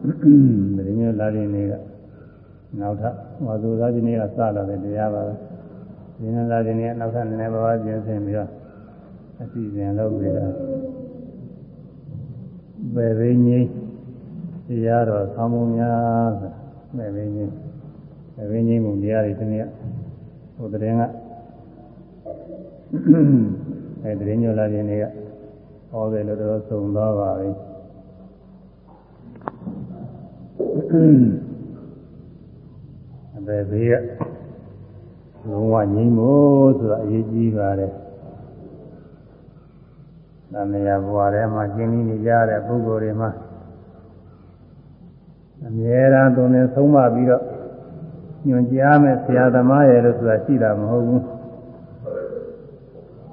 ဒီမျိုးလာခြင်းတွေကနောက်ထပ်ဟောသူသားခြင်းတွေကစလာတဲ့တရားပါပဲဒီနေ့လာခြင်းတွေကနောက်ထပ်နည်းနည်းပါးပါးပြင်ဆင်ပြီးတော့အစီအစဉ်လုပ်ပြီးတော့ဘယ်ရင်းကြီးတရားတော်ဆောင်းမများဆိုဘယ်ရင်းကြီးဘယ်ရင်းကြီးမှုတရားတွေဒီနေ့ဟိုတဲ့ကအဲတရင်ညလာခြင်းတွေကဟောတယ်လို့တော့သုံသွားပါပြီ အဘယ်ဘေးကလုံးဝငြိမ်းဖို့ဆိုတာအရေးကြီးပါတယ်။နာမည်ဘဝထဲမှာကျင်းနေကြတဲ့ပုဂ္ဂိုလ်တွေမှာအမြဲတမ်းသုံးနေဆုံးမပြီးတော့ညွန်ကြားမဲ့ဆရာသမားရဲ့လို့ဆိုတာရှိတာမဟုတ်ဘူး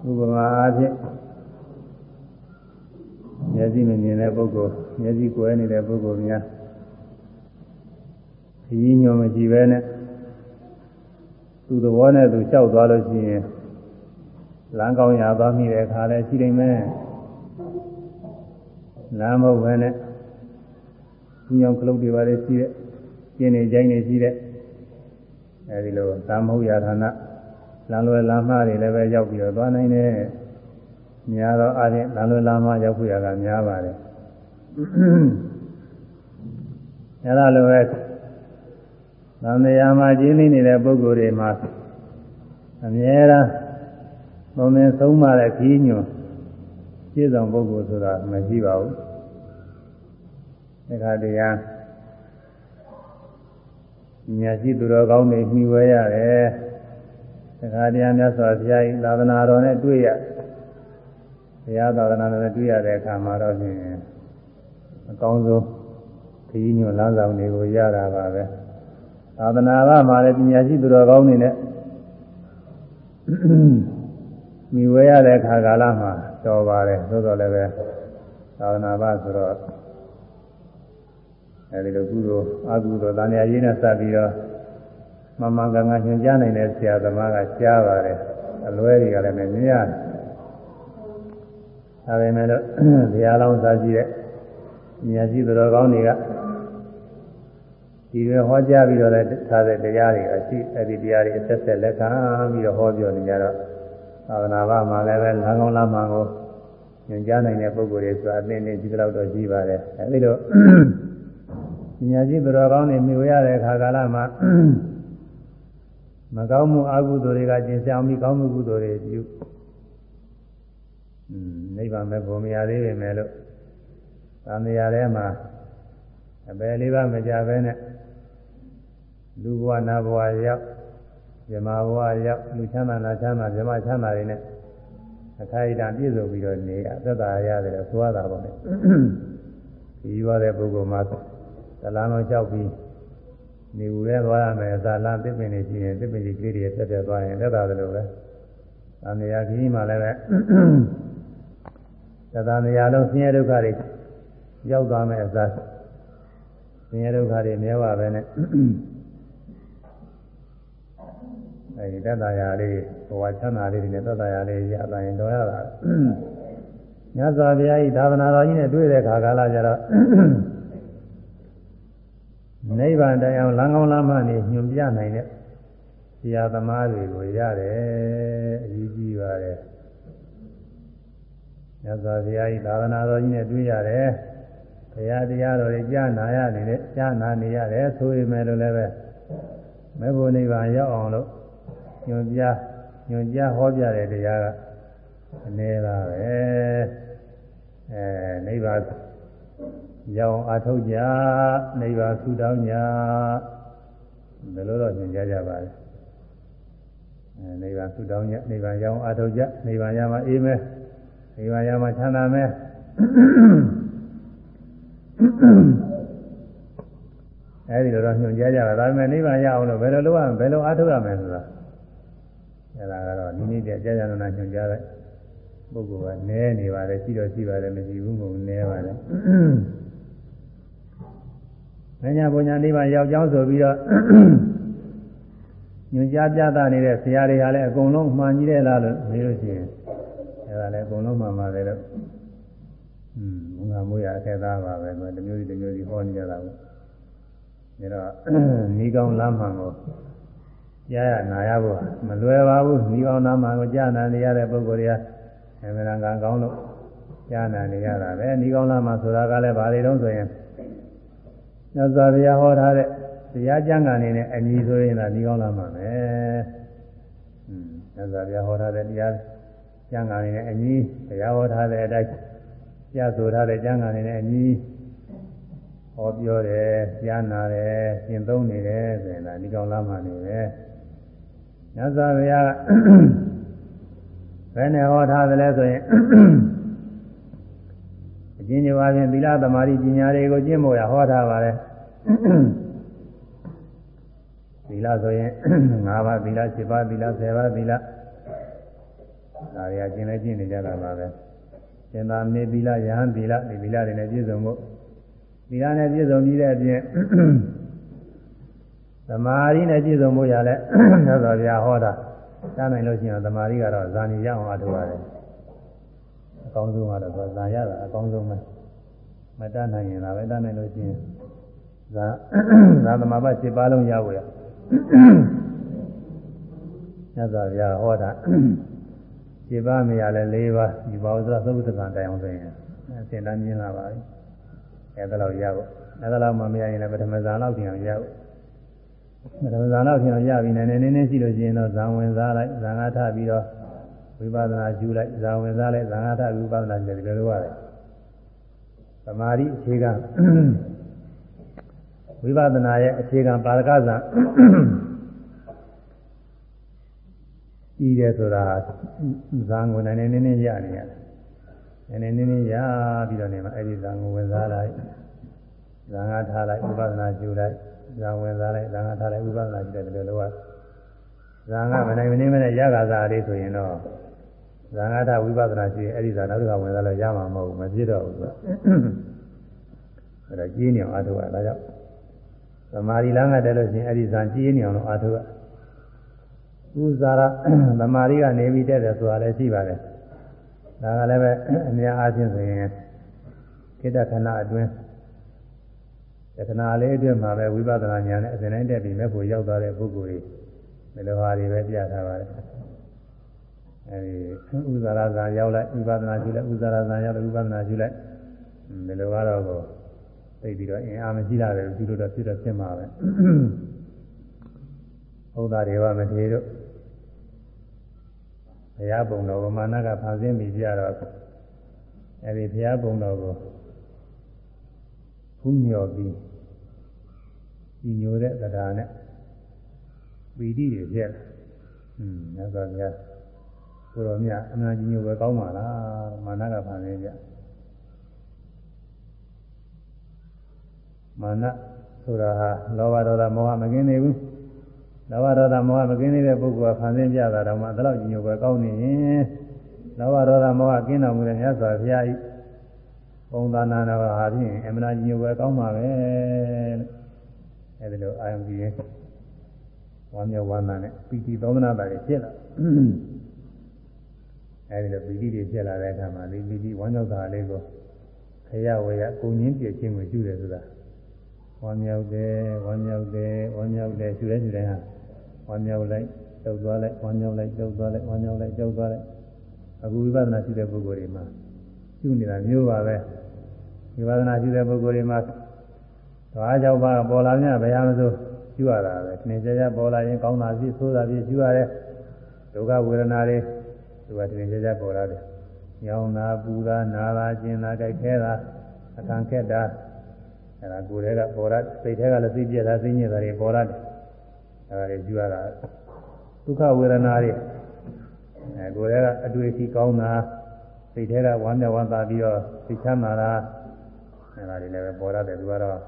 ။ဥပမာအားဖြင့်မျက်စိမမြင်တဲ့ပုဂ္ဂိုလ်မျက်စိကွယ်နေတဲ့ပုဂ္ဂိုလ်များ ခကြီးညွန်မကြည့်ပဲနဲ့သူ့သဘောနဲ့သူလျှောက်သွားလို့ရှိရင်လမ်းကောင်းရသွားမိတဲ့အခါလည်းရှိနေမယ်လမ်းမဟုတ်ပဲနဲ့ညောင်ကလုတ်တွေပါလေရှိတဲ့ကျင်းနေကြိုင်းနေရှိတဲ့အဲဒီလိုသာမဟုတ်ရဌာနလမ်းလွယ်လမ်းမှားတွေလည်းပဲရောက်ပြီးတော့သွားနိုင်တယ်များတော့အားဖြင့်လမ်းလွယ်လမ်းမှားရောက်ဖို့ရတာများပါတယ်အဲဒါလိုပဲ သံဃာမှာကျင်းနေတဲ့ပုဂ္ဂိုလ်တွေမှာအမြဲတမ်းသုံးသင်ဆုံးမတဲ့ခီးညွန်ပြည့်စုံပုဂ္ဂိုလ်ဆိုတာမရှိပါဘူး။ဒါခါတရားညာရှိသူတော်ကောင်းတွေမှီဝဲရတယ်။ဒါခါတရားမြတ်စွာဘုရား၏သာသနာတော်နဲ့တွေ့ရဘုရားသာသနာတော်နဲ့တွေ့ရတဲ့အခါမှာတော့ဖြင့်အကောင်းဆုံးခီးညွန်လမ်းဆောင်တွေကိုရတာပါပဲ။ သာသနာ့ဘာမှာလည်းပညာရှိသူတော်ကောင်းနေနဲ့မိဝဲရတဲ့ခါကာလမှာတော်ပါတယ်သို့တော်လည်းပဲသာသနာ့ဘာဆိုတော့အဲဒီလိုကုသိုလ်အကုသိုလ်တန်ရာကြီးနဲ့စပ်ပြီးတော့မမကငါညွှန်ကြားနိုင်တဲ့ဆရာသမားကကြားပါတယ်အလွဲတွေကလည်းမမြင်ရတယ်ဒါပေမဲ့လို့ဘုရားလောင်းစားကြည့်တဲ့ဉာဏ်ရှိသူတော်ကောင်းတွေက ဒီလိုဟောကြားပြီးတော့လည်းထားတဲ့တရားတွေအရှိအဲ့ဒီတရားတွေအဆက်ဆက်လက်ခံပြီးတော့ဟောပြောနေကြတော့သာသနာ့ဘာမှာလည်းပဲလမ်းကောင်းလမ်းမှန်ကိုညွှန်ကြားနိုင်တဲ့ပုဂ္ဂိုလ်တွေဆိုတာအသင်းနဲ့ဒီလောက်တော့ရှိပါတယ်အဲ့ဒီတော့ဉာဏ်ရှိသူတော်ကောင်းတွေမြှုပ်ရတဲ့အခါကာလမှာမကောင်းမှုအကုသိုလ်တွေကကျင်ဆောင်ပြီးကောင်းမှုကုသိုလ်တွေပြုอืมနိဗ္ဗာန်မဲ့ဘုံမရသေးပေမဲ့လို့သံဃာထဲမှာ အပယ်လေးပါးမကြဘဲနဲ့လူဘဝနာဘဝရောက်ဇမဘဝရောက်လူချမ်းသာနာချမ်းသာဇမချမ်းသာတွေနဲ့အခိုက်အတန့်ပြည့်စုံပြီးတော့နေအသက်သာရတယ်လို့ဆိုရတာပေါ့လေဒီရွာတဲ့ပုဂ္ဂိုလ်မှာသလန်းလုံးလျှောက်ပြီးနေဦးရဲသွားရမယ်ဇာလန်သစ်ပင်တွေရှိရင်သစ်ပင်ကြီးကလေးတွေဆက်ပြတ်သွားရင်သက်သာတယ်လို့ပဲသံဃာကြီးမှလည်းပဲသတ္တနေရာလုံးဆင်းရဲဒုက္ခတွေရောက်သွားမယ်အစား ဆင်းရဲဒုက္ခတွေမြဲပါပဲနဲ့အဲဒီတတ္တရာလေးဘဝချမ်းသာလေးတွေနဲ့တတ္တရာလေးရတာရင်တော်ရတာမြတ်စွာဘုရားဤသာသနာတော်ကြီးနဲ့တွေ့တဲ့ခါကာလကျတော့နိဗ္ဗာန်တရားလမ်းကောင်းလမ်းမှနေညွန်ပြနိုင်တဲ့ဆရာသမားတွေကိုရတယ်အရေးကြီးပါတယ်မြတ်စွာဘုရားဤသာသနာတော်ကြီးနဲ့တွေ့ရတယ် ဘုရားတရားတော်တွေကြားနာရနေတဲ့ကြားနာနေရတယ်ဆိုပေမဲ့လည်းပဲမေဖို့နိဗ္ဗာန်ရောက်အောင်လို့ညွန်ပြညွန်ကြားဟောပြတဲ့တရားကအနည်းလားပဲအဲနိဗ္ဗာန်ရောက်အာထုတ်ကြနိဗ္ဗာန်ဆူတောင်းကြဘယ်လိုတော့ညွန်ကြားကြပါလဲအဲနိဗ္ဗာန်ဆူတောင်းကြနိဗ္ဗာန်ရောက်အာထုတ်ကြနိဗ္ဗာန်ရမှာအေးမယ်နိဗ္ဗာန်ရမှာချမ်းသာမယ် အဲဒီလိုတော့ညွှန်ကြားကြတာဒါပေမဲ့နိဗ္ဗာန်ရအောင်လို့ဘယ်လိုလုပ်ရမလဲဘယ်လိုအားထုတ်ရမလဲဆိုတာအဲဒါကတော့နိမိတ်ကြာကြာနာနာညွှန်ကြားတဲ့ပုဂ္ဂိုလ်ကနည်းနေပါတယ်ရှိတော့ရှိပါတယ်မရှိဘူးကိုနည်းပါတယ်မညာဘုညာနိဗ္ဗာန်ရောက်ကြောင်းဆိုပြီးတော့ညွှန်ကြားပြသနေတဲ့ဆရာတွေကလည်းအကုန်လုံးမှန်ကြီးတယ်လားလို့မေးလို့ရှိရင်အဲဒါလည်းအကုန်လုံးမှန်ပါတယ်လို့ ဟွန်းငါမိုးရအထက်သားပါပဲဒီမျိုးဒီမျိုးဒီဟောနေကြတာကိုဒါတော့ဤကောင်းလမ်းမှန်ကိုကြားရနာရဖို့မလွယ်ပါဘူးဤကောင်းလမ်းမှန်ကိုကြားနာနေရတဲ့ပုဂ္ဂိုလ်တွေကအမှန်တန်ကောင်းလို့ကြားနာနေရတာပဲဤကောင်းလမ်းမှန်ဆိုတာကလည်းဘာတွေတုံးဆိုရင်ညဇာရဟောထားတဲ့တရားကျမ်းဂန်နေနဲ့အညီဆိုရင်ဒါဤကောင်းလမ်းမှန်ပဲဟွန်းညဇာရဟောထားတဲ့တရားကျမ်းဂန်နေနဲ့အညီတရားဟောထားတဲ့အတိုင်း ပြဆိုထားတဲ့ကျမ်းဂန်နေနဲ့အညီဟောပြောတယ်ကြားနာတယ်ရှင်းသုံးနေတယ်ဆိုရင်ဒါဒီကောင်လာမှနေပဲညဇာဗျာဘယ်နဲ့ဟောထားသလဲဆိုရင်အကျဉ်းချုပ်အချင်းသီလသမာဓိပညာတွေကိုကျင့်ဖို့ရဟောထားပါတယ်သီလဆိုရင်၅ပါးသီလ7ပါးသီလ10ပါးသီလဒါတွေအကျင့်လည်းကျင့်နေကြတာပါပဲ သင်္သာမေသီလယဟန်သီလဒီသီလတွေနဲ့ပြည့်စုံဖို့သီလနဲ့ပြည့်စုံပြီးတဲ့အပြင်သမာဓိနဲ့ပြည့်စုံဖို့ရလဲမြတ်စွာဘုရားဟောတာတားနိုင်လို့ရှိရင်သမာဓိကတော့ဇာနေရအောင်အထောက်ရတယ်အကောင်းဆုံးကတော့ဇာရတာအကောင်းဆုံးပဲမတတ်နိုင်ရင်လည်းပဲတတ်နိုင်လို့ရှိရင်ဇာဇာသမာပတ်7ပါးလုံးရဖို့ရမြတ်စွာဘုရားဟောတာ 7ပါးမရလဲ4ပါးဒီပါဥစ္စာသုဘ္ဗတကံတိုင်အောင်ဆိုရင်အစဉ်တန်းမြင်လာပါပြီအဲဒါတော့ရဖို့အဲဒါတော့မှမရရင်လည်းပထမဇာလောက်ပြင်အောင်ရဖို့ပထမဇာလောက်ပြင်အောင်ရပြီနည်းနည်းနည်းနည်းရှိလို့ရှိရင်တော့ဇာဝင်စားလိုက်ဇာငါထပြီးတော့ဝိပဿနာယူလိုက်ဇာဝင်စားလိုက်ဇာငါထဝိပဿနာယူတယ်ဒီလိုလုပ်ရတယ်သမာဓိအခြေခံဝိပဿနာရဲ့အခြေခံပါရကဇာ ကြီးတယ်ဆိုတာဇာငွေနိုင်နေနေနေရနေရတယ်နည်းနည်းနည်းနည်းရပြီးတော့နေမှာအဲ့ဒီဇာငွေဝင်စားလိုက်ဇာငါထားလိုက်ဝိပဿနာယူလိုက်ဇာဝင်စားလိုက်ဇာငါထားလိုက်ဝိပဿနာယူတယ်ဒီလိုလုပ်ရဇာငါမနိုင်မနေမနဲ့ရကစားလေးဆိုရင်တော့ဇာငါထဝိပဿနာရှိရင်အဲ့ဒီဇာနောက်တစ်ခါဝင်စားလို့ရမှာမဟုတ်ဘူးမပြည့်တော့ဘူးဆိုအဲ့ဒါကြီးနေအောင်အားထုတ်ရဒါကြောင့်သမာဓိလမ်းကတက်လို့ရှိရင်အဲ့ဒီဇာကြီးနေအောင်လို့အားထုတ်ရ ဥဇာရသမာဓိကနေပြီးတက်တယ်ဆိုတာလည်းရှိပါတယ်ဒါကလည်းပဲအများအားဖြင့်ဆိုရင်ကိတ္တခဏအတွင်းတခဏလေးအတွင်းမှာပဲဝိပဿနာဉာဏ်နဲ့အစဉ်တိုင်းတက်ပြီးမဲ့ဖို့ရောက်သွားတဲ့ပုဂ္ဂိုလ်တွေဒီလိုဟာတွေပဲပြထားပါတယ်အဲဒီဥဇာရဇာရောက်လိုက်ဝိပဿနာကျူလိုက်ဥဇာရဇာရောက်လိုက်ဝိပဿနာကျူလိုက်ဒီလိုကတော့ကိုသိပြီးတော့အင်အားမရှိတာပဲကျူလို့တော့ဖြစ်တော့ဖြစ်မှာပဲဟုတ်တာတွေကမထေတို့ ဘုရားပုံတော်ကိုမာနကဖန်ဆင်းပြီးပြတော့အဲဒီဘုရားပုံတော်ကိုဖူးမြော်ပြီးညီညိုတဲ့တရားနဲ့ပီတိတွေပြည့်တယ်။ဟွန်းမြတ်စွာဘုရားကိုတော်မြတ်အနာကြီးညိုပဲကောင်းပါလားမာနကဖန်ဆင်းပြမာနဆိုတာဟာလောဘဒေါသမောဟမကင်းနေဘူး လောဘဒေါသမောဟမကင်းနေတဲ့ပုဂ္ဂိုလ်ကဖန်ဆင်းပြတာတော့မှဒါတော့ကြီးညိုပဲကောင်းနေရင်လောဘဒေါသမောဟကင်းတော်မူတဲ့မြတ်စွာဘုရားဤပုံသဏ္ဍာန်တော်ဟာဖြင့်အမှန်တရားကြီးညိုပဲကောင်းပါပဲအဲဒီလိုအာယုံကြီးရင်ဝမ်းမြောက်ဝမ်းသာနဲ့ပီတိသောမနာတာတွေဖြစ်လာအဲဒီလိုပီတိတွေဖြစ်လာတဲ့အခါမှာဒီပီတိဝမ်းမြောက်တာလေးကိုခရဝေယကုံချင်းပြည့်ချင်းကိုယူတယ်ဆိုတာဝမ်းမြောက်တယ်ဝမ်းမြောက်တယ်ဝမ်းမြောက်တယ်ယူတဲ့ယူတဲ့ဟာ ဝမ်းမြောက်လိုက်တုပ်သွားလိုက်ဝမ်းမြောက်လိုက်တုပ်သွားလိုက်ဝမ်းမြောက်လိုက်တုပ်သွားလိုက်အခုဝိပဿနာရှိတဲ့ပုဂ္ဂိုလ်တွေမှာယူနေတာမျိုးပါပဲဝိပဿနာရှိတဲ့ပုဂ္ဂိုလ်တွေမှာသွားကြောက်ပါပေါ်လာမြဘယ်ဟာမဆိုယူရတာပဲသင်ကြကြပေါ်လာရင်ကောင်းတာဖြစ်ဆိုးတာဖြစ်ယူရတယ်ဒုက္ခဝေဒနာတွေသူကသင်ကြကြပေါ်လာတယ်ညောင်းတာပူတာနာတာကျင်တာကြိုက်ခဲတာအခန့်ခက်တာအဲဒါကိုယ်တွေကပေါ်လာစိတ်ထဲကလည်းသိပြတာသိညစ်တာတွေပေါ်လာတယ်အဲ ဒါတွေယူရတာဒုက္ခဝေဒနာတွေအဲကိုယ်တွေကအတွေ့အထိကောင်းတာစိတ်ထဲကဝမ်းမြောက်ဝမ်းသာပြီးတော့သိချမ်းသာတာအဲဒါတွေလည်းပဲပေါ်ရတယ်သူကတော့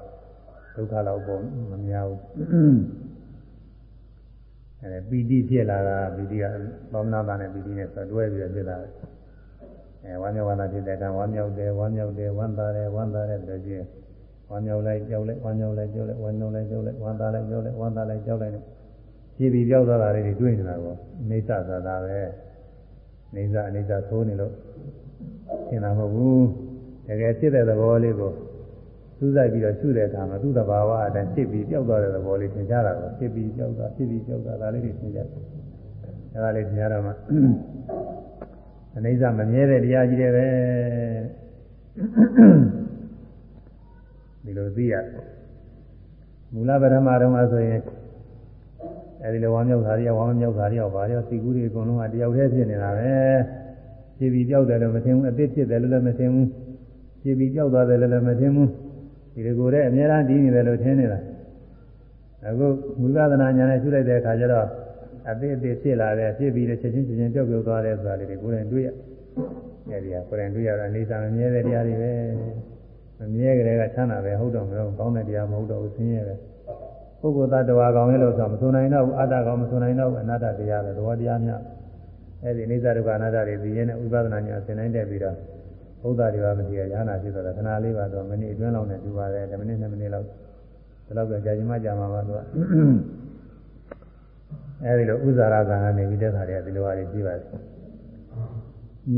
ဒုက္ခတော့ပုံမများဘူးအဲပီတိဖြစ်လာတာပီတိကသောမနာတာနဲ့ပီတိနဲ့ဆက်တွဲပြီးတော့ဖြစ်လာတယ်အဲဝမ်းမြောက်ဝမ်းသာဖြစ်တဲ့အခါဝမ်းမြောက်တယ်ဝမ်းမြောက်တယ်ဝမ်းသာတယ်ဝမ်းသာတယ်တို့ချင်း ဝမ်းမြောက်လိုက်ကြောက်လိုက်ဝမ်းမြောက်လိုက်ကြောက်လိုက်ဝမ်းမြောက်လိုက်ကြောက်လိုက်ဝမ်းသာလိုက်ကြောက်လိုက်ဝမ်းသာလိုက်ကြောက်လိုက်နဲ့ဖြည်းဖြည်းပြောက်သွားတာတွေတွေ့နေတာကောအိဋ္ဌသာပဲအိဋ္ဌအိဋ္ဌသိုးနေလို့ထင်တာမဟုတ်ဘူးတကယ်ဖြစ်တဲ့သဘောလေးကိုစူးစိုက်ပြီးတော့ရှုတဲ့အခါမှာသူ့သဘာဝအတိုင်းဖြစ်ပြီးပျောက်သွားတဲ့သဘောလေးသင်ကြားတာကိုဖြစ်ပြီးပျောက်သွားဖြစ်ပြီးပျောက်သွားဒါလေးတွေသင်ကြားတယ်အဲဒါလေးသင်ကြားတော့မှအနိစ္စမမြဲတဲ့တရားကြီးတွေပဲ ဒီလိုသိရမူလပထမတုန်းကဆိုရင်အဲဒီလိုဝမ်းမြောက်တာတွေဝမ်းမြောက်တာတွေရောဘာရောစီကူးတွေအကုန်လုံးကတယောက်တည်းဖြစ်နေတာပဲဖြစ်ပြီးကြောက်တယ်လို့မထင်ဘူးအသစ်ဖြစ်တယ်လို့လည်းမထင်ဘူးဖြစ်ပြီးကြောက်သွားတယ်လို့လည်းမထင်ဘူးဒီလိုကိုယ်တဲ့အများအားတည်နေတယ်လို့ထင်နေတာအခုဝိပဿနာဉာဏ်နဲ့ရှုလိုက်တဲ့အခါကျတော့အသစ်အသစ်ဖြစ်လာတယ်ဖြစ်ပြီးတော့ချက်ချင်းချက်ချင်းကြောက်ကြောက်သွားတယ်ဆိုတာလေးတွေကိုယ်တိုင်တွေ့ရအဲဒီကကိုယ်တိုင်တွေ့ရတာအိသမမြဲတဲ့တရားတွေပဲ မမြဲကြတဲ့ကချမ်းသာပဲဟုတ်တော့မလို့ကောင်းတဲ့တရားမဟုတ်တော့ဘူးဆင်းရဲပဲပုဂ္ဂိုလ်သတ္တဝါကောင်းရဲ့လို့ဆိုမဆိုနိုင်တော့ဘူးအတ္တကောင်းမဆိုနိုင်တော့ဘူးအနတ္တတရားပဲသဘောတရားများအဲဒီအိသဒုက္ခအနတ္တတွေသိရင်ဝိပဿနာဉာဏ်ဆင်နိုင်တဲ့ပြီးတော့ဘုရားတွေကမသိရရဟနာဖြစ်တော့ခဏလေးပါတော့မိနစ်အတွင်းလောက်နဲ့တူပါတယ်10မိနစ်2မိနစ်လောက်ဒီလောက်ပဲကြာချင်းမှကြာမှာပါသူကအဲဒီလိုဥဇာရကံကနေပြီးတဲ့ခါတည်းဒီလိုဟာတွေကြည့်ပါစေ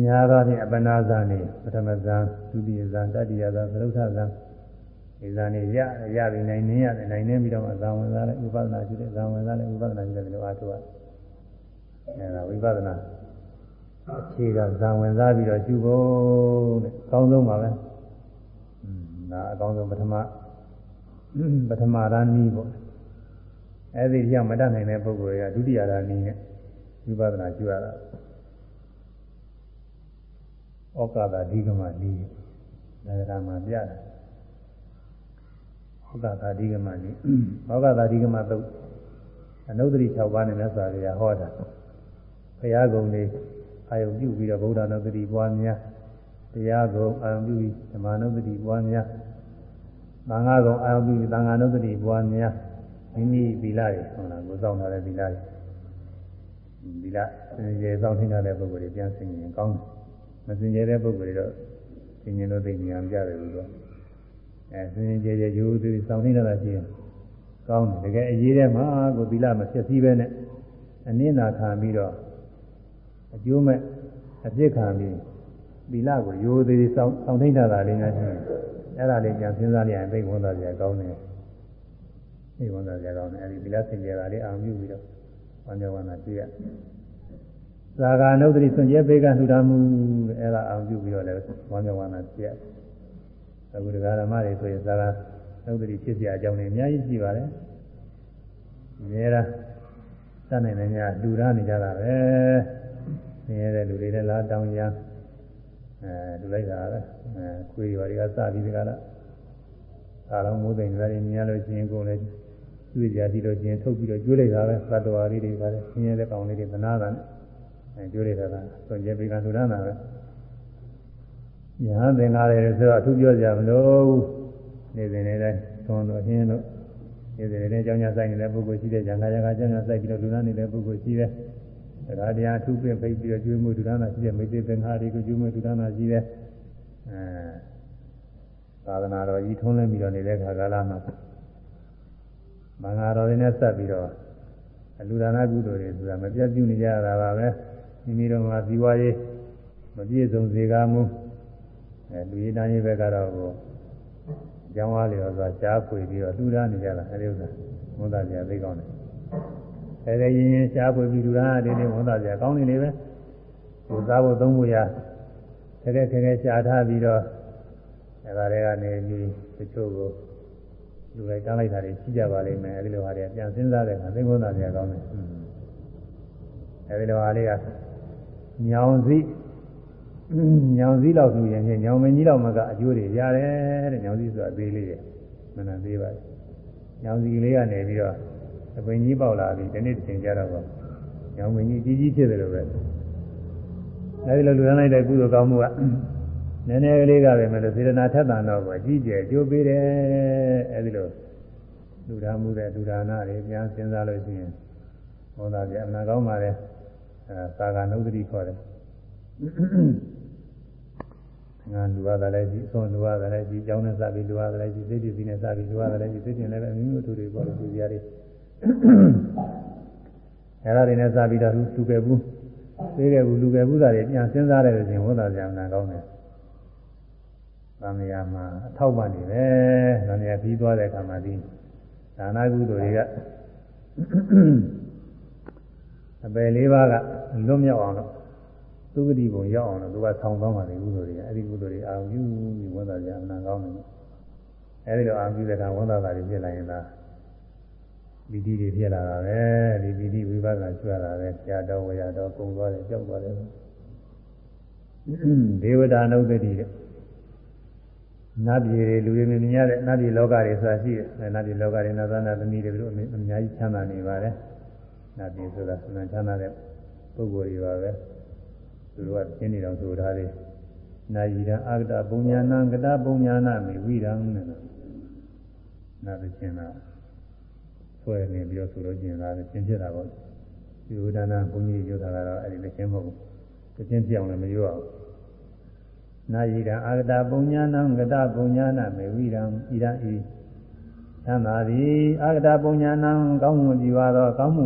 ညာသောဖြင့်အပနာဇာနေပထမဇာဒုတိယဇာတတိယဇာသရုပ်ထဇာဒီဇာနေရရပြီးနိုင်နေရတယ်နိုင်နေပြီးတော့မှဇာဝင်စားလိုက်ဥပဒနာရှိတဲ့ဇာဝင်စားလိုက်ဥပဒနာရှိတဲ့ဒီလိုအားထုတ်ရအဲဒါဝိပဿနာအခြေကဇာဝင်စားပြီးတော့ကျူဖို့တဲ့အကောင်းဆုံးပါပဲอืมဒါအကောင်းဆုံးပထမပထမရာနီးပေါ့အဲ့ဒီကြောင့်မတတ်နိုင်တဲ့ပုဂ္ဂိုလ်တွေကဒုတိယရာနီးနဲ့ဝိပဿနာကျူရတာ ဩကာသဓိကမနီးဒါကမှပြတယ်ဩကာသဓိကမနီးဩကာသဓိကမသုတ်အနုဒ္ဒတိ6ပါးနဲ့မြတ်စွာဘုရားဟောတာဘုရားကုံလေးအာယုပြုပြီးတော့ဗုဒ္ဓနုဒ္ဒတိပွားများတရားကုံအာယုပြုပြီးဓမ္မနုဒ္ဒတိပွားများသံဃာကုံအာယုပြုပြီးသံဃာနုဒ္ဒတိပွားများမိမိသီလတွေဟုတ်လားကိုစောင့်ထားတဲ့သီလတွေသီလစင်ကြယ်စောင့်ထင်းထားတဲ့ပုဂ္ဂိုလ်တွေပြန်ဆင်ရင်ကောင်းတယ် မစင်ကြယ်တဲ့ပုဂ္ဂိုလ်တွေတော့ဆင်ញင်လို့သိဉာဏ်ကြတယ်လို့ဆိုအဲဆင်ញင်ကြယ်ကြယ်ယူသူစောင့်ထင်းထားတာရှိရင်ကောင်းတယ်တကယ်အရေးထဲမှာကိုသီလမဖြစ်စည်းပဲနဲ့အနည်းနာခံပြီးတော့အကျိုးမဲ့အပြစ်ခံပြီးသီလကိုရိုးသေးစောင့်စောင့်ထင်းထားတာလေးများရှိရင်အဲ့ဒါလေးပြန်စဉ်းစားရရင်သိဝန်သားကြကောင်းတယ်သိဝန်သားကြကောင်းတယ်အဲဒီသီလစင်ကြယ်တာလေးအာရုံပြုပြီးတော့ဝမ်းမြောက်ဝမ်းသာကြည့်ရ သာဂာနုဒ္ဓရိစွန့်ကြဲပေကလှူဒါန်းမှုတဲ့အဲ့ဒါအောင်ပြုပြီးတော့လည်းဝမ်းမြောက်ဝမ်းသာဖြစ်ရအခုဒကာဓမ္မတွေဆိုရင်သာဂာနုဒ္ဓရိဖြစ်စရာအကြောင်းတွေအများကြီးရှိပါတယ်မြဲတာစနိုင်နေကြလှူဒါန်းနေကြတာပဲမြဲတဲ့လူတွေလည်းလာတောင်းရအဲလူလိုက်တာပဲအဲခွေးရွာတွေကစပြီးဒကာလားအားလုံးမိုးသိမ့်ကြတယ်မြင်ရလို့ရှိရင်ကိုယ်လည်းတွေ့ကြပြီးတော့ကျင်ထုတ်ပြီးတော့ကျွေးလိုက်တာပဲသတ္တဝါလေးတွေပါတယ်ဆင်းရဲတဲ့ကောင်လေးတွေသနာတာနဲ့ အဲကျွေးလိုက်တာကသွန်ကျဲပေကလူရနာပဲ။ညာသင်္ကားတွေဆိုတော့အထူးပြောကြမလို့နေစဉ်နေတိုင်းသွန်တော့ဟင်းတို့နေစဉ်နေတိုင်းကြောင်းညာဆိုင်နေတဲ့ပုဂ္ဂိုလ်ရှိတဲ့ညာခါညာခါကြောင်းညာဆိုင်ပြီးတော့လူနာနေတဲ့ပုဂ္ဂိုလ်ရှိတဲ့ဒါတရားအထူးပြင်ဖိတ်ပြီးတော့ကျွေးမှုဒုရနာရှိတဲ့မေတ္တာသင်္ခါတွေကိုကျွေးမှုဒုရနာရှိတဲ့အဲသာသနာတော်ကြီးထုံးလဲပြီးတော့နေတဲ့ခါကာလမှာမင်္ဂလာတော်တွေနဲ့ဆက်ပြီးတော့အလူဒါနကုသိုလ်တွေဆိုတာမပြတ်ပြုနေကြတာပါပဲ မိမိတို့မှာဇီဝရေးမပြည့်စုံစေကားမှုအဲလူရည်တန်းရေးဘက်ကတော့ကိုကျောင်းဝါလျော်စွာရှားဖွေပြီးတော့လူဒါနေကြတာအဲဒီဥစ္စာဝန်သားကြသိကောင်းတယ်အဲဒီရင်ရင်ရှားဖွေပြီးလူဒါနေနေဝန်သားကြကောင်းနေနေပဲကိုစားဖို့သုံးဖို့ရတကယ်တကယ်ရှားထားပြီးတော့အဲဒါတွေကနေပြီးတချို့ကိုလူလိုက်တန်းလိုက်တာတွေရှိကြပါလိမ့်မယ်အဲဒီလိုဟာတွေပြန်စဉ်းစားတဲ့အခါသိဝန်သားကြကောင်းတယ်အဲဒီလိုဟာလေးက ညောင်စည်းညောင်စည်းလောက်ဆိုရင်ညောင်မင်းကြီးလောက်မှကအကျိုးတွေရတယ်တဲ့ညောင်စည်းဆိုတာအသေးလေးရဲ့မနသေးပါဘူးညောင်စည်းလေးကနေပြီးတော့အပင်ကြီးပေါက်လာပြီးဒီနေ့တင်ကြတော့ပေါ့ညောင်မင်းကြီးကြီးကြီးဖြစ်တယ်လို့ပဲအဲဒီလိုလူရမ်းလိုက်တဲ့ကုသိုလ်ကောင်းမှုကနည်းနည်းကလေးကပဲမလို့စေတနာထက်သန်တော့ကိုကြီးကျယ်ကျိုးပေးတယ်အဲဒီလိုလူဒါမှုတဲ့လူဒါနာတွေပြန်စဉ်းစားလို့ရှိရင်ဟောတာပြအမှန်ကောင်းပါလေ အဲသာဂနုဒတိခေါ်တယ်ငါလူရတာလည်းကြီးဆုံးလူရတာလည်းကြီးကြောင်းနဲ့စပြီးလူရတာလည်းကြီးသိတိစီနဲ့စပြီးလူရတာလည်းကြီးသိတင်လည်းပဲအမျိုးမျိုးသူတွေပေါ်လို့သူများတွေအဲဒါတွေနဲ့စပြီးတော့လူကယ်ဘူးသိခဲ့ဘူးလူကယ်ဘူးသားတွေပြန်စဉ်းစားတဲ့ဆိုရင်ဝတ်တာကြံနာကောင်းတယ်သံဃာမှာအထောက်ပံ့နေပဲသံဃာပြီးသွားတဲ့အခါမှာဒီဒါနကုသိုလ်တွေက အပယ်လေးပါးကလွတ်မြောက်အောင်လို့သုဂတိဘုံရောက်အောင်လို့သူကဆောင်းသွားမှတယ်ကုသိုလ်တွေကအဲ့ဒီကုသိုလ်တွေအာရုံပြုပြီးဝန္တာကြအနံကောင်းတယ်အဲ့ဒီလိုအာရုံပြုတဲ့အခါဝန္တာတာတွေဖြစ်လာရင်ဒါပီတိတွေဖြစ်လာတာပဲဒီပီတိဝိပဿနာကျွရတာပဲဆရာတော်ဝေရတော်ကုံသွားတယ်ကြောက်သွားတယ်ဒေဝတာနုဒ္ဒတိတဲ့နတ်ပြည်တွေလူတွေမြင်ရတဲ့နတ်ပြည်လောကတွေဆိုတာရှိတယ်နတ်ပြည်လောကတွေနတ်သားနတ်သမီးတွေတို့အများကြီးချမ်းသာနေပါတယ် နတ်ပြည်ဆိုတာဆန္ဒချမ်းသာတဲ့ပုဂ္ဂိုလ်တွေပါပဲသူတို့ကရှင်းနေတော်ဆိုထားတယ်နာယီရံအာဂတပုံညာနံကတပုံညာနာမေဝိရံနဲ့နာသချင်းတာဆွဲနေပြီးတော့ဆိုလို့ကျင်လာတယ်ရှင်းဖြစ်တာပေါ့ဒီဝိဒနာဘုန်းကြီးပြောတာကတော့အဲ့ဒီလည်းရှင်းမဟုတ်ဘူးရှင်းပြအောင်လည်းမပြောအောင်နာယီရံအာဂတပုံညာနံကတပုံညာနာမေဝိရံဣရံဤသံသာသည်အာဂတပုံညာနံကောင်းမှုပြုသောကောင်းမှု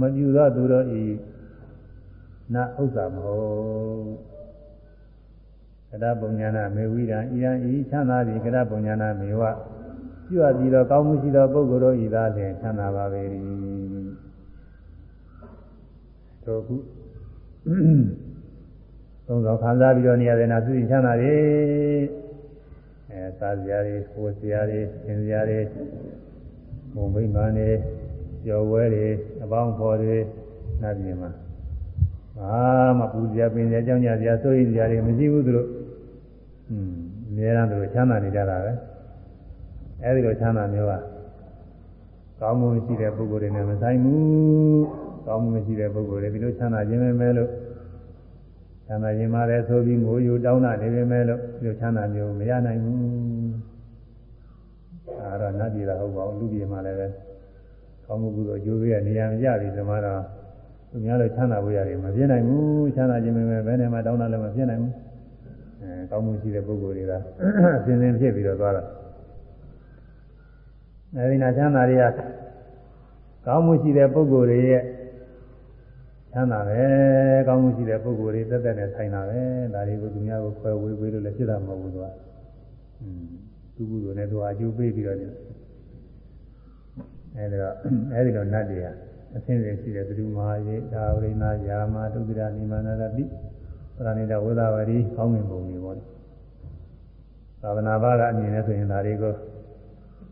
မပြုသောသူတို့ဤနာဥစ္စာမဟုတ်ကရပုံညာနာမေဝိရံဤရန်ဤချမ်းသာသည်ကရပုံညာနာမေဝပြုအပ်ပြီးတော့ကောင်းမှုရှိသောပုဂ္ဂိုလ်တို့ဤသားဖြင့်ချမ်းသာပါပေ၏တို့ခုသုံးဆောင်ခံစားပြီးတော့နေရတဲ့နာသူချမ်းသာတယ်အဲစားစရာတွေဟိုစရာတွေသင်စရာတွေဘုံမိမ္မာတွေ ကျော်ဝဲတွေအပေါင်းဖော်တွေနတ်ပြည်မှာဘာမှပူဇော်ပင်စရာကြောင်းကြစရာစိုးရိမ်စရာတွေမရှိဘူးသူတို့อืมအများအားသူတို့ချမ်းသာနေကြတာပဲအဲဒီလိုချမ်းသာမျိုးကကောင်းမှုရှိတဲ့ပုဂ္ဂိုလ်တွေနဲ့မဆိုင်ဘူးကောင်းမှုမရှိတဲ့ပုဂ္ဂိုလ်တွေဒီလိုချမ်းသာခြင်းပဲမဲ့လို့ချမ်းသာခြင်းမှလည်းဆိုပြီးငိုယူတောင်းတာနေပဲမဲ့လို့ဒီလိုချမ်းသာမျိုးမရနိုင်ဘူးအဲဒါနတ်ပြည်တာဟုတ်ပါဘူးလူပြည်မှာလည်းပဲ ကောင်းမှုကုသိုလ်အကျိုးပေးရနေရာမကြပြီဒီမှာတော့သူများလည်းချမ်းသာဖို့ရတယ်မပြည့်နိုင်ဘူးချမ်းသာခြင်းပဲဘယ်နဲ့မှတောင်းတာလည်းမပြည့်နိုင်ဘူးအဲကောင်းမှုရှိတဲ့ပုဂ္ဂိုလ်တွေကအစဉ်စဉ်ဖြစ်ပြီးတော့သွားတာအဲဒီနာချမ်းသာတွေကကောင်းမှုရှိတဲ့ပုဂ္ဂိုလ်တွေရဲ့ချမ်းသာပဲကောင်းမှုရှိတဲ့ပုဂ္ဂိုလ်တွေတက်တက်နဲ့ဆိုင်တာပဲဒါတွေကိုသူများကိုခွဲဝေးဝေးလို့လည်းဖြစ်တာမဟုတ်ဘူးသူကอืมသူကုသိုလ်နဲ့သူအကျိုးပေးပြီးတော့ အဲဒီတော့အဲဒီလိုနတ်တွေကအသင်းတွေရှိတဲ့သတိမဟာယေဒါဝရိနာယာမဒုက္ခရာနိမန္တတိပရဏိတဝေဒဝရီကောင်းမြင်ပုံတွေပေါ့သာသနာ့ဘာကအမြင်နဲ့ဆိုရင်ဒါတွေကို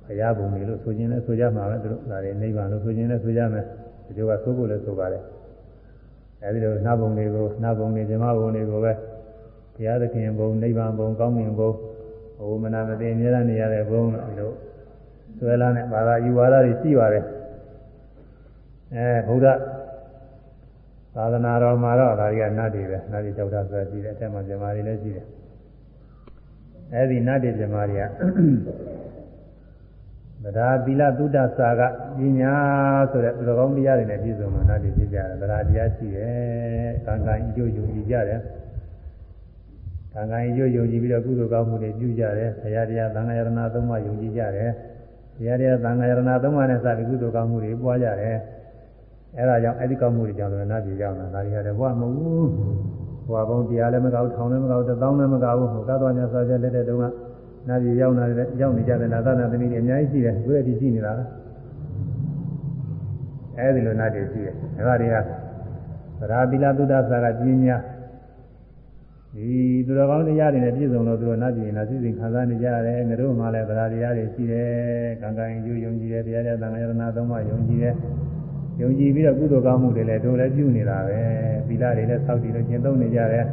ဘုရားပုံတွေလို့ဆိုခြင်းနဲ့ဆိုကြမှာပဲသူတို့ဒါတွေနိဗ္ဗာန်လို့ဆိုခြင်းနဲ့ဆိုကြမယ်ဒီလိုကဆိုဖို့လည်းဆိုပါတယ်အဲဒီလိုနှဘုံတွေကိုနှဘုံတွေဇမဘုံတွေကိုပဲဘုရားသခင်ဘုံနိဗ္ဗာန်ဘုံကောင်းမြင်ဘုံဟိုမနာမသိအများနဲ့နေရတဲ့ဘုံလို့ဒီလို ဆွဲလာတဲ့ဘာသာယူဝါဒတွေရှိပါတယ်အဲဘုရားသာသနာတော်မှာတော့ဒါတွေကနတ်တွေပဲနတ်တွေကြောက်တာဆိုတာရှိတယ်အထက်မှာဇမားတွေလည်းရှိတယ်အဲဒီနတ်တွေဇမားတွေကဗဒာသီလသုဒ္ဓစာကပညာဆိုတဲ့သူတော်ကောင်းတရားတွေနဲ့ပြည့်စုံမှနတ်တွေဖြစ်ကြတယ်ဗဒာတရားရှိတယ်ကံကံအကျိုးယူကြည့်ကြတယ်ကံကံအကျိုးယုံကြည်ပြီးတော့ကုသိုလ်ကောင်းမှုတွေပြုကြတယ်ဘုရားတရားသံဃာယရဏသုံးပါးယုံကြည်ကြတယ် ဘုရားတရားသံဃာယရဏသုံးပါးနဲ့စပြီးကုသိုလ်ကောင်းမှုတွေပွားကြတယ်အဲဒါကြောင့်အဲ့ဒီကောင်းမှုတွေကြောင့်လည်းနာပြည်ရောက်တာဒါတွေကလည်းဘဝမဟုတ်ဘူးဘဝပေါင်းတရားလည်းမကောက်ထောင်လည်းမကောက်တောင်းလည်းမကောက်ဘူးဟိုကားတော်များဆိုကြလက်တဲ့တုန်းကနာပြည်ရောက်လာတဲ့ရောက်နေကြတဲ့နာသနာသမီးတွေအများကြီးရှိတယ်ဘုရားဒီရှိနေတာလားအဲဒီလိုနာပြည်ရှိတယ်ဒါတွေကသရာတိလသုဒ္ဓဆာကပညာ ဒီသူတော်ကောင်းတရားတွေနဲ့ပြည့်စုံလို့သူတို့နာပြည်နာသိစဉ်ခံစားနေကြရတယ်ငါတို့မှလည်းသရာတရားတွေရှိတယ်ကံကံယူယုံကြည်တယ်တရားတဲ့သံဃာယရဏသုံးပါးယုံကြည်တယ်ယုံကြည်ပြီးတော့ကုသိုလ်ကောင်းမှုတွေလည်းတို့လည်းပြုနေတာပဲသီလတွေလည်းဆောက်တည်လို့ကျင့်သုံးနေကြတယ်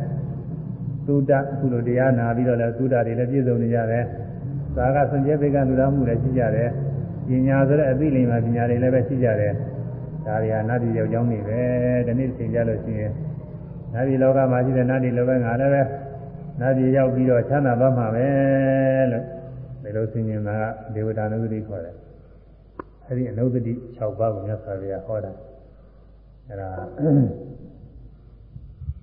သုဒ္ဓကုသိုလ်တရားနာပြီးတော့လည်းသုဒ္ဓတွေလည်းပြည့်စုံနေကြတယ်သာကစံကြဲပေကလူတော်မှုလည်းရှိကြတယ်ပညာဆိုတဲ့အသိလိမ္မာပညာတွေလည်းပဲရှိကြတယ်ဒါတွေဟာနတ်ပြည်ရောက်ကြောင်းနေပဲဒီနေ့သင်ကြလို့ရှိရင် နတ်ပြည်လောကမှာရှိတဲ့နတ်ပြည်လောကငါလည်းပဲနတ်ပြည်ရောက်ပြီးတော့ချမ်းသာသွားမှာပဲလို့ဒီလိုဆင်ញင်တာကဒေဝတာနုတိခေါ်တယ်အဲ့ဒီအနုဒတိ6ပါးကိုမြတ်စွာဘုရားဟောတာအဲ့ဒါ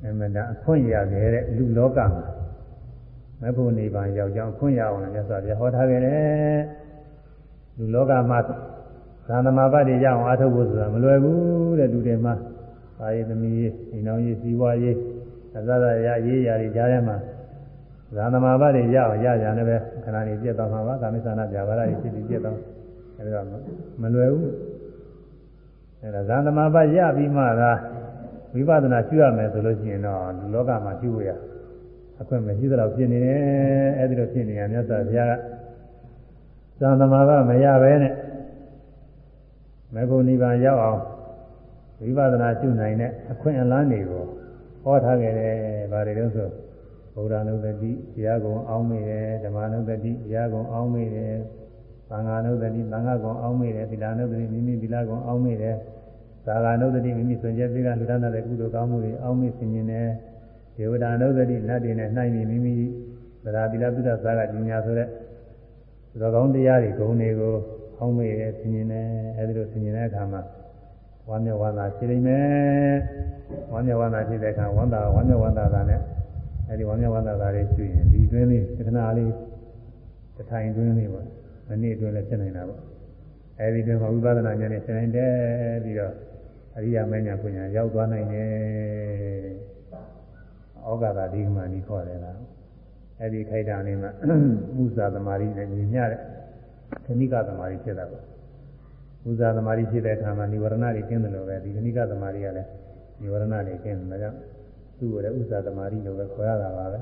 အမှန်တန်အခွင့်ရခဲ့တဲ့လူလောကမှာမဖို့နိဗ္ဗာန်ရောက်ကြောင်းခွင့်ရအောင်လည်းမြတ်စွာဘုရားဟောထားခဲ့တယ်လူလောကမှာသံသမာပတ်တွေရအောင်အားထုတ်ဖို့ဆိုတာမလွယ်ဘူးတဲ့လူတွေမှာ ပါရသမီးရေးအိမ်တော်ရေးစီဝါရေးအစစရရေးရာတွေကြားထဲမှာဇာသမာဘတွေရအောင်ရကြတယ်ပဲခဏလေးပြတ်သွားမှာပါကာမိသနာပြဘာရတွေဖြစ်ပြီးပြတ်သွားအဲဒီတော့မလွယ်ဘူးအဲဒါဇာသမာဘရပြီးမှသာဝိပဿနာရှုရမယ်ဆိုလို့ရှိရင်တော့လောကမှာရှုရအခွင့်မရှိသလောက်ဖြစ်နေတယ်အဲဒီလိုဖြစ်နေရမြတ်စွာဘုရားကဇာသမာဘမရပဲနဲ့မေဖို့နိဗ္ဗာန်ရောက်အောင် ဝိပဿနာရှုနိုင်တဲ့အခွင့်အလမ်းတွေကိုဟောထားခဲ့တယ်။ဘာတွေလဲဆိုဗုဒ္ဓနုဒတိတရားကုံအောင်းမိတယ်ဓမ္မနုဒတိတရားကုံအောင်းမိတယ်သံဃာနုဒတိသံဃာကုံအောင်းမိတယ်သီလနုဒတိမိမိသီလကုံအောင်းမိတယ်သာဂာနုဒတိမိမိဆွေကျဲသိကလူဒနာတဲ့ကုသိုလ်ကောင်းမှုတွေအောင်းမိဆင်ခြင်တယ်ဒေဝတာနုဒတိနတ်တွေနဲ့နှိုင်းပြီးမိမိသရာသီလသုဒ္ဓသာကပညာဆိုတဲ့သကောင်းတရားတွေဂုဏ်တွေကိုအောင်းမိတယ်ဆင်ခြင်တယ်အဲဒီလိုဆင်ခြင်တဲ့အခါမှာ ဝမ်းမြောက်ဝမ်းသာဖြစ်နေမယ်ဝမ်းမြောက်ဝမ်းသာဖြစ်တဲ့အခါဝမ်းသာဝမ်းမြောက်ဝမ်းသာတာနဲ့အဲဒီဝမ်းမြောက်ဝမ်းသာတာလေးကျွရင်ဒီအတွင်းလေးသက္ကနာလေးတစ်ထိုင်တွင်းလေးပေါ့မနေ့အတွင်းလည်းဖြစ်နေတာပေါ့အဲဒီတွင်မှာဝိပဿနာဉာဏ်နဲ့ဆင်နိုင်တယ်ပြီးတော့အရိယာမဉ္ဇဉ်ပညာရောက်သွားနိုင်တယ်ဩဃတာဒီကမာနီခေါ်တယ်လားအဲဒီခိုက်တာလေးမှာဥစ္စာသမารိနဲ့ညီမျှတဲ့ခဏိကသမารိဖြစ်တာပေါ့ ဥဇာသမารိဖြစ်တဲ့အခါမှာនិဝရဏတွေကျင်းတယ်လို့ပဲဒီခဏိကသမารိကလည်းនិဝရဏတွေကျင်းတယ်ဒါကြောင့်သူ့ကိုလည်းဥဇာသမารိလို့ပဲခေါ်ရတာပါပဲ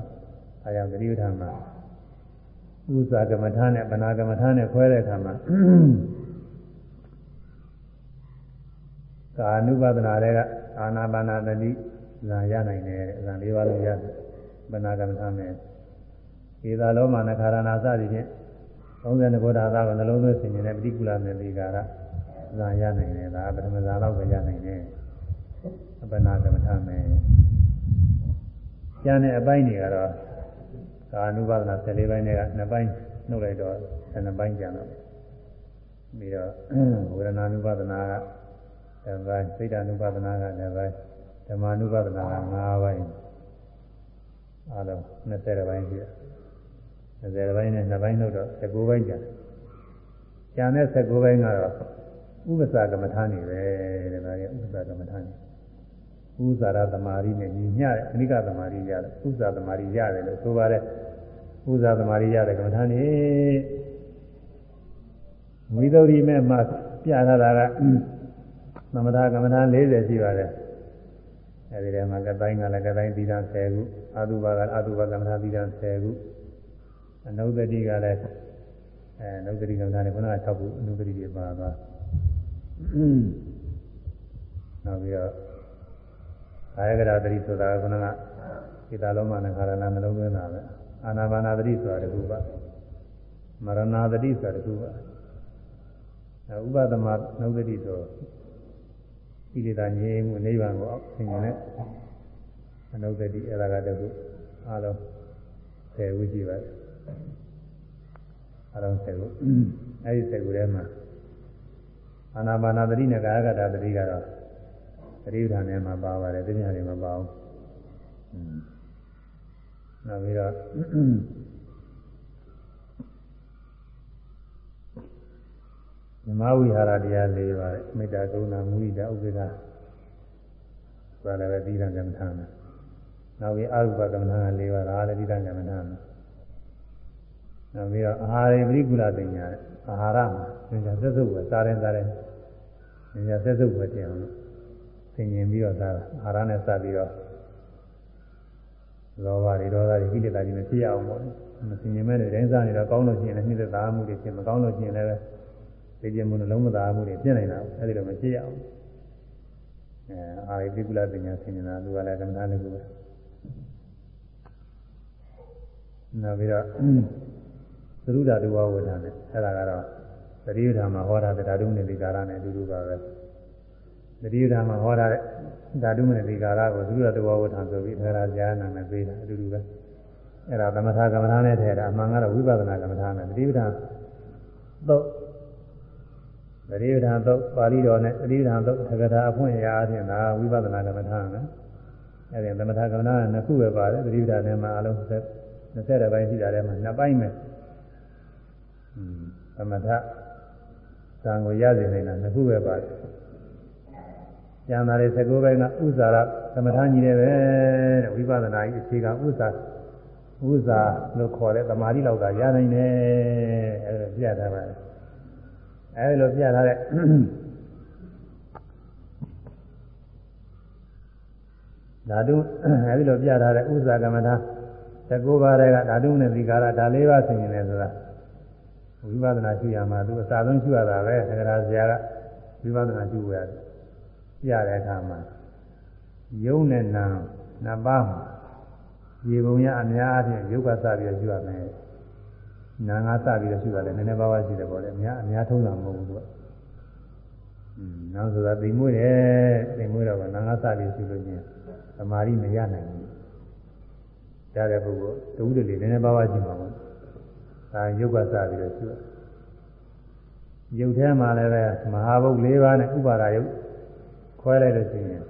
အဲကြောင့်တိဋ္ဌာန်မှာဥဇာကမ္မထာနဲ့ဗနာကမ္မထာနဲ့ခွဲတဲ့အခါမှာကာနုပဒနာတွေကအာနာပါနာတတိဇာရနိုင်တယ်ဇာ၄ပါးလုံးရတယ်ဗနာကမ္မထာနဲ့ဧသာလောမနခါရဏာစသည်ဖြင့်32ဘောဓာသာကနှလုံးသွင်းဆင်ခြင်တဲ့ပฏิကူလနဲ့ဒီကာရ ဇာရနိုင်တယ်ဒါပထမဇာတော့ပဲရနိုင်တယ်အပနာကမ္မထမယ်ကျန်တဲ့အပိုင်းတွေကတော့ကာနုပါဒနာ14ပိုင်းတွေက2ပိုင်းနှုတ်လိုက်တော့12ပိုင်းကျန်တော့ပြီးတော့ဝေဒနာနုပါဒနာက1ပိုင်းစိတ်ဓာနုပါဒနာက2ပိုင်းဓမ္မနုပါဒနာက5ပိုင်းအားလုံး20ပိုင်းရှိတယ်20ပိုင်းနဲ့2ပိုင်းနှုတ်တော့19ပိုင်းကျန်ကျန်တဲ့19ပိုင်းကတော့ ဥပ္ပစာကမ္မထာနေပဲတဲ့ဒါကြီးဥပ္ပစာကမ္မထာနေဥဇာရသမารိနဲ့ညီမျှတဲ့အနိကသမารိရတယ်ဥဇာသမารိရတယ်လို့ဆိုပါတယ်ဥဇာသမารိရတဲ့ကမ္မထာနေဝိသုရိမဲ့မှာပြထားတာကသမထကမ္မထာ40ရှိပါတယ်အဲဒီထဲမှာကတိုင်းကလည်းကတိုင်းပြီးသား10ခုအာသုဘကအသုဘကမ္မထာပြီးသား10ခုအနုဒတိကလည်းအဲနုဒတိကမ္မထာနဲ့ခုနက6ခုအနုဒတိတွေပါသွား နောက်ပြီးတော့အာယကရာတတိဆိုတာကခုနကဣတာလုံးမနဲ့ခါရဏနှလုံးသွင်းတာပဲအာနာပါနာတတိဆိုတာတခုပါမရဏတတိဆိုတာတခုပါဥပသမနုဒတိဆိုဣတိတာငြိမ်းမှုနိဗ္ဗာန်ကိုသင်ရင်လည်းအနုဒတိအဲ့ဒါကတခုအားလုံး10ဝိရှိပါတယ်အားလုံး10ခုအဲ့ဒီ10ခုထဲမှာ အာနာပါနာတတိနဲ့ကာယကတာတတိကတော့တတိဋ္ဌာန်ထဲမှာပါပါတယ်သိညာတွေမှာပါအောင်နောက်ပြီးတော့ဓမ္မဝိဟာရတရား၄ပါးမေတ္တာကရုဏာမုဒိတာဥပေက္ခဆိုတာလည်းပဲသီလကမ္မထာမယ်နောက်ပြီးအရုပကမ္မထာ၄ပါးဒါလည်းသီလကမ္မထာမယ်နောက်ပြီးတော့အာဟာရပရိကုလပညာအာဟာရမှာသင်္ကြန်သက်သုတ်ပဲစားရင်စားတယ် သင်္ကြန်သက်သုတ်ပဲတင်အောင်လို့သင်ញင်ပြီးတော့စားတာအာဟာရနဲ့စပြီးတော့လောဘတွေဒေါသတွေကိလေသာတွေမဖြစ်အောင်ပေါ့မသင်ញင်မဲ့တွေတိုင်းစားနေတော့ကောင်းလို့ရှိရင်လည်းနှိမ့်သက်သာမှုတွေဖြစ်မကောင်းလို့ရှိရင်လည်းသိကျင်မှုနှလုံးမသာမှုတွေဖြစ်နေတာအဲဒီလိုမဖြစ်ရအောင်အဲအာရိတိကုလပညာသင်ញင်တာသူကလည်းကမ္ဘာတစ်ခုပဲနောက်ပြီးတော့သရုဒ္ဓဒုဝဝဋ္ဌာနဲ့အဲ့ဒါကတော့ သတိဓမ္မဟောတာဓာတုမနိတိကာရနဲ့အတူတူပါပဲသတိဓမ္မဟောတာတဲ့ဓာတုမနိတိကာရကိုသရုဒ္ဓဒုဝဝဋ္ဌာဆိုပြီးထေရဇာနာနဲ့ပြေးတာအတူတူပဲအဲ့ဒါသမထကမ္မထာနဲ့ထဲတာအမှန်ကတော့ဝိပဿနာကမ္မထာနဲ့သတိပဋ္ဌာန်သုတ်သတိပဋ္ဌာန်သုတ်ပါဠိတော်နဲ့သတိပဋ္ဌာန်သုတ်သက္ကထာအဖွင့်ရာအချင်းဒါဝိပဿနာကမ္မထာနဲ့အဲ့ဒီသမထကမ္မထာကနှစ်ခုပဲပါတယ်သတိပဋ္ဌာန်နဲ့မှာအလုံး20ပိုင်းရှိတာထဲမှာနှစ်ပိုင်းပဲသမထသံ ကိုရစေနေတာနှစ်ခုပဲပါတယ်။ကျန်တာတွေ19ဘိုင်းကဥဇာရသမထညီတယ်ပဲတဲ့ဝိပဿနာကြီးအခြေခံဥဇာဥစ္စာလို့ခေါ်တဲ့သမာဓိလောက်ကရနိုင်တယ်အဲဒါပြထားပါတယ်အဲလိုပြထားတဲ့ဓာတုအဲဒီလိုပြထားတဲ့ဥစ္စာကမ္မထာ19ပါးတဲ့ကဓာတုနဲ့သီကာရဒါ၄ပါးဆင်ရင်လည်းဆိုတာ ဝိပဿနာရှိရမှာသူအစာဆုံးရှိရတာပဲသက္ကရာဆရာကဝိပဿနာရှိရတယ်ပြတဲ့အခါမှာယုံနဲ့နာနှစ်ပါးမှာရေပုံရအများအပြားယုတ်ကစပြီးတော့ရှိရမယ်နာငါစပြီးတော့ရှိရတယ်နည်းနည်းပါးပါးရှိတယ်ပေါ့လေအများအများထုံးတာမဟုတ်ဘူးသူကอืมနောက်ဆိုတာသိမွေးတယ်သိမွေးတော့ကနာငါစပြီးရှိလို့ချင်းသမာဓိမရနိုင်ဘူးရတဲ့ပုဂ္ဂိုလ်တဝိတ္တလေးနည်းနည်းပါးပါးရှိမှာပေါ့ ဒါယုတ်ကစပြီးတော့ရှိရရုပ်ထဲမှာလည်းပဲမဟာဘုတ်၄ပါးနဲ့ဥပါဒယုတ်ခွဲလိုက်လို့ရှိရင်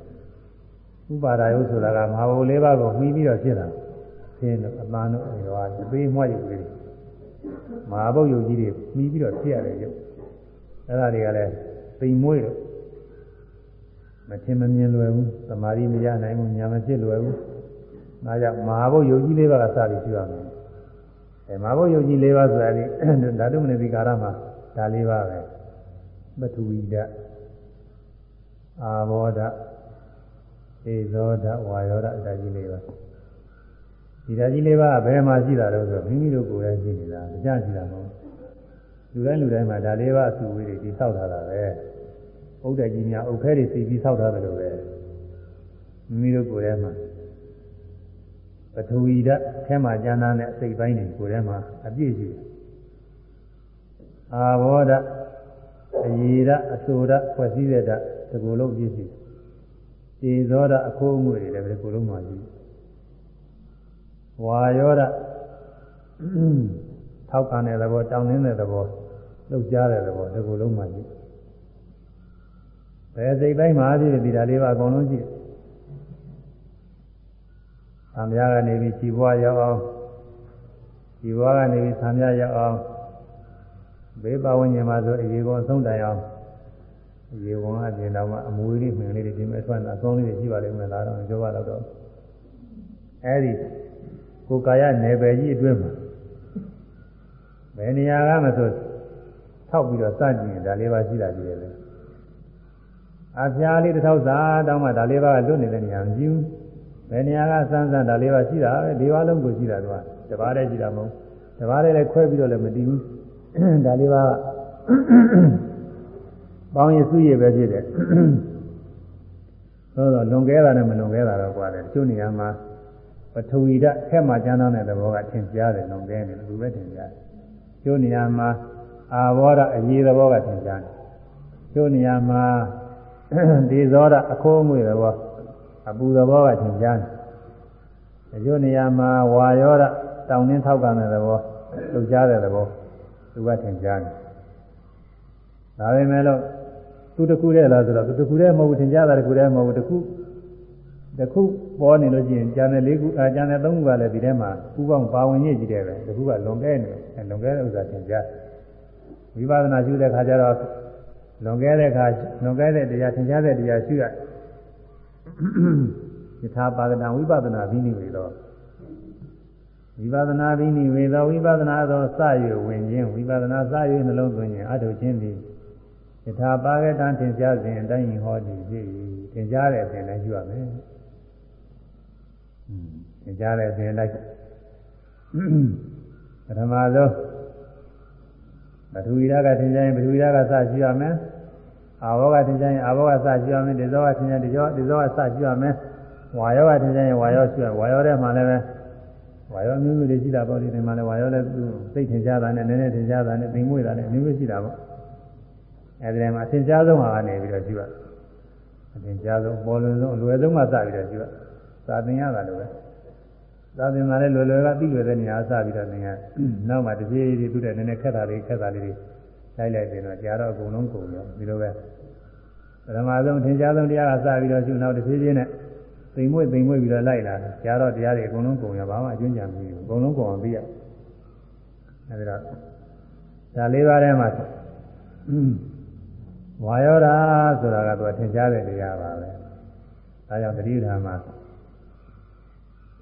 ဥပါဒယုတ်ဆိုတာကမဟာဘုတ်၄ပါးကိုမှီပြီးတော့ဖြစ်တာသင်တို့အမှန်တို့ရောအသေးမွှယုတ်လေးမဟာဘုတ်ယုတ်ကြီးတွေမှီပြီးတော့ဖြစ်ရတဲ့ယုတ်အဲ့ဒါတွေကလည်းသိမ်မွေးတော့မထင်မမြင်လွယ်ဘူးသမာဓိမရနိုင်ဘူးညာမဖြစ်လွယ်ဘူးဒါကြောင့်မဟာဘုတ်ယုတ်ကြီးလေးပါးကစပြီးရှိရမယ် အဲမဟာဘုတ်ယုတ်ကြီးလေးပါးဆိုတာဒီဓာတုမနတိကာရမှာဒါလေးပါပဲပထဝီဓာတ်အာဘောဓာတ်ဧဇောဓာတ်ဝါယောဓာတ်ဒါကြီးလေးပါဒီဓာတ်ကြီးလေးပါဘယ်မှာရှိတာလဲဆိုမိမိတို့ကိုယ်လည်းရှိနေတာကြားရှိတာမဟုတ်လူတိုင်းလူတိုင်းမှာဒါလေးပါအစုဝေးတွေဒီဆောက်ထားတာပဲဥဒ္ဒကြီးများအုတ်ခဲတွေစီပြီးဆောက်ထားတယ်လို့ပဲမိမိတို့ကိုယ်ထဲမှာ ပထဝီဓာတ်အဲမှာကျမ်းသားနဲ့အစိတ်ပိုင်းတွေကိုယ်ထဲမှာအပြည့်ရှိတယ်အာဘောဓအယေဓအဆိုဓဖွဲ့စည်းတဲ့ဓတကူလုံးပြည့်စုံခြေသောဓအခိုးအငွေတွေလည်းဒီကူလုံးမှာရှိဝါယောဓထောက်ခံတဲ့သဘောတောင်းနေတဲ့သဘောလှုပ်ရှားတဲ့သဘောဒီကူလုံးမှာရှိဘယ်စိတ်တိုင်းမှာဖြစ်ဒီဓာလေးပါအကုန်လုံးရှိ သံဃာကနေပြီးခြေဘွားရောက်အောင်ခြေဘွားကနေပြီးသံဃာရောက်အောင်ဘေးပဝန်းကျင်မှာဆိုအရေကုန်ဆုံးတိုင်အောင်အရေကုန်အပြင်တော့မှအမွေလေးမှင်လေးတွေဒီမဲ့ထွက်တာအကောင်းလေးတွေရှိပါလိမ့်မယ်လားတော့ပြောပါတော့တော့အဲဒီကိုယ်ကာယနယ်ပယ်ကြီးအတွင်းမှာဘယ်နေရာကမှဆိုထောက်ပြီးတော့စကြည့်ရင်ဒါလေးပါရှိတာကြည့်ရတယ်အဖျားလေးတစ်ထောက်စာတောင်းမှဒါလေးပါကလွတ်နေတဲ့နေရာမရှိဘူး ဘယ်နေရာကစမ်းစမ်းဒါလေးပါရှိတာပဲဒီပါလုံးကိုရှိတာတော့တပါးတည်းရှိတာမဟုတ်တပါးတည်းလည်းခွဲပြီးတော့လည်းမတည်ဘူးဒါလေးပါပေါင်းရစုရပဲဖြစ်တယ်ဆိုတော့လွန်ကဲတာနဲ့မလွန်ကဲတာတော့ကွာတယ်ကျုပ်နေရာမှာပထဝီဓာတ်ခဲမှကျမ်းသာတဲ့သဘောကထင်ရှားတယ်လွန်ကဲတယ်လူပဲထင်ရှားတယ်ကျုပ်နေရာမှာအာဘောဓအရေးသဘောကထင်ရှားတယ်ကျုပ်နေရာမှာဒီဇောဓအခိုးအငွေသဘော အပူသဘောကထင်ရှားတယ်ကျုပ်နေရာမှာဝါယောဓတောင်းနှင်းထောက်ကန်တဲ့သဘောလှုပ်ရှားတဲ့သဘောသူကထင်ရှားတယ်ဒါပေမဲ့လို့သူတခုတည်းလားဆိုတော့သူတခုတည်းမဟုတ်ဘူးထင်ရှားတာတခုတည်းမဟုတ်ဘူးတခုတခုပေါ်နေလို့ရှိရင်ကျန်တဲ့၄ခုအကျန်တဲ့၃ခုကလည်းဒီထဲမှာကူပေါင်းပါဝင်ရည်ကြည့်တယ်ပဲတခုကလွန်ကဲနေတယ်လွန်ကဲတဲ့ဥစ္စာထင်ရှားဝိပဿနာရှုတဲ့ခါကျတော့လွန်ကဲတဲ့ခါလွန်ကဲတဲ့တရားထင်ရှားတဲ့တရားရှုရယ ထာပါဒနာဝိပဿနာပြီးနေပြီတော့ဝိပဿနာပြီးနိဝေသောဝိပဿနာသောစ၍ဝင်ခြင်းဝိပဿနာစ၍နှလုံးသွင်းခြင်းအထုခြင်းသည်ယထာပါကတံသင်ကြားစဉ်အတိုင်းဟောသည်ဖြစ်၏သင်ကြားတဲ့အစဉ်လည်းရှိရမယ်သင်ကြားတဲ့အစဉ်လိုက်ပထမဆုံးပထဝီဓာတ်ကသင်ကြားရင်ပထဝီဓာတ်ကစရှိရမယ် အာဘောကသင်ကြားရင်အာဘောကစရှိရမယ်ဒီဇောကသင်ကြားဒီဇောဒီဇောကစရှိရမယ်ဝါယောကသင်ကြားရင်ဝါယောရှိရဝါယောထဲမှာလည်းပဲဝါရောမျိုးမျိုးတွေရှိတာပေါ့ဒီနေ့မှလည်းဝါရောလည်းသိထင်ရှားတာနဲ့နည်းနည်းထင်ရှားတာနဲ့သိမွေ့တာနဲ့မျိုးမျိုးရှိတာပေါ့အဲဒီထဲမှာအထင်ရှားဆုံးဟာကနေပြီးတော့ရှိရအထင်ရှားဆုံးပေါ်လွင်ဆုံးအလွယ်ဆုံးမှစပြီးတော့ရှိရသာသင်ရတာလို့ပဲသာသင်တာလည်းလွယ်လွယ်ကသိလွယ်တဲ့နေရာစပြီးတော့သင်ရနောက်မှတပြေးပြေးသူ့တဲ့နည်းနည်းခက်တာလေးခက်တာလေးတွေ လိုက်လိုက်ပြီးတော့ကြာတော့အကုန်လုံးကုန်ရောဒီလိုပဲပထမဆုံးထင်ရှားဆုံးတရားကစပြီးတော့ရှိနောက်တပြေးပြေးနဲ့သိမ်မွေ့သိမ်မွေ့ပြီးတော့လိုက်လာတယ်ကြားတော့တရားတွေအကုန်လုံးကုန်ရဘာမှအကျဉ်းချမ်းမရှိဘူးအကုန်လုံးကုန်အောင်သိရအဲဒီတော့ဒါလေးပါးထဲမှာဝါယောဓာဆိုတာကတော့ထင်ရှားတဲ့တရားပါပဲဒါကြောင့်တတိယဓမ္မ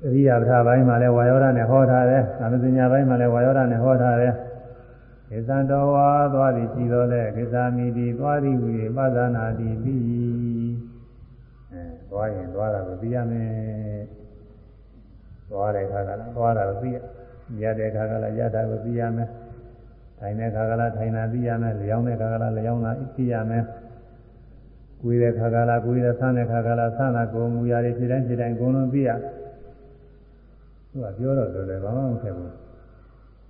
အရိယာပဌာပိုင်းမှာလည်းဝါယောဓာနဲ့ဟောထားတယ်။သာမဇညာပိုင်းမှာလည်းဝါယောဓာနဲ့ဟောထားတယ်။ ကိစ္စံတော်ဝါသွားသည်ကြည်တော်လဲကိစ္စမိသည်သွားသည်ဟူ၍ပသနာတိပြီးအဲသွားရင်သွားတာကိုသိရမယ်။သွားတဲ့ခါကလည်းသွားတာကိုသိရ။ရတဲ့ခါကလည်းရတာကိုသိရမယ်။ထိုင်တဲ့ခါကလည်းထိုင်တာသိရမယ်။လျောင်းတဲ့ခါကလည်းလျောင်းတာသိရမယ်။ကိုယ်တဲ့ခါကလည်းကိုယ်တဲ့ဆန်းတဲ့ခါကလည်းဆန်းတာကိုမူရတဲ့ဖြစ်တိုင်းဖြစ်တိုင်းအကုန်လုံးသိရ။သူကပြောတော့တယ်ဘာမှမဖြစ်ဘူး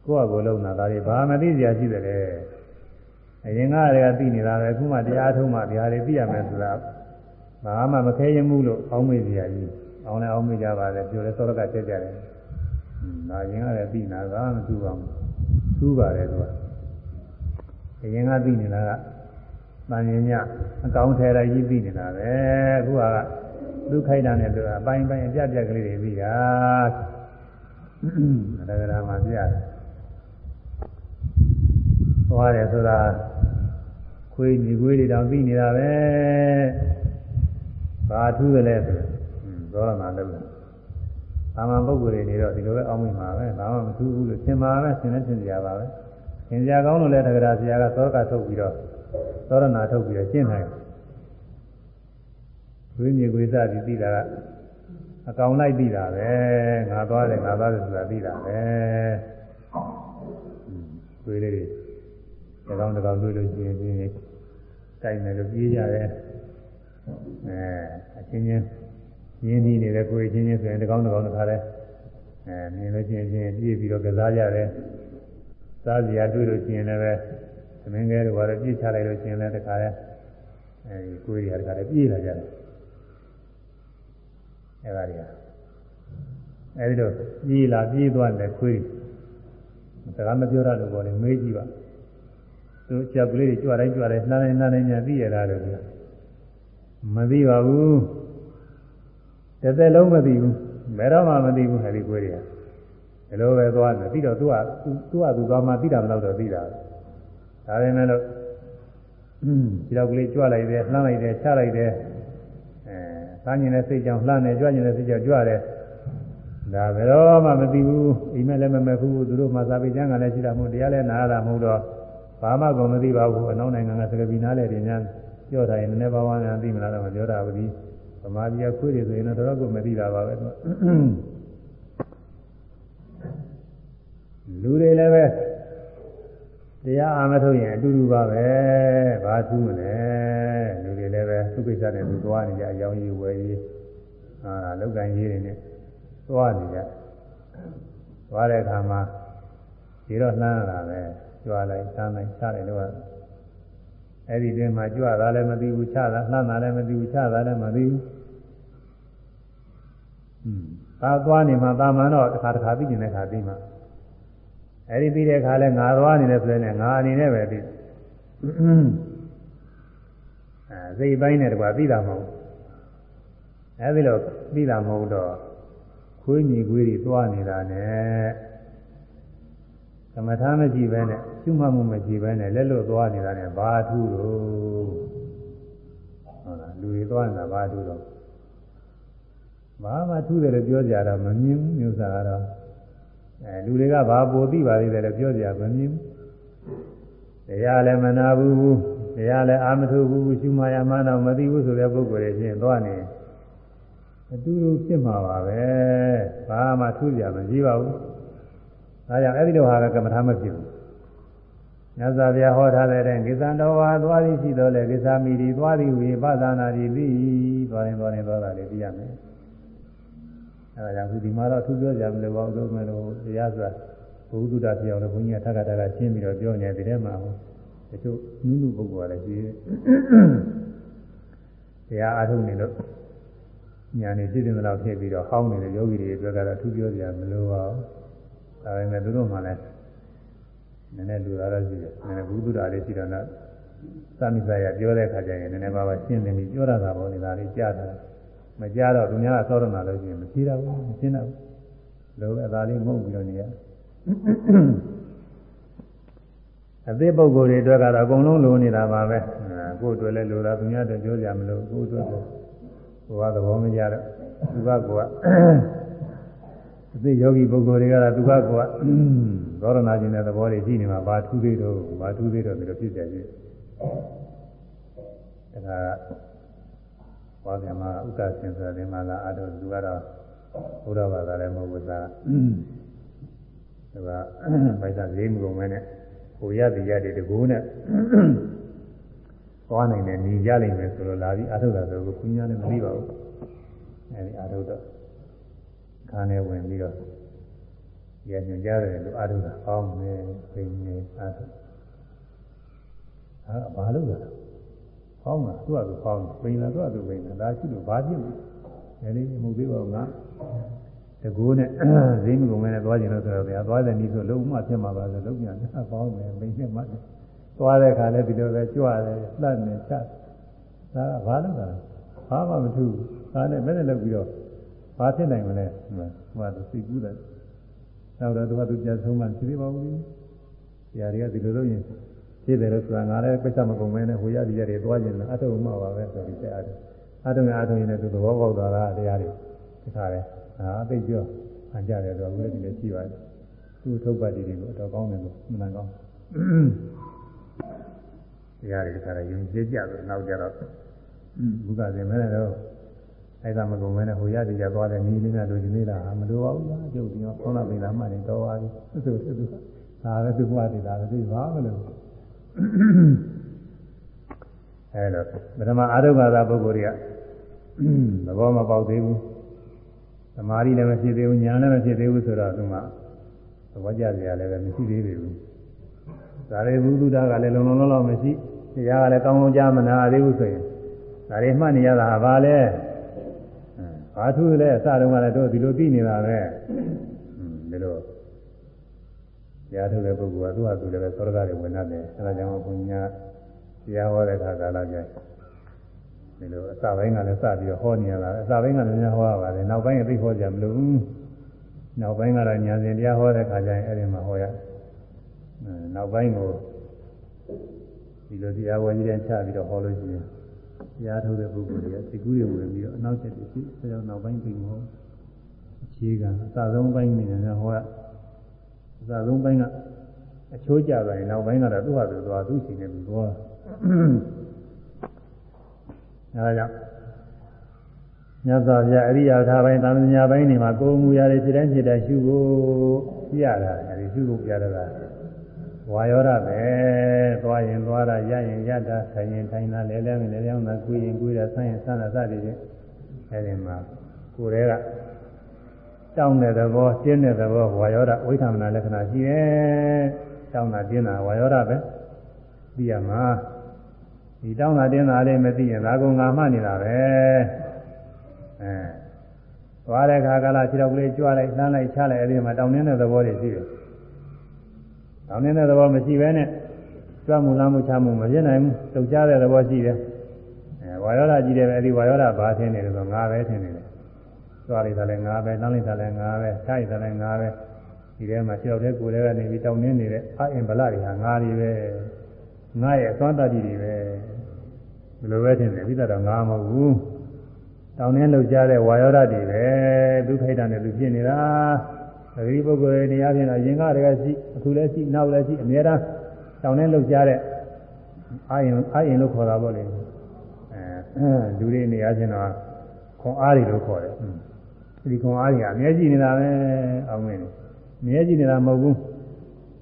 ကိုယ့်အကိုလုံးတာဒါတွေဘာမသိစရာရှိတယ်လေအရင်ကတည်းကသိနေတာပဲအခုမှတရားထုံးမှတရားတွေသိရမယ်ဆိုတာဘာမှမခဲရင်မှုလို့အောင်းမေ့စရာကြီးအောင်းလည်းအောင်းမေ့ကြပါလေပြောလဲစောရကချက်ကြတယ်ဒါရင်ကလည်းသိနေတာကမသူ့ပါဘူးသူ့ပါတယ်သူကအရင်ကသိနေတာကတန်ရင်ညအကောင်းထဲလိုက်ကြီးသိနေတာပဲအခုကသူခိုက်တာနဲ့သူကအပိုင်းပိုင်းအပြတ်ပြက်ကလေးတွေပြီးတာအရဂရမှာပြရတယ် သွားတယ်ဆိုတာခွေးညီခွေးတွေတောင်သိနေတာပဲဘာထူးတယ်လဲဆိုတော့သောရနာလို့အာမန်ပုဂ္ဂိုလ်တွေနေတော့ဒီလိုပဲအောင်းမိမှာပဲဘာမှမထူးဘူးလို့သင်ပါပဲသင်လည်းသင်ကြပါပဲသင်ကြကောင်းလို့လည်းတက္ကရာဆရာကသောကထုတ်ပြီးတော့သောရနာထုတ်ပြီးတော့ရှင်းတယ်ဝိမြေခွေးစသည်သိတာကအကောင်လိုက်သိတာပဲငါသွားတယ်ငါသွားတယ်ဆိုတာသိတာပဲခွေးလေးတွေ တကောင်တကောင်တွေ့လို့ရှိရင်ချင်းတိုက်မယ်လို့ပြေးကြတယ်အဲအချင်းချင်းရင်းနှီးနေတဲ့ကိုယ်ချင်းချင်းဆိုရင်တကောင်တကောင်တစ်ခါလဲအဲမြင်လို့ချင်းချင်းပြေးပြီးတော့ကစားကြတယ်စားစရာတွေ့လို့ရှိရင်လည်းပဲသမင်းကဲတွေကတော့ပြေးချလိုက်လို့ရှိရင်လည်းတခါလဲအဲဒီကိုယ်တွေကတခါလဲပြေးလာကြတယ်အဲဒါတွေကအဲဒီတော့ပြေးလာပြေးသွားတယ်ခွေးစကားမပြောရလို့ပေါ်လေမေးကြည့်ပါ သူကြောက်ကလေးတွေကြွတိုင်းကြွတိုင်းနှမ်းတိုင်းနှမ်းတိုင်းညာသိရတာလို့ပြောမသိပါဘူးတစ်သက်လုံးမသိဘူးဘယ်တော့မှမသိဘူးဟဲ့ဒီကိုယ်တွေကဒီလိုပဲသွားတယ်ပြီးတော့သူကသူကသူသွားမှသိတာမလို့တော့သိတာဒါပေမဲ့လို့ဒီတော့ကလေးကြွလိုက်တယ်နှမ်းလိုက်တယ်ချလိုက်တယ်အဲသားညင်တဲ့စိတ်ကြောင့်လှမ်းတယ်ကြွညင်တဲ့စိတ်ကြောင့်ကြွတယ်ဒါဘယ်တော့မှမသိဘူးအိမ်မက်လည်းမမဲ့ဘူးသူတို့မှသာပိကျမ်းကလည်းရှိတာမဟုတ်တရားလည်းနားရတာမဟုတ်တော့ ဘာမှကိုမသိပါဘူးအနောက်နိုင်ငံကစကပီနားလည်းတွေများပြောတာရင်နည်းနည်းပါးပါးများသိမလားတော့မပြောတာဘူးဒီဗမာပြည်ခွေးတွေဆိုရင်တော့တော့ကိုမသိတာပါပဲသူလူတွေလည်းပဲတရားအာမထုတ်ရင်အတူတူပါပဲဘာသူမလဲလူတွေလည်းပဲသူ့ကိစ္စနဲ့သူသွားနေကြအကြောင်းကြီးဝယ်ကြီးဟာလောက်ကန်ကြီးတွေနဲ့သွားနေကြသွားတဲ့အခါမှာဒီတော့လှမ်းလာပဲ ကြွားလိုက်ဆန်းလိုက်ချလိုက်တော့အဲ့ဒီတွင်မှာကြွတာလည်းမသိဘူးချတာလှမ်းတာလည်းမသိဘူးချတာလည်းမသိဘူးอืมသာသွားနေမှာတာမန်တော့တစ်ခါတစ်ခါပြီးနေတဲ့ခါပြီးမှအဲ့ဒီပြီးတဲ့ခါလဲငါသွားနေတယ်ဆိုရင်ငါအနေနဲ့ပဲပြီးအဲစိတ်ပိုင်းနဲ့တကွာပြီးတာမဟုတ်အဲ့ဒီလိုပြီးတာမဟုတ်တော့ခွေးညီခွေးတွေသွားနေတာနဲ့ သမထမရှိဘဲနဲ့ကျွမှတ်မှုမရှိဘဲနဲ့လက်လွတ်သွားနေတာနဲ့ဘာထူးလို့ဟုတ်လားလူတွေသွားနေတာဘာထူးတော့ဘာမှထူးတယ်လို့ပြောကြတာမမြင်ဘူးမျိုးစားကတော့အဲလူတွေကဘာပိုသိပါသေးတယ်လို့ပြောကြမမြင်ဘူးတရားလည်းမနာဘူးတရားလည်းအာမထုဘူးရှုမှရမှန်းတော့မသိဘူးဆိုတဲ့ပုဂ္ဂိုလ်တွေချင်းသွားနေအတူတူဖြစ်မှာပါပဲဘာမှထူးကြမရှိပါဘူး ဒါကြောင့်အဲ့ဒီလိုဟာကကမ္မထာမဖြစ်ဘူးမြတ်စွာဘုရားဟောထားတဲ့ကိစ္စတော်ဟာသွားသည်ရှိတော်လေကိစ္စမိဒီသွားသည်ဝေပသနာတိပြီးသွားရင်သွားရင်သွားတာလေသိရမယ်အဲဒါကြောင့်ဒီမှာတော့သူပြောကြမလို့ဘာလို့မလို့တရားဆိုတာဘုသူတ္တပြောင်းလို့ဘုန်းကြီးကထပ်ခါတကရှင်းပြီးတော့ပြောနေတယ်ဒီထဲမှာဟိုတချို့နုနုပုဂ္ဂိုလ်ကလည်းရှိတရားအားထုတ်နေလို့ညာနေဖြစ်တယ်မလားဖြစ်ပြီးတော့ဟောင်းနေတဲ့ယောဂီတွေအတွက်ကတော့သူပြောကြမလို့ပါဘူး ဒါပေမဲ့သူတို့မှလည်းနည်းနည်းလူသားတော့ရှိတယ်နည်းနည်းဘုသူတ္တလေးရှိတော့တော့သမိစာရပြောတဲ့အခါကျရင်နည်းနည်းပါးပါးရှင်းနေပြီပြောရတာပေါ့နေတာလေးကြားတာမကြတော့သူများကသောရဏလို့ရှိရင်မကြည့်တော့ဘူးမရှင်းတော့ဘူးလို့အသာလေးမဟုတ်ပြီးတော့နေရအသေးပုဂ္ဂိုလ်တွေအတွက်ကတော့အကုန်လုံးလိုနေတာပါပဲကိုယ်အတွက်လည်းလိုတာသူများအတွက်ပြောကြမလို့ကိုယ်အတွက်ကိုယ်ကသဘောမကျတော့သူကကိုယ်က အသိယောဂီပုဂ္ဂိုလ်တွေကတော့သူကကွာသောရဏခြင်းတဲ့သဘောတွေရှိနေမှာဘာထူးသေးတော့ဘာထူးသေးတော့ဒီလိုဖြစ်ကြကြီးဒါကဘာပြန်မှာဥက္ကဆင်ဆိုတဲ့မှာလာအတော့သူကတော့ဘုရားဘာသာလည်းမဟုတ်ဘူးသာသူကဗိုက်သာလေးမကုန်မဲနဲ့ဟိုရသည်ရတဲ့တကူနဲ့သွားနိုင်တယ်နေကြလိမ့်မယ်ဆိုတော့လာပြီးအထုတာဆိုကိုခွညာလည်းမသိပါဘူးအဲဒီအထုတော့ ခါနဲ့ဝင်ပြီးတော့ရညွှန်ကြားတယ်လို့အထုတာအောင်းနေဖိနေအထုဟာဘာလို့လဲဖောင်းတာသူ့အတူဖောင်းပိန်လာသူ့အတူပိန်လာဒါရှိလို့ဘာဖြစ်လဲဒီလေးမဟုတ်သေးပါဘူးငါတကူနဲ့ဈေးမကုန်မဲနဲ့သွားကြည့်လို့ဆိုတော့ဗျာသွားတယ်နီးဆိုလုံးဝဖြစ်မှာပါဆိုလုံးပြန်အပေါင်းမယ်ပိန်နဲ့မှတ်တယ်သွားတဲ့ခါလည်းဒီလိုပဲကြွတယ်လှတ်နေချက်ဒါကဘာလို့လဲဘာမှမထူးဒါနဲ့မဲ့နဲ့လောက်ပြီးတော့ ဘာဖြစ်နိုင်မလဲဟိုကသူစိတ်ကူးတယ်နောက်တော့သူကသူပြန်ဆုံးမှသိသေးပါဘူး။ဆရာတွေကဒီလိုလုပ်ရင်ဖြစ်တယ်လို့ဆိုတာငါလည်းပိဿမကုန်မဲနဲ့ဟိုရဒီရတယ်သွားခြင်းလားအထုံမှပါပဲဆိုပြီးဆက်အားတယ်။အထုံအထုံရင်လည်းသူသဘောပေါက်သွားတာတရားတွေဒီခါလဲဟာသိကြောအကြတယ်ဆိုတော့ဘုရားဒီလည်းရှိပါတယ်။သူ့ထုတ်ပတ်တွေကိုအတော်ကောင်းတယ်လို့မှန်ကောင်း။တရားတွေဒီခါလဲယုံကြည်ကြတယ်နောက်ကြတော့ဘုရားရှင်မဲနဲ့တော့ အဲ့ဒါမကုန်မဲနဲ့ဟိုရဒီရသွားတယ်နီးလေးနဲ့လူကြီးလေးလားမလိုပါဘူးလားကျုပ်ဒီမှာခေါင်းလာပိန်လာမှနေတော့ပါပြီဆိုဆိုသူဒါလည်းသူ့ဘဝတည်တာလည်းသိပါမလို့အဲ့တော့ပထမအာရုံဘာသာပုဂ္ဂိုလ်တွေကသဘောမပေါက်သေးဘူးသမာဓိလည်းမဖြစ်သေးဘူးဉာဏ်လည်းမဖြစ်သေးဘူးဆိုတော့သူမှသဘောကျစရာလည်းပဲမရှိသေးဘူးဒါရီဘုဒ္ဓကလည်းလုံလုံလောက်လောက်မရှိတရားကလည်းကောင်းကောင်းကြားမနာသေးဘူးဆိုရင်ဒါရီမှတ်နေရတာဟာဘာလဲ ဘာထူးလဲအစတုန်းကလည်းတို့ဒီလိုသိနေတာပဲဒီလိုတရားထုတ်တဲ့ပုဂ္ဂိုလ်ကသူ့ဟာသူလည်းပဲသောရကတွေဝင်တတ်တယ်အဲဒါကြောင့်ဘုညာတရားဟောတဲ့အခါကာလကျဒီလိုအစပိုင်းကလည်းစပြီးတော့ဟောနေရတာအစပိုင်းကလည်းများဟောရပါတယ်နောက်ပိုင်းကသိဟောကြမလို့နောက်ပိုင်းကတော့ညာစဉ်တရားဟောတဲ့အခါကျရင်အဲ့ဒီမှာဟောရနောက်ပိုင်းကိုဒီလိုတရားဝဲကြီးတဲ့ချပြီးတော့ဟောလို့ရှိရင်တ ရားထုတ်တဲ့ပုဂ္ဂိုလ်တွေကစိတ်ကူးတွေဝင်ပြီးတော့အနောက်ချက်တွေရှိအဲကြောင့်နောက်ပိုင်းပြင်မဟုတ်အခြေခံအစဆုံးပိုင်းနေတယ်ဟောအစဆုံးပိုင်းကအချိုးကြသွားရင်နောက်ပိုင်းကတော့သူ့ဟာသူသွားသူ့ချိန်နဲ့သူသွားအဲဒါကြောင့်မြတ်စွာဘုရားအရိယာထာပိုင်းသာမဏေပိုင်းနေမှာကိုယ်မူရာတွေဖြစ်တိုင်းဖြစ်တိုင်းရှုဖို့ပြရတာအဲဒီရှုဖို့ပြရတာ ဝါယောရပဲသွားရင်သွားတာရရင်ရတာထိုင်ရင်ထိုင်တာလဲလဲလဲလဲအောင်တာကိုရင်ကိုရဆန်းရင်ဆန်းတာစသည်ဖြင့်အဲဒီမှာကိုယ်တည်းကတောင်းတဲ့သဘောကျင်းတဲ့သဘောဝါယောရဝိသမနာလက္ခဏာရှိတယ်တောင်းတာတင်းတာဝါယောရပဲသိရမှာဒီတောင်းတာတင်းတာလေးမသိရင်ဒါကငါမှနေတာပဲအဲသွားတဲ့ခါကလာခြေတော်ကလေးကြွလိုက်လှမ်းလိုက်ချလိုက်အဲဒီမှာတောင်းနေတဲ့သဘောတွေရှိတယ်။ တောင်းနေတဲ့သဘောမရှိဘဲနဲ့ကြွမှုလားမှုချမှုမဖြစ်နိုင်ဘူး။တုတ်ကြတဲ့သဘောရှိတယ်။အဲဝါယောဓာကြီးတယ်ပဲအဲဒီဝါယောဓာဘာထင်းနေလဲဆိုငါပဲထင်းနေတယ်။ကြွလိုက်တာလည်းငါပဲ၊နှောင်းလိုက်တာလည်းငါပဲ၊ခြိုက်တာလည်းငါပဲ။ဒီထဲမှာခြေတော်တဲ့ကိုယ်တွေကနေပြီးတောင်းနေနေတဲ့အအင်ဗလာတွေဟာငါတွေပဲ။ငါရဲ့အသွမ်းတတ္တိတွေပဲ။ဒီလိုပဲထင်တယ်ပြီးတော့ငါမဟုတ်ဘူး။တောင်းနေလောက်ကြတဲ့ဝါယောဓာတွေပဲ။ဒုက္ခိတနဲ့လူဖြစ်နေတာ။ သတိပုဂ္ဂိုလ်ရဲ့တရားပြင်တော့ရင်ကားတကရှိအခုလည်းရှိနောက်လည်းရှိအများအားတောင်းနေလောက်ကြတဲ့အာယင်အာယင်လို့ခေါ်တာပေါ့လေအဲလူတွေနေရာချင်းတော့ခွန်အားတွေလို့ခေါ်တယ်ဒီခွန်အားတွေကအများကြီးနေတာပဲအောင်မင်းအများကြီးနေတာမဟုတ်ဘူး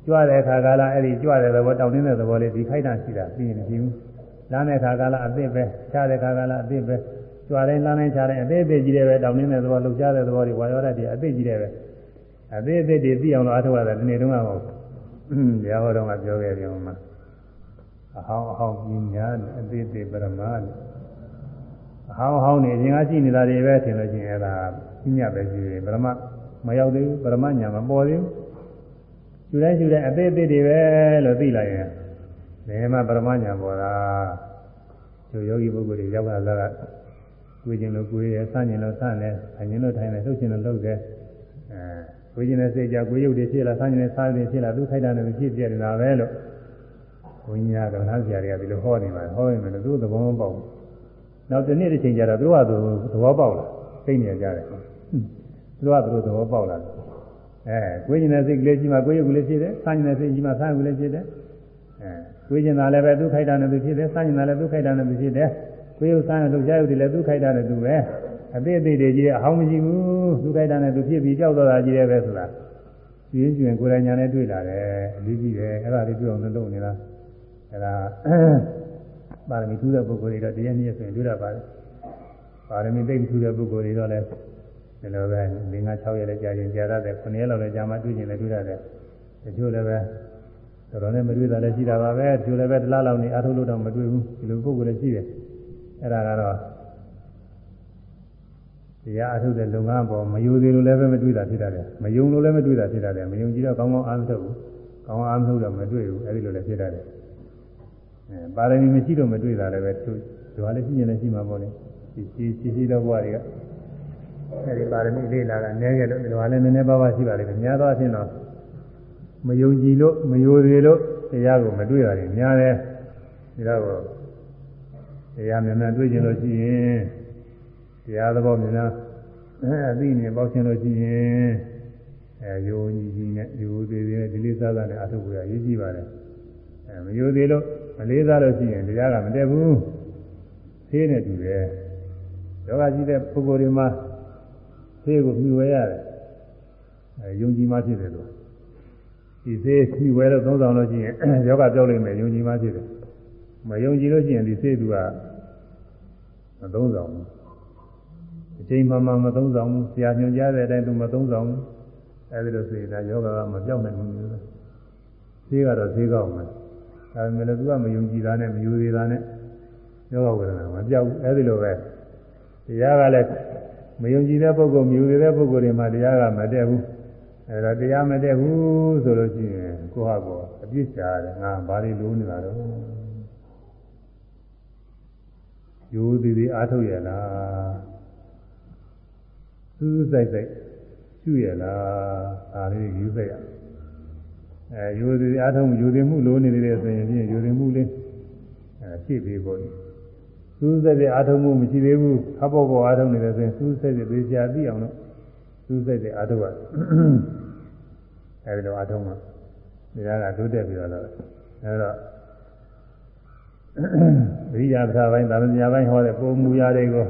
ကြွတဲ့အခါကလာအဲ့ဒီကြွတဲ့သဘောတောင်းနေတဲ့သဘောလေးဒီခိုက်တာရှိတာပြီးရင်မရှိဘူးလမ်းတဲ့အခါကလာအသစ်ပဲခြားတဲ့အခါကလာအသစ်ပဲကြွတိုင်းလမ်းတိုင်းခြားတိုင်းအသေးအသေးကြီးတယ်ပဲတောင်းနေတဲ့သဘောလှုပ်ရှားတဲ့သဘောတွေဝါရောတဲ့အသေးကြီးတယ်ပဲ အသေးအသေးတွေသိအောင်လို့အထောက်ရတယ်ဒီနေ့တုန်းကမဟုတ်ဘူး။ဘုရားဟောတော်ကပြောခဲ့တယ်ဟိုမှာအဟောင်းအဟောင်းပညာအသေးသေးပရမတ်အဟောင်းအဟောင်းနေအရင်ကရှိနေတာတွေပဲထင်လို့ချင်းအဲ့ဒါပညာပဲရှိတယ်ပရမတ်မရောက်သေးဘူးပရမတ်ညာမပေါ်သေးဘူး။ယူတိုင်းယူတိုင်းအသေးအသေးတွေပဲလို့သိလိုက်ရင်ဘယ်မှာပရမတ်ညာပေါ်တာကျိုးယောဂီပုဂ္ဂိုလ်တွေရောက်လာတာကကိုယ်ကျင်လို့ကိုယ်ရဲ့ဆန့်ကျင်လို့ဆန့်တယ်အရင်လို့ထိုင်တယ်လှုပ်ကျင်လို့လှုပ်တယ်အဲ ကိုယ်ကျင်တဲ့စိတ်ကြကိုယ်ရုပ်တွေဖြစ်လာဆန်းကျင်တဲ့စားတွေဖြစ်လာသူခိုက်တာနဲ့ဖြစ်ပြနေတာပဲလို့ဘုန်းကြီးကကမ္ဘာဆရာတွေကဒီလိုဟောနေပါဟောနေတယ်သူသဘောမပေါက်ဘူးနောက်တစ်နေ့တစ်ချိန်ကျတော့သူကသူသဘောပေါက်လာသိနေကြတယ်သူကသူသဘောပေါက်လာအဲကိုယ်ကျင်တဲ့စိတ်ကလေးရှိမှကိုယ်ရုပ်ကလေးဖြစ်တယ်ဆန်းကျင်တဲ့စိတ်ရှိမှဆန်းရုပ်ကလေးဖြစ်တယ်အဲကိုယ်ကျင်တာလည်းပဲသူခိုက်တာနဲ့သူဖြစ်တယ်ဆန်းကျင်တာလည်းသူခိုက်တာနဲ့သူဖြစ်တယ်ကိုယ်ရုပ်ဆန်းရုပ်လှုပ်ရှားရုပ်တွေလည်းသူခိုက်တာနဲ့သူပဲအ သေးအသေးတွေကြီးအဟောင်းမရှိဘူးသူခိုက်တာနဲ့သူဖြစ်ပြီးကြောက်တော့တာကြီးတယ်ပဲဆိုတာကျွင်းကျွင်းကိုယ်တိုင်ညာနဲ့တွေ့လာတယ်အလေးကြီးတယ်အဲ့ဒါလေးပြောအောင်လုပ်နေတာအဲ့ဒါပါရမီထူးတဲ့ပုဂ္ဂိုလ်တွေတော့တရားနည်းဆိုရင်တွေ့ရပါတယ်ပါရမီသိထူးတဲ့ပုဂ္ဂိုလ်တွေတော့လည်းဒီလိုပဲ၅၅6ရက်လည်းကြာရင်ကြာရတယ်9ရက်လောက်လည်းကြာမှတွေ့ရင်လည်းတွေ့ရတယ်တချို့လည်းပဲတော်တော်နဲ့မတွေ့တာလည်းရှိတာပါပဲတချို့လည်းပဲတစ်လားလောက်နေအားထုတ်လို့တော့မတွေ့ဘူးဒီလိုပုဂ္ဂိုလ်လည်းရှိတယ်အဲ့ဒါကတော့ တရားအထုတ်တဲ့လုပ်ငန်းပေါ်မယုံသေးလို့လည်းပဲမတွေ့တာဖြစ်တယ်မယုံလို့လည်းမတွေ့တာဖြစ်တယ်မယုံကြည့်တော့ကောင်းကောင်းအားမထုတ်ဘူးကောင်းကောင်းအားမထုတ်တော့မတွေ့ဘူးအဲ့ဒီလိုလည်းဖြစ်တယ်အဲပါရမီမရှိတော့မတွေ့တာလည်းပဲသူဒီဟာလည်းရှိရင်လည်းရှိမှာပေါ့လေရှိရှိရှိရှိတော့ဘဝတွေကအဲဒီပါရမီလေးလာကနေခဲ့လို့ဒီလိုလည်းနည်းနည်းပါးပါးရှိပါလိမ့်မယ်များသောအားဖြင့်တော့မယုံကြည်လို့မယိုသေးလို့တရားကိုမတွေ့ရတယ်များတယ်ဒါတော့တရားမြန်မြန်တွေ့ကျင်လို့ရှိရင် တရားသဘောမြန်မြန်အသိဉာဏ်ပေါက်ခြင်းလို့ရှိရင်အဲယုံကြည်ခြင်းနဲ့ယုံသေးသေးနဲ့ဒီလေးစားစားနဲ့အထုပ်ကိုရရေးကြည့်ပါတယ်အဲမယုံသေးလို့မလေးစားလို့ရှိရင်တရားကမတက်ဘူးသေးနဲ့တူတယ်ယောဂရှိတဲ့ပုဂ္ဂိုလ်တွေမှာသေးကိုမြှဝဲရတယ်အဲယုံကြည်မှဖြစ်တယ်လို့ဒီသေးမြှဝဲလို့သုံးဆောင်လို့ရှိရင်ယောဂပြောက်လိမ့်မယ်ယုံကြည်မှဖြစ်တယ်မယုံကြည်လို့ရှိရင်ဒီသေးသူကမသုံးဆောင်ဘူး အချိန်မှမှမသုံးဆောင်ဘူးဆရာညွှန်ကြားတဲ့အတိုင်းသူမသုံးဆောင်ဘူးအဲဒီလိုဆိုရင်ဒါယောဂကမပြောက်နိုင်ဘူးသေးကတော့သေးကောင်းမယ်ဒါပေမဲ့လည်းသူကမယုံကြည်တာနဲ့မယူသေးတာနဲ့ယောဂဝေဒနာမပြောက်ဘူးအဲဒီလိုပဲတရားကလည်းမယုံကြည်တဲ့ပုဂ္ဂိုလ်မယူသေးတဲ့ပုဂ္ဂိုလ်တွေမှာတရားကမတည့်ဘူးအဲဒါတရားမတည့်ဘူးဆိုလို့ရှိရင်ကိုယ့်ဟာကိုယ်အပြစ်ရှာရတယ်ငါဘာတွေလိုနေတာတော့ယူသေးသေးအားထုတ်ရလား စူးစိုက်စိုက်ရှုရလားအားလေးယူစိုက်ရအဲယူသေးအားထုတ်ယူသေးမှုလိုနေသေးတယ်ဆိုရင်ဖြင့်ယူသေးမှုလေးအဲဖြည့်ပေးဖို့စူးစိုက်တဲ့အားထုတ်မှုမရှိသေးဘူးခပ်ပေါ်ပေါ်အားထုတ်နေတယ်ဆိုရင်စူးစိုက်တဲ့သေချာသိအောင်လို့စူးစိုက်တဲ့အားထုတ်ရအဲဒီလိုအားထုတ်မှဒါကတိုးတက်ပြီးတော့အဲတော့ဝိရိယပထပိုင်းသာမဏေပိုင်းဟောတဲ့ပုံမူရာတွေကို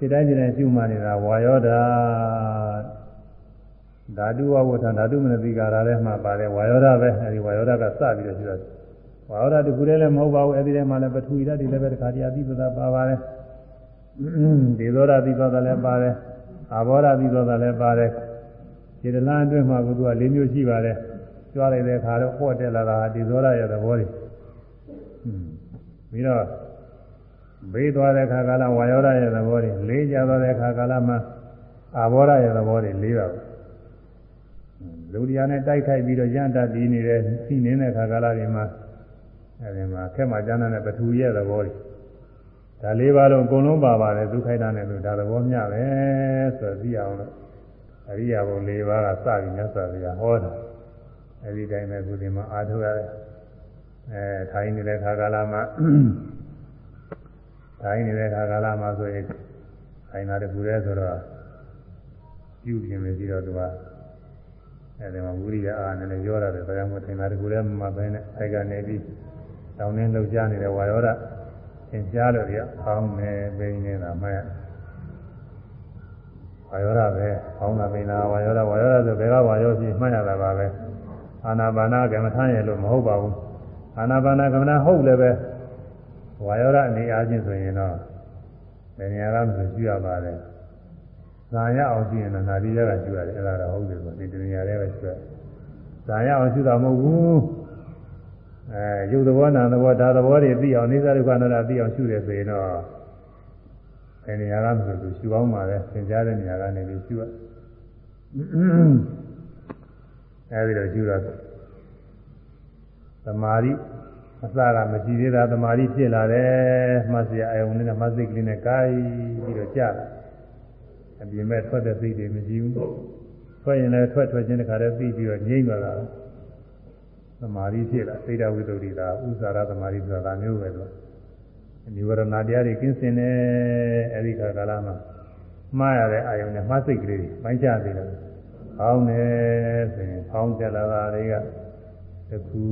စိတ်တိုင်းစိတ်တိုင်းရှုမှနေတာဝါယောဓာဓာတုဝဝဋ္ဌဓာတုမနတိကာရထဲမှာပါတယ်ဝါယောဓာပဲအဲဒီဝါယောဓာကစပြီးတော့ရှိတော့ဝါယောဓာတခုတည်းလည်းမဟုတ်ပါဘူးအဲဒီထဲမှာလည်းပထဝီဓာတ်တွေလည်းပဲတစ်ခါတည်းအသိပဒပါပါတယ်ဒေသောဓာသိသောဓာလည်းပါတယ်အာဘောဓာသိသောဓာလည်းပါတယ်ဒီတလားအတွင်းမှာကသူက၄မျိုးရှိပါတယ်ကြွားလိုက်တဲ့အခါတော့ဟော့တက်လာတာဒီသောဓာရဲ့သဘောတွေပြီးတော့ ဘေးသွားတဲ့ခါကာလဝါယောဓာရဲ့သဘောတွေလေးကြသွားတဲ့ခါကာလမှာအာဘောဓာရဲ့သဘောတွေလေးပါဘူးလူတရားနဲ့တိုက်ခိုက်ပြီးတော့ရန်တတ်ပြီးနေတဲ့စီနေတဲ့ခါကာလတွေမှာအဲဒီမှာခက်မှကျမ်းတဲ့ပထူရဲ့သဘောတွေဒါလေးပါလုံးအကုန်လုံးပါပါတယ်ဒုက္ခိုက်တာနဲ့လို့ဒါသဘောမျှပဲဆိုသိအောင်လို့အရိယာဘုံ၄ပါးကစပြီးမြတ်စွာဘုရားဟောတာအဲဒီတိုင်းပဲခုဒီမှာအာထုရတယ်အဲထိုင်နေတဲ့ခါကာလမှာ ထိုင်နေတဲ့ခါကာလမှာဆိုရင်ထိုင်တာတခုတည်းဆိုတော့ပြုပြင်ပြီးတော့သူကအဲဒီမှာဝိရိယအားနဲ့လည်းရောရတယ်ဒါကြောင့်မို့ထိုင်တာတခုတည်းမှပဲနဲ့အဲကနေပြီးတောင်းနှင်းလှုပ်ရှားနေတဲ့ဝါယောဓသင်ကြားလို့ရအောင်နေပိန်းနေတာမှတ်ဝါယောဓပဲအောင်းတာပိန်းတာဝါယောဓဝါယောဓဆိုဘယ်ကဝါယောဖြစ်မှတ်ရတာပါပဲအာနာပါနာကမ္မထာရဲ့လို့မဟုတ်ပါဘူးအာနာပါနာကမ္မထာဟုတ်လည်းပဲ ဝါယောဓအနေအားဖြင့်ဆိုရင်တော့ဘယ်နေရာကမှရှိရပါတယ်ဇာရအောင်ရှိရင်တော့နာတိရကရှိရတယ်အဲ့ဒါတော့ဟုတ်တယ်ဆိုဒီတနေရာလေးပဲရှိရတယ်ဇာရအောင်ရှိတာမဟုတ်ဘူးအဲရုပ်သဘောနာသဘောဒါသဘောတွေသိအောင်နေသာဒုက္ခနာသိအောင်ရှုတယ်ဆိုရင်တော့ဘယ်နေရာကမှဆိုသူရှုအောင်ပါပဲသင်ကြားတဲ့နေရာကနေပြီးရှုရအဲဒီတော့ရှုတော့သမာဓိ အစကမကြည့်သေးတာသမာဓိဖြစ်လာတယ်မှတ်စရာအယုံနဲ့မှတ်စိတ်ကလေးနဲ့ကိုင်းပြီးတော့ကြာလာအပြင်မဲ့ထွက်တဲ့စိတ်တွေမရှိဘူးထွက်ရင်လည်းထွက်ထွက်ချင်းတခါတည်းသိပြီးတော့ငြိမ့်သွားတာသမာဓိဖြစ်လာစိတ်ဓာဝိတ္တုဒီသာဥစ္စာရသမာဓိဆိုတာမျိုးပဲလို့နိဝရဏတရားတွေကင်းစင်နေအဲဒီခါကာလမှာမှားရတဲ့အာယုံနဲ့မှားစိတ်ကလေးပိုင်းခြားသေးတယ်ဖောင်းတယ်ဆိုရင်ဖောင်းတက်လာတာတွေကတခု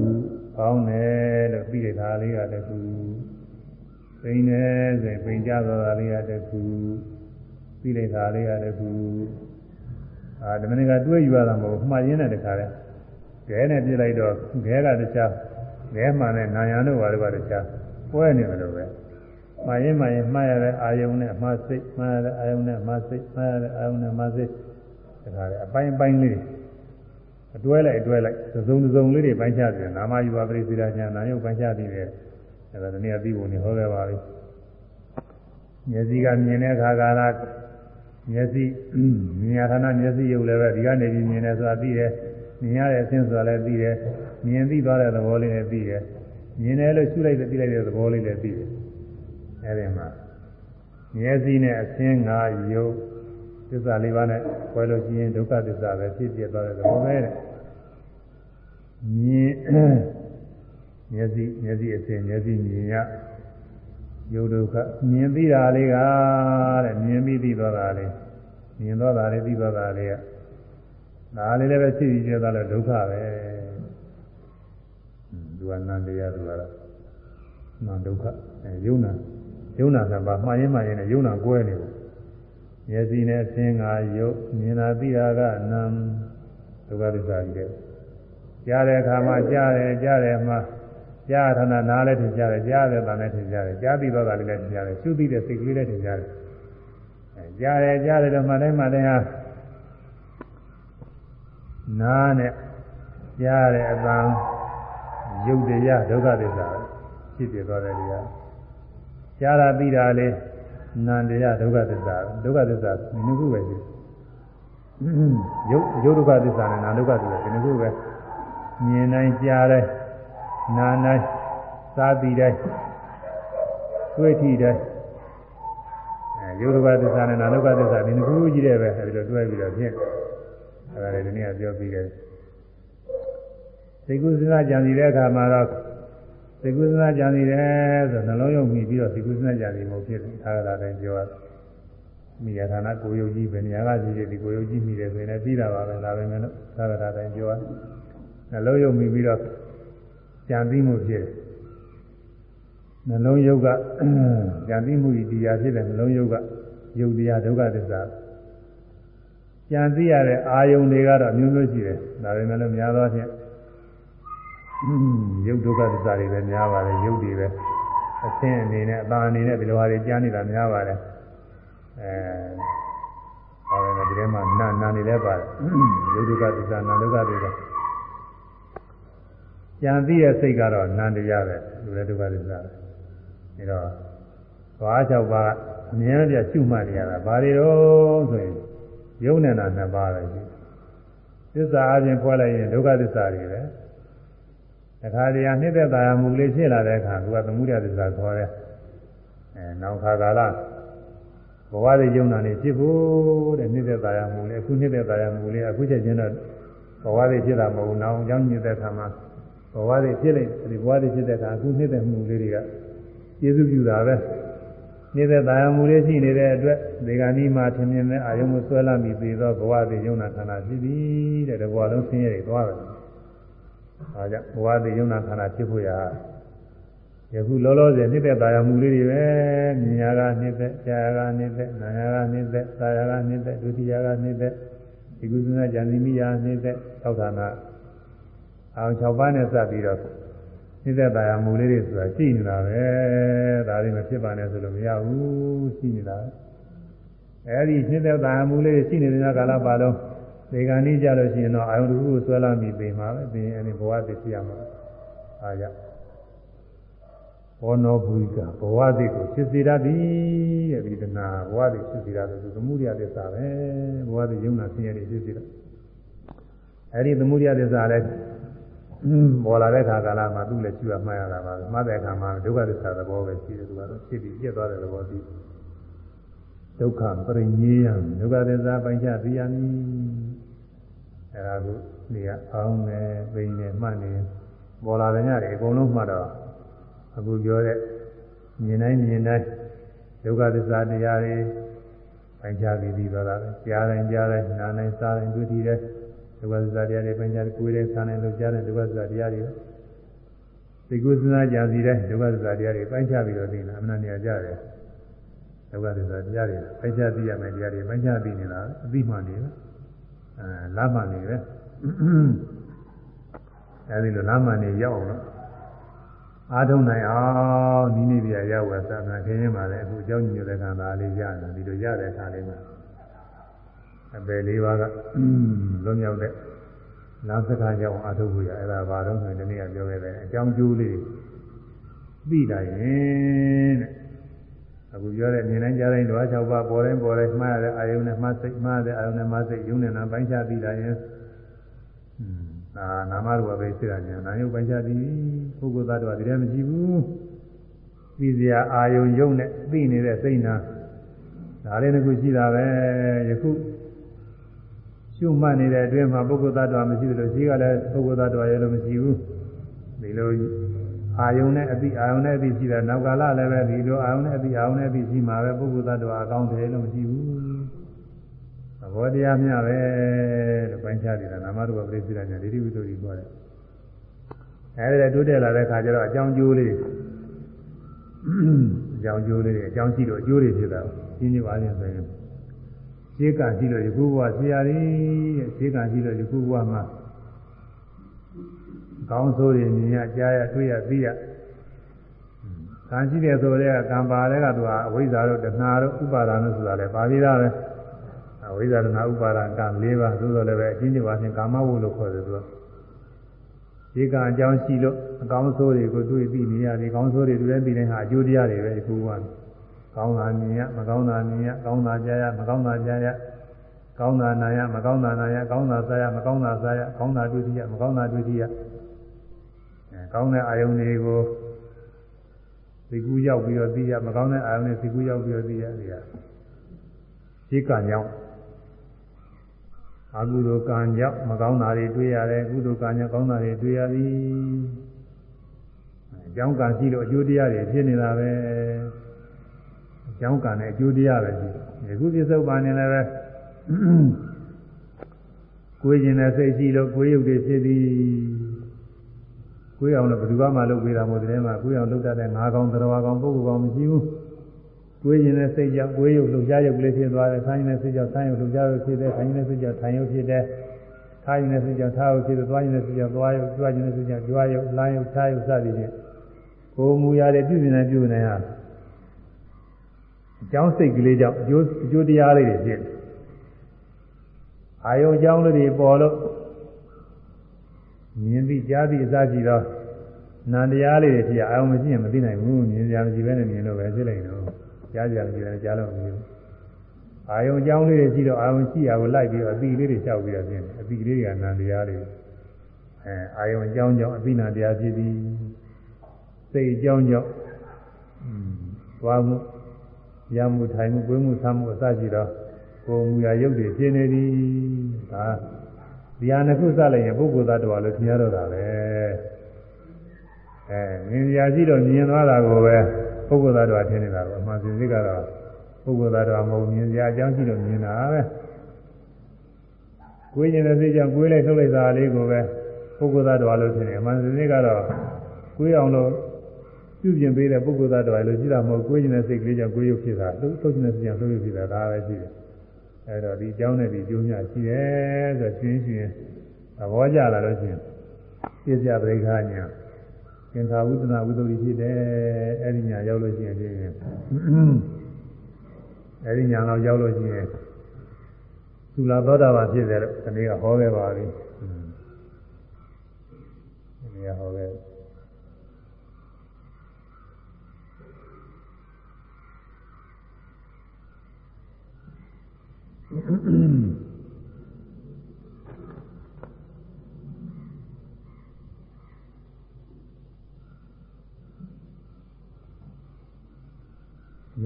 ဖောင်းတယ်လို့ပြီးတဲ့ဒါလေးကတခုပိန်တယ်ဆိုရင်ပိန်ကြသွားတာလေးကတခုပြီးတဲ့ဒါလေးကတခုအာဒီမနေ့ကတွေးယူရတာမဟုတ်မှားရင်းတဲ့တခါလဲခဲနဲ့ပြစ်လိုက်တော့ခဲကတခြားခဲမှန်တဲ့နာယံတို့ဘာလို့ပါတခြားပွဲနေမလို့ပဲမှားရင်မှားရင်မှားရတဲ့အာယုံနဲ့မှားစိတ်မှားရတဲ့အာယုံနဲ့မှားစိတ်မှားရတဲ့အာယုံနဲ့မှားစိတ်တခါလဲအပိုင်းအပိုင်းလေး အတွဲလိုက်အတွဲလိုက်သုံးသုံးလေးတွေပိုင်းခြားတယ်နာမယူပါပရိသေရာညာနာယုတ်ပိုင်းခြားပြီးတယ်အဲဒါတနည်းအပြီးပုံနေဟောခဲ့ပါပြီမျက်စိကမြင်တဲ့အခါကလာမျက်စိမြင်ရဌာနမျက်စိရုပ်လည်းပဲဒီကနေပြီးမြင်တယ်ဆိုတာသိတယ်မြင်ရတဲ့အဆင်းဆိုတာလည်းသိတယ်မြင်သိသွားတဲ့သဘောလေးလည်းသိတယ်မြင်တယ်လို့ရှုလိုက်တဲ့သိလိုက်တဲ့သဘောလေးလည်းသိတယ်အဲဒီမှာမျက်စိနဲ့အဆင်းငါရုပ်သစ္စာလေးပါးနဲ့ခွဲလို့ရှိရင်ဒုက္ခသစ္စာပဲဖြစ်ပြသွားတဲ့သဘောပဲတဲ့ မြင်မျက်စိမျက်စိအစဉ်မျက်စိမြင်ရယုတ်ဒုက္ခမြင်သိတာလေးကတဲ့မြင်ပြီးသိသွားတာလေးမြင်သွားတာလေးသိသွားတာလေးကဒါလေးလည်းပဲဖြစ်ပြီးပြသွားလို့ဒုက္ခပဲသူကနန္တရားသူကတော့နာဒုက္ခအဲယုံနာယုံနာကဘာမှားရင်မှားရင်နဲ့ယုံနာကွဲနေတယ်မျက်စိနဲ့အခြင်းငါယုတ်မြင်တာသိတာကနံဒုက္ခသစ္စာကြီးတဲ့ ကြားတဲ့အခါမှာကြားတယ်ကြားတယ်မှာကြားထနာနားလည်းထင်ကြတယ်ကြားတယ်တန်လည်းထင်ကြတယ်ကြားပြီးတော့တာလည်းထင်ကြတယ်ရှုသိတဲ့စိတ်ကလေးလည်းထင်ကြတယ်အဲကြားတယ်ကြားတယ်တော့မှတိုင်းမှတိုင်းဟာနားနဲ့ကြားတယ်အတန်ယုတ်တရားဒုက္ခသစ္စာဖြစ်ပြသွားတယ်တရားကြားတာပြီးတာလေးနန္တရားဒုက္ခသစ္စာဒုက္ခသစ္စာဒီနှစ်ခုပဲရှိရုပ်ရုပ်ဒုက္ခသစ္စာနဲ့နာဒုက္ခသစ္စာဒီနှစ်ခုပဲ မြင်နိုင်ကြားတိုင်းနာနိုင်စားပြီးတိုင်းတွေ့ထိတိုင်းအဲရုပ်ဒုက္ခသစ္စာနဲ့နာဒုက္ခသစ္စာဒီနှစ်ခုကြီးတဲ့ပဲအဲဒီတော့တွဲပြီးတော့ဖြစ်အဲဒါလည်းဒီနေ့ကပြောပြီးတယ်သိကုသနာကြံစီတဲ့အခါမှာတော့သိကုသနာကြံစီတယ်ဆိုနှလုံးယုံမိပြီးတော့သိကုသနာကြံစီမှုဖြစ်တယ်သာဂတာတိုင်းပြောရမိရဌာနကိုယုတ်ကြီးပဲနေရာကရှိတယ်ဒီကိုယုတ်ကြီးမိတယ်ဆိုရင်လည်းပြီးတာပါပဲဒါပဲမဲ့လို့သာဂတာတိုင်းပြောရ နှလုံးယုံမိပြီးတော့ကြံပြီးမှုဖြစ်တယ်နှလုံးယုတ်ကကြံပြီးမှုဤတရားဖြစ်တယ်နှလုံးယုတ်ကယုတ်တရားဒုက္ခသစ္စာကြံသိရတဲ့အာယုန်တွေကတော့မျိုးမျိုးရှိတယ်ဒါပေမဲ့လို့များသောအားဖြင့်ရုပ်ဒုက္ခသစ္စာတွေပဲများပါတယ်ရုပ်တွေပဲအသင်းအနေနဲ့အသာအနေနဲ့ဒီလိုဟာတွေကြားနေတာများပါတယ်အဲဟောတယ်ဒီထဲမှာနာနာနေလည်းပါတယ်ရုပ်ဒုက္ခသစ္စာနာဒုက္ခသစ္စာ ကြံသိတဲ့စိတ်ကတော့နန္တရားပဲလူလည်းဒုက္ခသစ္စာပဲအဲတော့သွား၆ပါးအမြဲတမ်းရှုမှတ်နေရတာဘာတွေတော့ဆိုရင်ယုံနေတာနှစ်ပါးပဲရှိသစ္စာအချင်းဖွဲ့လိုက်ရင်ဒုက္ခသစ္စာတွေပဲတခါတည်းကနှစ်သက်သာယာမှုလေးဖြစ်လာတဲ့အခါသူကသမှုရသစ္စာခေါ်တယ်အဲနောက်ခါကာလဘဝရဲ့ယုံနာနေဖြစ်ဖို့တဲ့နှစ်သက်သာယာမှုလေးအခုနှစ်သက်သာယာမှုလေးအခုချက်ချင်းတော့ဘဝရဲ့ဖြစ်တာမဟုတ်ဘူးနောက်ကြောင်းညစ်တဲ့အခါမှာ ဘဝရဲ့ဖြစ်လိုက်ဒီဘဝရဲ့ဖြစ်တဲ့အခါအခုနှစ်သက်မှုလေးတွေကကျေစုပြုတာပဲနှစ်သက်သာယာမှုလေးရှိနေတဲ့အတွက်ဒီကနေ့မှထင်မြင်တဲ့အာယုံကိုဆွဲလာပြီးပြီးတော့ဘဝရဲ့ယုံနာခန္ဓာဖြစ်ပြီတဲ့ဒီဘဝလုံးဆင်းရဲတွေသွားတယ်အဲကြောင့်ဘဝသိယုံနာခန္ဓာဖြစ်ဖို့ရာယခုလောလောဆယ်နှစ်သက်သာယာမှုလေးတွေပဲမြင်ရကနှစ်သက်ကြားရကနှစ်သက်နာရကနှစ်သက်သာရကနှစ်သက်ဒုတိယကနှစ်သက်ဒီကုသနာဉာဏ်သီမိယာနှစ်သက်သောဌာန အောင်6ပါးနဲ့စပ်ပြီးတော့နှစ်သက်သာယာမှုလေးတွေဆိုတာရှိနေတာပဲဒါတွေမဖြစ်ပါနဲ့ဆိုလို့မရဘူးရှိနေတာအဲဒီနှစ်သက်သာယာမှုလေးတွေရှိနေတဲ့ကာလပါလုံးဒီကနေ့ကြလို့ရှိရင်တော့အာယုန်တစ်ခုကိုဆွဲလာပြီးပြင်မှာပဲပြင်အဲဒီဘဝတည်ဖြစ်ရမှာအားရဘောနောဘူကဘဝတည်ကိုဖြစ်စေတတ်သည်တဲ့ဒီကနာဘဝတည်ဖြစ်စေတတ်တယ်သူသမှုရိယသစ္စာပဲဘဝတည်ယုံနာဆင်းရဲတွေဖြစ်စေတတ်အဲဒီသမှုရိယသစ္စာလည်း ပေါ်လာတဲ့ခါကာလမှာသူ့လည်းကျူရမှတ်ရတာပါမှတ်တဲ့အခါမှာဒုက္ခသစ္စာသဘောပဲရှိတယ်သူကတော့ဖြစ်ပြီးပြတ်သွားတဲ့သဘောသိဒုက္ခပရိညေယံဒုက္ခသစ္စာပိုင်းခြားသိရမည်အဲဒါကိုနေရအောင်နေပိန်နေမှတ်နေပေါ်လာတဲ့ညတွေအကုန်လုံးမှတ်တော့အခုပြောတဲ့မြင်တိုင်းမြင်တိုင်းဒုက္ခသစ္စာတရားတွေပိုင်းခြားပြီးပြီးသွားတာပဲကြားတိုင်းကြားတိုင်းနားတိုင်းစားတိုင်းတွေ့ထိတယ် ဒုက္ခသစ္စာတရားတွေပိုင်းခြားကိုယ်ရဲ့ဆန်းနဲ့လောက်ကြတဲ့ဒုက္ခသစ္စာတရားတွေသိကုသနာကြံစီတဲ့ဒုက္ခသစ္စာတရားတွေပိုင်းခြားပြီးတော့သိနေတာအမှန်တရားကြတယ်ဒုက္ခသစ္စာတရားတွေပိုင်းခြားသိရမယ်တရားတွေပိုင်းခြားသိနေတာအသိမှန်နေပဲအဲလမ်းမှန်နေပဲအဲဒီလိုလမ်းမှန်နေရောက်အောင်လို့အားထုတ်နိုင်အောင်ဒီနေ့ပြရောက်ဝယ်သာမန်ခင်းရင်းပါလေအခုအကြောင်းညွှန်တဲ့ခံသာလေးရတယ်ဒီလိုရတဲ့အခါလေးမှာ အပယ်လေးပါးကလွန်မြောက်တဲ့လမ်းစကားကြောင့်အားထုတ်ဖို့ရအဲ့ဒါဘာတော့ဆိုရင်ဒီနေ့ကပြောခဲ့တယ်အကြောင်းကျိုးလေးသိတာရင်တဲ့အခုပြောတဲ့မြင်တိုင်းကြားတိုင်းဓဝါ၆ပါးပေါ်တိုင်းပေါ်တိုင်းမှားရတဲ့အာယုန်နဲ့မှားစိတ်မှားတဲ့အာယုန်နဲ့မှားစိတ်ယုံနဲ့နာပိုင်းခြားသိတာရင်အာနာမရူပပဲရှိတာညာနာယုတ်ပိုင်းခြားသည်ပုဂ္ဂိုလ်သားတော်ဒီထဲမရှိဘူးသိစရာအာယုံယုံနဲ့သိနေတဲ့စိတ်နာဒါလေးတစ်ခုရှိတာပဲယခု ရှုမှတ်နေတဲ့အတွင်းမှာပုဂ္ဂိုလ်သားတော်မရှိသလိုရှိကလည်းပုဂ္ဂိုလ်သားတော်ရဲ့လို့မရှိဘူးဒီလိုအာယုံနဲ့အတိအာယုံနဲ့အတိရှိတာနောက်ကာလလည်းပဲဒီလိုအာယုံနဲ့အတိအာယုံနဲ့အတိရှိမှာပဲပုဂ္ဂိုလ်သားတော်အကောင်းတယ်လို့မရှိဘူးဘောတရားမျှပဲလို့ပိုင်းခြားတယ်နာမရူပပရိစ္ဆေဒညာဒိဋ္ဌိဝိတ္တုကြီးပြောတယ်အဲဒီတိုးတက်လာတဲ့ခါကျတော့အကြောင်းကျိုးလေးအကြောင်းကျိုးလေးအကြောင်းရှိတော့အကျိုးတွေဖြစ်တာရှင်းနေပါလိမ့်ဆိုရင် ရှင်းကရှိလို့ယခုဘဝဆရာကြီးတဲ့ရှင်းကရှိလို့ယခုဘဝမှာကောင်းဆိုးတွေမြင်ရကြားရတွေ့ရသိရကံရှိတယ်ဆိုတဲ့ကံပါတဲ့ကသူကအဝိဇ္ဇာတို့တဏှာတို့ဥပါဒာတို့ဆိုတာလည်းပါသေးတာပဲအဝိဇ္ဇာတနာဥပါဒံကံ၄ပါးသို့တော်လည်းပဲအချင်းချင်းပါဖြင့်ကာမဝုလို့ခေါ်တယ်သူကဒီကံအကြောင်းရှိလို့အကောင်းဆိုးတွေကိုတွေ့သိနေရတယ်ကောင်းဆိုးတွေတွေ့တဲ့ပြီးတဲ့ဟာအကျိုးတရားတွေပဲဒီကူက ကောင်းတာမြင်ရမကောင်းတာမြင်ရကောင်းတာကြားရမကောင်းတာကြားရကောင်းတာနာရမကောင်းတာနာရကောင်းတာစားရမကောင်းတာစားရကောင်းတာတွေ့သိရမကောင်းတာတွေ့သိရအဲကောင်းတဲ့အာယုန်တွေကိုဒီကူရောက်ပြီးတော့သိရမကောင်းတဲ့အာယုန်တွေဒီကူရောက်ပြီးတော့သိရနေရဒီကံကြောင့်အကုသိုလ်ကံကြောင့်မကောင်းတာတွေတွေ့ရတယ်ကုသိုလ်ကံကြောင့်ကောင်းတာတွေတွေ့ရသည်အကြောင်းကံရှိလို့အကျိုးတရားတွေဖြစ်နေတာပဲအ ကြောင်းကံနဲ့အကျိုးတရားပဲရှိတယ်ခုပြစ္ဆုတ်ပါနေလည်းပဲကိုယ်ကျင်တဲ့စိတ်ရှိလို့ကိုယ်ရုပ်တွေဖြစ်သည်ကိုယ်အောင်လို့ဘယ်သူမှမလုပ်ပေးတာမဟုတ်တဲ့မှာကိုယ်အောင်လုပ်တတ်တဲ့ငါးကောင်တော်ကောင်ပုဂ္ဂိုလ်ကောင်မရှိဘူးကိုယ်ရင်တဲ့စိတ်ကြောင့်ကိုယ်ရုပ်လှုပ်ရှားရုပ်ကလေးဖြစ်သွားတယ်။ဆိုင်းရင်တဲ့စိတ်ကြောင့်ဆိုင်းရုပ်လှုပ်ရှားရုပ်ဖြစ်တယ်။ဆိုင်းရင်တဲ့စိတ်ကြောင့်ထိုင်ရုပ်ဖြစ်တယ်။ထားရင်တဲ့စိတ်ကြောင့်ထားရုပ်ဖြစ်တယ်။သွားရင်တဲ့စိတ်ကြောင့်သွားရုပ်၊ကြွရင်တဲ့စိတ်ကြောင့်ကြွရုပ်၊လမ်းရုပ်၊ထားရုပ်စသည်ဖြင့်ကိုယ်မူရတဲ့ပြုမြင်တဲ့ပြုနေဟာ အကြောင်းစိတ်ကလေးကြောင့်အကျိုးအကျိုးတရားလေးတွေဖြစ်တယ်။အာယုံအကြောင်းလေးတွေပေါ်လို့မြင်ပြီးကြားပြီးအစကြည့်တော့နာတရားလေးတွေဖြစ်အာယုံမရှိရင်မသိနိုင်ဘူးမြင်ကြမရှိဘဲနဲ့မြင်လို့ပဲဖြစ်လိုက်တော့ကြားကြကြတယ်ကြားလို့မဖြစ်ဘူးအာယုံအကြောင်းလေးတွေရှိတော့အာယုံရှိရကိုလိုက်ပြီးတော့အတိလေးတွေလျှောက်ပြီးတော့ပြင်တယ်အတိလေးတွေကနာတရားတွေအဲအာယုံအကြောင်းကြောင့်အတိနာတရားဖြစ်ပြီးစိတ်အကြောင်းကြောင့်อืมသွားမှု ရမှုထိုင်မှုကိုယ်မှုဆမ်းမှုအစရှိတော့ကိုယ်မူရာရုပ်တွေဖြစ်နေသည်ဒါဒီဟာနှစ်ခုစလိုက်ရင်ပုဂ္ဂိုလ်သားတော်လို့ထင်ရတော့တာပဲအဲမြင်ရရှိတော့မြင်သွားတာကိုပဲပုဂ္ဂိုလ်သားတော်ထင်နေတာကအမှန်စင်စစ်ကတော့ပုဂ္ဂိုလ်သားတော်မဟုတ်မြင်စရာအကြောင်းရှိလို့မြင်တာပဲကိုယ်ကျင်တဲ့စိတ်ကြောင့်ကိုယ်လိုက်ထုတ်လိုက်တာလေးကိုပဲပုဂ္ဂိုလ်သားတော်လို့ထင်တယ်အမှန်စင်စစ်ကတော့ကိုယ်အောင်လို့ ပြုပြင်ပေးတဲ့ပုဂ္ဂိုလ်သားတော်လို့ရှိတာမဟုတ်ကိုယ်ကျင်တဲ့စိတ်ကလေးကြောင့်ကိုယ်ရုပ်ဖြစ်တာသူထုတ်ကျင်တဲ့စိတ်ကြောင့်သူ့ရုပ်ဖြစ်တာဒါပဲရှိတယ်အဲတော့ဒီအကြောင်းနဲ့ဒီကျိုးများရှိတယ်ဆိုရှင်းရှင်းသဘောကျလာလို့ရှိရင်ပြည့်စရာပရိက္ခာညာသင်္ခါဝုဒနာဝိသုဒ္ဓိဖြစ်တယ်အဲ့ဒီညာရောက်လို့ရှိရင်ဖြင့်အဲ့ဒီညာတော့ရောက်လို့ရှိရင်သုလာသောတာပန်ဖြစ်တယ်လို့ဒီနေ့ကဟောခဲ့ပါပြီဒီနေ့ကဟောခဲ့ ယု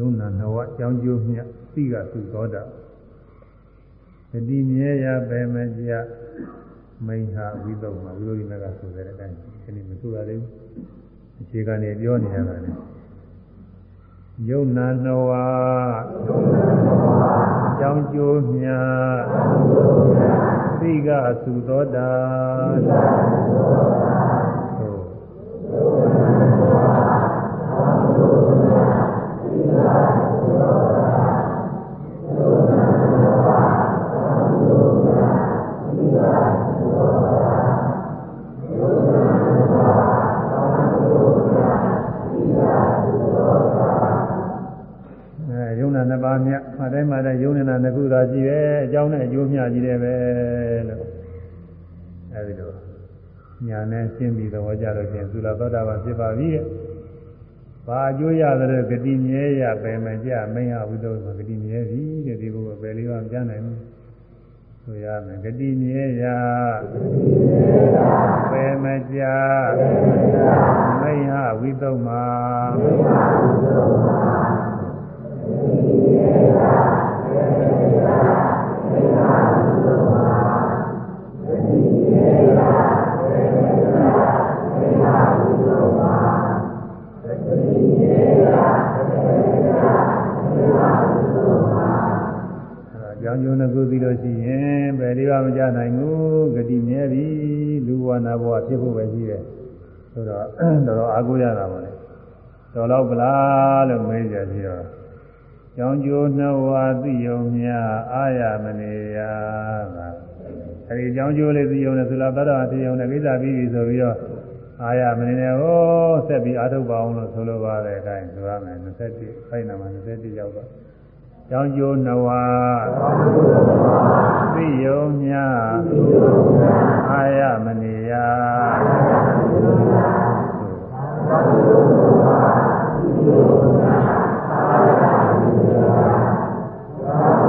ံနာနဝအကြောင်းကျိုးမြတ်သိကသုသောတာတတိမြဲရပဲမကြမိန်ဟာဝိသုမှာဝိသုရိမကဆိုတဲ့အတိုင်းဒီနေ့မဆိုရသေးဘူးအခြေခံနေပြောနေရတာလေယုံနာနဝအ ကြောင်းကျိုးမြတ်သသိကသုသောတာ နှစ်ပါးမြတ်မတိုင်းမတိုင်းယုံနေတာနှစ်ခုသာရှိတယ်အကြောင်းနဲ့အကျိုးမျှကြီးတယ်ပဲလို့အဲဒီလိုညာနဲ့ရှင်းပြီးတော့ကြလို့ချင်းသုလသောတာပန်ဖြစ်ပါပြီတဲ့။ဘာအကျိုးရသလဲဂတိမြဲရပဲမကြမင်းဟာဘုဒ္ဓမှာဂတိမြဲပြီတဲ့ဒီဘုရားပဲလေးပါမကြားနိုင်ဘူး။ဆိုရမယ်ဂတိမြဲရပဲမကြမင်းဟာဝိသုမှာမ င်းဟာဝိသုမှာကြောင်းကျိုးနှစ်ခုသိလို့ရှိရင်ဘယ်ဒီကမကြနိုင်ဘူးဂတိမြဲပြီလူဝနာဘဝဖြစ်ဖို့ပဲရှိတယ်ဆိုတော့တော်တော်အားကိုးရတာပါလေတော်တော့ဗလားလို့မေးကြပြီးတော့ ကြောင်းကျိုးနှဝါသိယုံမြအာရမနေရပါအဲဒီကြောင်းကျိုးလေးသိယုံနဲ့သုလသတ္တဝါသိယုံနဲ့ကိစ္စပြီးပြီဆိုပြီးတော့အာရမနေနဲ့ဟောဆက်ပြီးအာထုတ်ပါအောင်လို့ဆိုလိုပါတဲ့အတိုင်းဆိုရမယ်27ဖိုင်နံပါတ်27ရောက်တော့ကြောင်းကျိုးနှဝါသိယုံမြအာရမနေရကြောင်းကျိုးသိအောင်သုလတော်တော်သိအောင်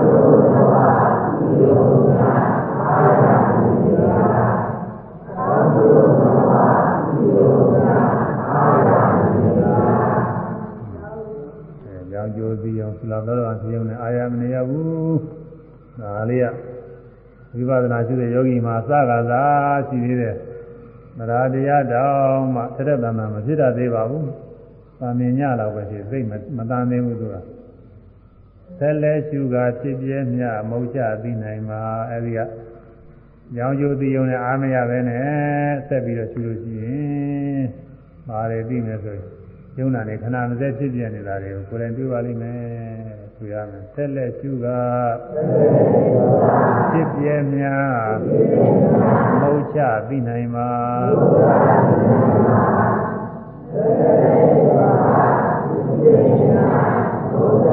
နဲ့အာရမနေရဘူးဒါလေးကဝိပဿနာရှိတဲ့ယောဂီမှာစကားသာရှိသေးတယ်မရာတရားတောင်မှတရက်တန်တာမဖြစ်တတ်သေးပါဘူး။သာမြင်ညတော့ပဲဖြစ်စိတ်မတန်သေးဘူးသူက။ ဆက်လဲရှုကဖြစ်ပြဲမြမုတ်ချသိနိုင်မှာအဲဒီကရောင်ကျိုးသိုံနဲ့အားမရပဲနဲ့ဆက်ပြီးတော့ရှုလို့ရှိရင်ပါတယ်သိမယ်ဆိုရင်ယုံနာနေခဏမစက်ဖြစ်ပြနေတာတွေကိုကိုယ်တိုင်တွေ့ပါလိမ့်မယ်ဆိုရမယ်ဆက်လက်ရှုကဖြစ်ပြဲများမဟုတ်ချသိနိုင်မှာကြော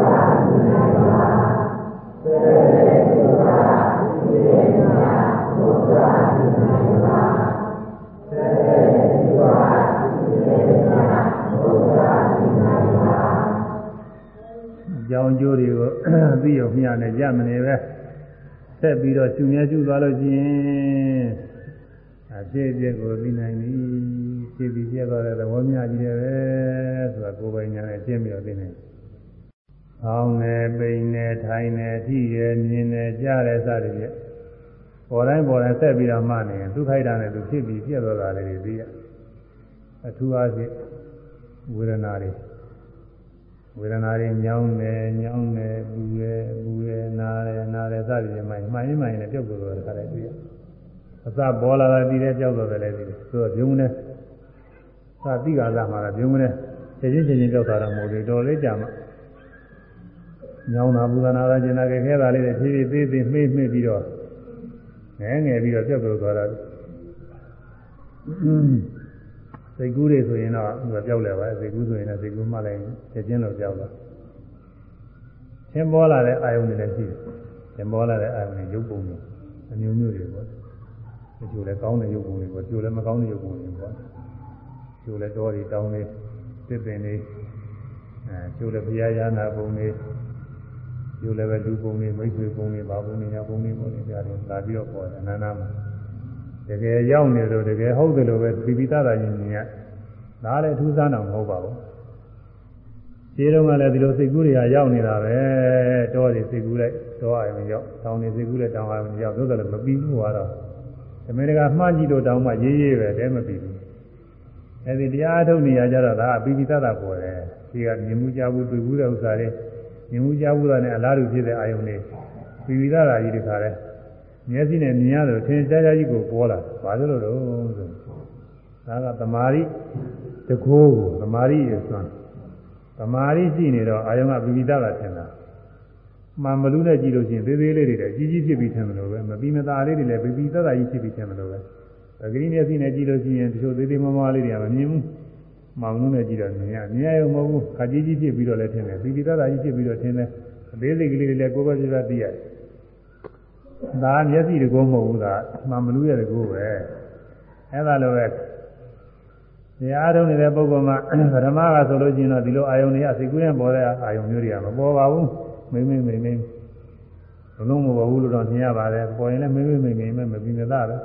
သိရုံမျှနဲ့ကြမနေပဲဆက်ပြီးတော့ရှင်မြဲကျူသွားလို့ရှိရင်အဖြစ်အပျက်ကိုသိနိုင်ပြီဖြစ်ပြီးပြတ်သွားတဲ့သဘောမျှကြီးတယ်ပဲဆိုတာကိုယ်ပိုင်ညာနဲ့ရှင်းပြီးတော့သိနိုင်။အောင်းနေပိန်နေထိုင်နေထိရမြင်နေကြားရစသည်ဖြင့်ပေါ်တိုင်းပေါ်တိုင်းဆက်ပြီးတော့မှနေရင်ဒုက္ခိတနဲ့သူဖြစ်ပြီးပြတ်သွားတာတွေသိရ။အထူးအားဖြင့်ဝေဒနာတွေ ဝေဒနာတွေညောင်းတယ်ညောင်းတယ်ပူတယ်ပူတယ်နားတယ်နားတယ်စသည်ဖြင့်မှန်မှန်မှန်နဲ့ပြုတ်လို့ရတာလည်းတွေ့ရအစပေါ်လာတာတည်တယ်ကြောက်တော့တယ်လည်းတည်တယ်ဆိုတော့ပြုံးနေသာတိကာလမှာလည်းပြုံးနေချက်ချင်းချက်ချင်းကြောက်တာတော့မဟုတ်ဘူးတော်လေးကြာမှညောင်းတာပူနာတာကျင်နာကြခဲတာလေးတွေဖြည်းဖြည်းသေးသေးမှေးမှေးပြီးတော့ငဲငယ်ပြီးတော့ပြုတ်လို့သွားတာ စိတ်ကူးတွေဆိုရင်တော့သူကပြောက်လဲပါစိတ်ကူးဆိုရင်လည်းစိတ်ကူးမှလည်းချက်ချင်းလို့ပြောက်လာသင်ပေါ်လာတဲ့အာယုန်တွေလည်းရှိတယ်သင်ပေါ်လာတဲ့အာယုန်တွေရုပ်ပုံတွေအမျိုးမျိုးတွေပေါ့တချို့လည်းကောင်းတဲ့ရုပ်ပုံတွေပေါ့တချို့လည်းမကောင်းတဲ့ရုပ်ပုံတွေပေါ့တချို့လည်းတော်တွေတောင်းနေသစ်ပင်တွေအဲတချို့လည်းဘုရားရဟနာပုံတွေတချို့လည်းပဲလူပုံတွေမိတ်ဆွေပုံတွေဘာပုံတွေညာပုံတွေပေါ့ဒီကြတယ်လာပြီးတော့ပေါ်တယ်အနန္တမှာ တကယ်ရောက်နေလို့တကယ်ဟုတ်တယ်လို့ပဲပြပိသတာရင်ကြီးကဒါလည်းထူးဆန်းတော့မဟုတ်ပါဘူးခြေတုံးကလည်းဒီလိုစိတ်ကူးတွေကရောက်နေတာပဲတောတွေစိတ်ကူးလိုက်တောအာရုံရောက်တောင်တွေစိတ်ကူးလိုက်တောင်အာရုံရောက်သို့တော်လည်းမပြီးဘူးကတော့အမေရိကမှန်းကြည့်လို့တောင်မှရေးရေးပဲတဲမပြီးဘူးအဲဒီတရားထုတ်နေရကြတော့ဒါအပိပိသတာပေါ်တယ်ဒီကမြင်မှုကြဘူးတွေ့ဘူးတဲ့ဥစ္စာတွေမြင်မှုကြဘူးတာနဲ့အလားတူဖြစ်တဲ့အာယုန်တွေပိပိသတာကြီးတခါလဲ မျက်စိနဲ့မြင်ရတယ်ထင်ရှားရှားကြီးကိုပေါ်လာဘာလို့လို့တော့ဆိုဒါကသမာဓိတကိုးကိုသမာဓိရစွမ်းသမာဓိရှိနေတော့အာယုံကပိပိသတာထင်တာမှန်မလူနဲ့ကြည့်လို့ရှိရင်သေးသေးလေးတွေလည်းကြီးကြီးဖြစ်ပြီးထင်တယ်လို့ပဲမပြီးမသားလေးတွေလည်းပိပိသတာကြီးဖြစ်ပြီးထင်တယ်လို့ပဲပဂရိမျက်စိနဲ့ကြည့်လို့ရှိရင်တချို့သေးသေးမမလေးတွေကမမြင်ဘူးမောင်လုံးနဲ့ကြည့်တော့မြင်ရမြင်ရရုံမဟုတ်ဘူးခါကြီးကြီးဖြစ်ပြီးတော့လည်းထင်တယ်ပိပိသတာကြီးဖြစ်ပြီးတော့ထင်တယ်အသေးစိတ်ကလေးတွေလည်းကိုယ်ကိုယ်ပြပြသိရတယ် ဒါမျက်စိတကောမဟုတ်ဘူးဒါမှမလူရတကောပဲအဲ့ဒါလိုပဲတရားထုံးနေတဲ့ပုဂ္ဂိုလ်မှာပထမကဆိုလို့ရှိရင်တော့ဒီလိုအာယုန်တွေကစိတ်ကူးနဲ့ပေါ်တဲ့အာယုန်မျိုးတွေကမပေါ်ပါဘူးမိမ့်မိမ့်မိမ့်မိမ့်ဘလုံးမပေါ်ဘူးလို့တော့ထင်ရပါတယ်ပေါ်ရင်လည်းမိမ့်မိမ့်မိမ့်မိမ့်မပြီးမသားပဲ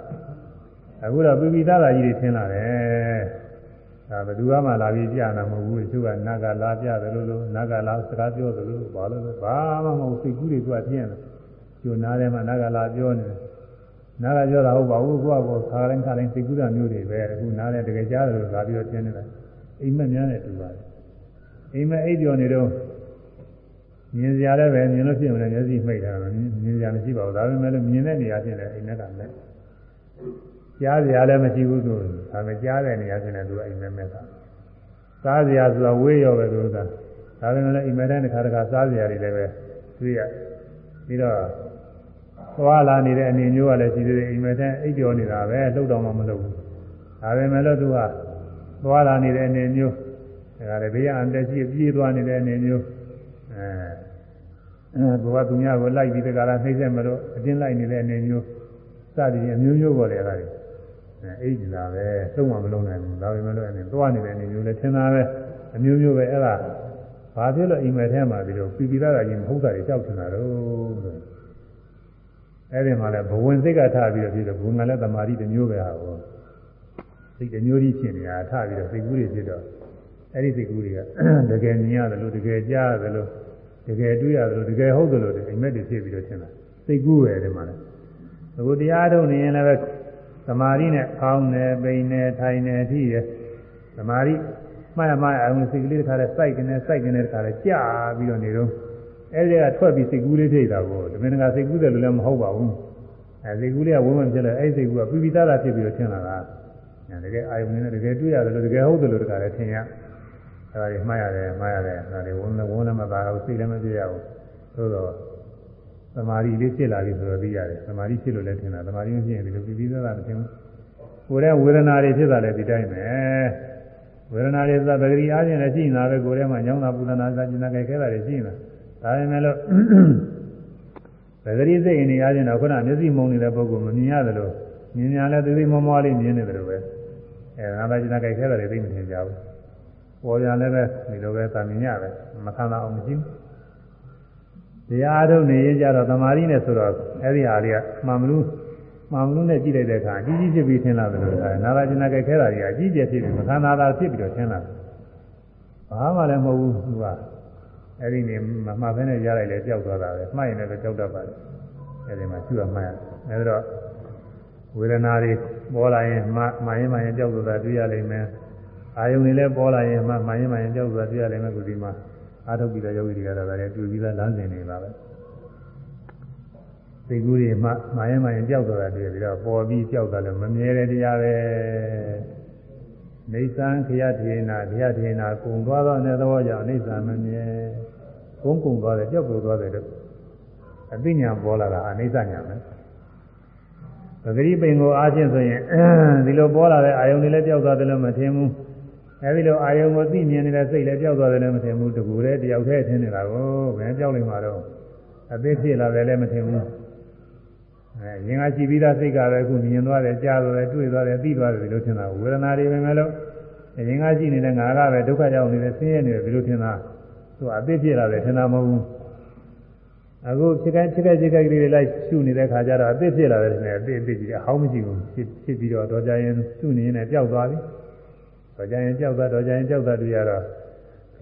အခုတော့ပြပိသားသာကြီးတွေထင်လာတယ်ဒါဘယ်သူမှလာပြီးပြနာမဟုတ်ဘူးသူကနဂလာပြတယ်လို့လို့နဂလာစကားပြောတယ်လို့ဘာလို့လဲဘာမှမဟုတ်စိတ်ကူးတွေသူကထင်တယ် ကျိုနားထဲမှာနဂလာပြောနေတယ်နားကပြောတာဟုတ်ပါဘူးကိုကကိုခါတိုင်းခါတိုင်းစိတ်ကူးတာမျိုးတွေပဲအခုနားနဲ့တကယ်ကြားတယ်လို့လာပြီးတော့သင်နေတာအိမ်မက်များနဲ့တူပါတယ်အိမ်မက်အိပ်ပြောနေတော့မြင်စရာလည်းပဲမြင်လို့ဖြစ်မလဲမျက်စိမှိတ်တာတော့မြင်စရာမရှိပါဘူးဒါပေမဲ့လို့မြင်တဲ့နေရာဖြစ်နေအိမ်မက်ကမဲ့ကြားစရာလည်းမရှိဘူးဆိုဒါပေမဲ့ကြားတဲ့နေရာဖြစ်နေသူအိမ်မက်မဲ့ကစားစရာဆိုတာဝေးရောပဲသူကဒါပေမဲ့လည်းအိမ်မက်တဲ့တစ်ခါတစ်ခါစားစရာတွေလည်းပဲတွေ့ရပြီးတော့ သွားလာနေတဲ့အနေမျိုးကလည်းရှိသေးတယ်အိမ်မက်တဲ့အိပ်ပျော်နေတာပဲလှုပ်တော့မှမလုပ်ဘူးဒါပေမဲ့လို့သူကသွားလာနေတဲ့အနေမျိုးဒါကလည်းဘေးကအန်တက်ရှိပြေးသွားနေတဲ့အနေမျိုးအဲဘုရားသူများကိုလိုက်ပြီးတကလားနှိမ့်ဆက်မလို့အတင်းလိုက်နေတဲ့အနေမျိုးစသည်အမျိုးမျိုးပေါ်တယ်အဲ့ဒါတွေအဲအိပ်နေတာပဲသုံးမှမလုံးနိုင်ဘူးဒါပေမဲ့လို့အနေသွားနေတဲ့အနေမျိုးလည်းထင်တာပဲအမျိုးမျိုးပဲအဲ့ဒါဘာဖြစ်လို့အိမ်မက်ထဲမှာပြီးတော့ပြပြလာတာကြီးမဟုတ်တာတွေကြောက်နေတာတော့ဆို အဲ့ဒီမှာလည်းဘဝင်စိတ်ကထပြီးတော့ပြီးတော့ဘဝင်ကလည်းတမာတိတစ်မျိုးပဲဟာကိုစိတ်တစ်မျိုးကြီးဖြစ်နေတာထပြီးတော့စိတ်ကူးတွေဖြစ်တော့အဲ့ဒီစိတ်ကူးတွေကတကယ်မြင်ရတယ်လို့တကယ်ကြားရတယ်လို့တကယ်တွေ့ရတယ်လို့တကယ်ဟုတ်တယ်လို့အိမ်မက်တွေဖြစ်ပြီးတော့ထင်တာစိတ်ကူးပဲဒီမှာလည်းအခုတရားထုတ်နေရင်လည်းပဲသမာဓိနဲ့အောင်းနေပိန်နေထိုင်နေအထိရသမာဓိမှားရမှားအောင်စိတ်ကလေးတစ်ခါလဲစိုက်ကနေစိုက်ကနေတစ်ခါလဲကြာပြီးတော့နေတော့ အဲ့ဒီကထွက်ပြီးစိတ်ကူးလေးထိတာကိုဒီမင်းကစိတ်ကူးတယ်လို့လည်းမဟုတ်ပါဘူးအဲစိတ်ကူးလေးကဝင်းဝင်းဖြစ်လဲအဲ့စိတ်ကူးကပြပိသားတာဖြစ်ပြီးတော့ထင်လာတာတကယ်အာယုန်နဲ့တကယ်တွေ့ရတယ်လို့တကယ်ဟုတ်တယ်လို့တခါလဲထင်ရအဲဒါကြီးမှားရတယ်မှားရတယ်ဒါတွေဝန်းလည်းဝန်းလည်းမသာဘူးစိတ်လည်းမပြည့်ရဘူးသို့တော့သမာဓိလေးဖြစ်လာပြီဆိုတော့သိရတယ်သမာဓိဖြစ်လို့လည်းထင်တာသမာဓိမဖြစ်ရင်ဒီလိုပြပိသားတာမထင်ဘူးကိုယ်ရဲ့ဝေဒနာတွေဖြစ်တာလည်းဒီတိုင်းပဲဝေဒနာတွေသဗ္ဗဂရိအားဖြင့်လည်းရှိနေတာပဲကိုယ်ထဲမှာညောင်းတာပူဇနာစာကျင်နာကြိုက်ခဲတာတွေရှိနေတာ ဒါပေမဲ့လို့ဗဂရိစိတ်အနေအားဖြင့်တော့ခုနမျက်စိမုံနေတဲ့ပုဂ္ဂိုလ်မမြင်ရတယ်လို့မြင်များလဲသေးသေးမောမောလေးမြင်နေတယ်လို့ပဲအဲငါသာကျင်နာကြိုက်ခဲတာတွေသိမထင်ကြဘူးပေါ်ပြန်လည်းပဲဒီလိုပဲသာမြင်ရပဲမခံတော့အောင်မရှိဘူးတရားထုတ်နေကြတော့သမာဓိနဲ့ဆိုတော့အဲ့ဒီဟာလေးကမှန်မလို့မှန်မလို့နဲ့ကြည့်လိုက်တဲ့အခါကြီးကြီးဖြစ်ပြီးထင်လာတယ်လို့ဆိုတာနာသာကျင်နာကြိုက်ခဲတာတွေကအကြီးကျယ်ဖြစ်ပြီးမခံတာသာဖြစ်ပြီးတော့ထင်လာတယ်ဘာမှလည်းမဟုတ်ဘူးသူက အဲ့ဒီနေမမှတ်ဘဲနဲ့ရလိုက်လေကြောက်သွားတာပဲမှတ်ရင်လည်းကြောက်တတ်ပါတယ်အဲ့ဒီမှာရှိရမှတ်ရတယ်အဲ့ဒါတော့ဝေဒနာတွေပေါ်လာရင်မှမှရင်မှရင်ကြောက်သွားတာတွေ့ရလိမ့်မယ်အာယုန်တွေလည်းပေါ်လာရင်မှမှရင်မှရင်ကြောက်သွားတွေ့ရလိမ့်မယ်ကုဒီမှာအာထုတ်ပြီးတော့ယောဂီတွေကတော့လည်းတွေ့ပြီးသားလမ်းစဉ်တွေပါပဲသိကူးတွေမှမှရင်မှရင်ကြောက်သွားတာတွေ့ပြီးတော့ပေါ်ပြီးကြောက်တာလည်းမမြဲတဲ့တရားပဲ နေသံခရထေနာခရထေနာကုံသွားသောတဲ့သဘောကြောင့်နေသံမမြဲကုန်းကုံသွားတယ်ကြောက်ကုံသွားတယ်လို့အသိဉာဏ်ပေါ်လာတာအနိစ္စဉာဏ်ပဲပဂရိပိန်ကိုအားဖြင့်ဆိုရင်ဒီလိုပေါ်လာတဲ့အာယုန်တွေလည်းကြောက်သွားတယ်လို့မထင်ဘူးအဲဒီလိုအာယုန်ကိုသိမြင်နေတဲ့စိတ်လည်းကြောက်သွားတယ်လည်းမထင်ဘူးတကူလည်းတယောက်တည်းထင်နေတာကိုဘယ်ကြောက်နိုင်မှာတော့အသိဖြစ်လာတယ်လည်းမထင်ဘူး အဲရင်ကကြည့်ပြီးသားစိတ်ကလည်းအခုမြင်သွားတယ်ကြားသွားတယ်တွေ့သွားတယ်သိသွားတယ်ဒီလိုထင်တာဝေဒနာတွေပဲမဲ့လို့ရင်ကကြည့်နေတဲ့ငါကပဲဒုက္ခကြောင့်နေတဲ့ဆင်းရဲနေတယ်ဒီလိုထင်တာသူအသိဖြစ်လာတယ်ထင်တာမဟုတ်ဘူးအခုဖြစ်ခိုင်းဖြစ်ခိုင်းဖြစ်ခိုင်းကလေးတွေလိုက်ရှုနေတဲ့ခါကျတော့အသိဖြစ်လာတယ်ထင်တယ်အသိအသိကြီးအဟောင်းမရှိဘူးဖြစ်ဖြစ်ပြီးတော့တော့ကြရင်ရှုနေရင်လည်းပျောက်သွားပြီတော့ကြရင်ပျောက်သွားတော့ကြရင်ပျောက်သွားတွေ့ရတော့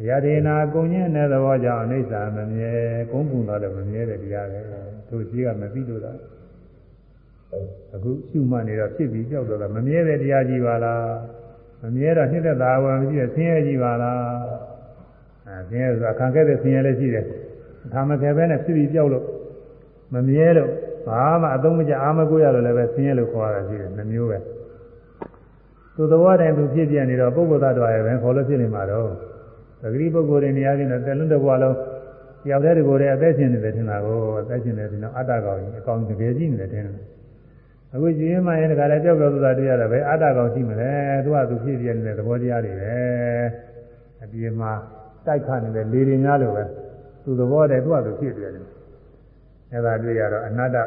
ရဒေနာကုံညင်းတဲ့သဘောကြောင့်အိဋ္ဌာမမြဲကုန်းပူတော့လည်းမမြဲတဲ့တရားပဲသူရှိကမသိလို့လား အခုရှုမှတ်နေတော့ဖြစ်ပြီးကြောက်တော့တာမမြဲတဲ့တရားကြီးပါလားမမြဲတော့နှိမ့်သက်သာဝံမရှိတဲ့ဆင်းရဲကြီးပါလားအဲဆင်းရဲဆိုတာခံခဲ့တဲ့ဆင်းရဲလည်းရှိတယ်ဒါမခဲပဲနဲ့ဖြစ်ပြီးကြောက်လို့မမြဲလို့ဘာမှအသုံးမကျအာမကိုရလို့လည်းပဲဆင်းရဲလို့ခေါ်ရတာရှိတယ်နှမျိုးပဲသူသဘောတိုင်းသူဖြစ်ပြနေတော့ပုဂ္ဂိုလ်သတ္တဝါရဲ့ပဲခေါ်လို့ဖြစ်နေမှာတော့သတိပုဂ္ဂိုလ်တွေနေရာချင်းတော့တယ်လွတ်တဲ့ဘဝလုံးရောက်တဲ့တကိုယ်တွေအသက်ရှင်နေတယ်ထင်တာကိုအသက်ရှင်နေတယ်တော့အတ္တကောင်ကြီးအကောင်တကယ်ကြီးနေတယ်ထင်တယ် အခုကြည်ရင်မှရင်တခါလည်းကြောက်ကြောက်သသာတွေ့ရတာပဲအတ္တကောင်ရှိမလဲသူကသူဖြစ်ပြနေတဲ့သဘောတရားတွေပဲအပြေမှာတိုက်ခတ်နေတဲ့လေတွေများလို့ပဲသူသဘောတည်းသူကသူဖြစ်ပြတယ်အဲဒါတွေ့ရတော့အနတ္တ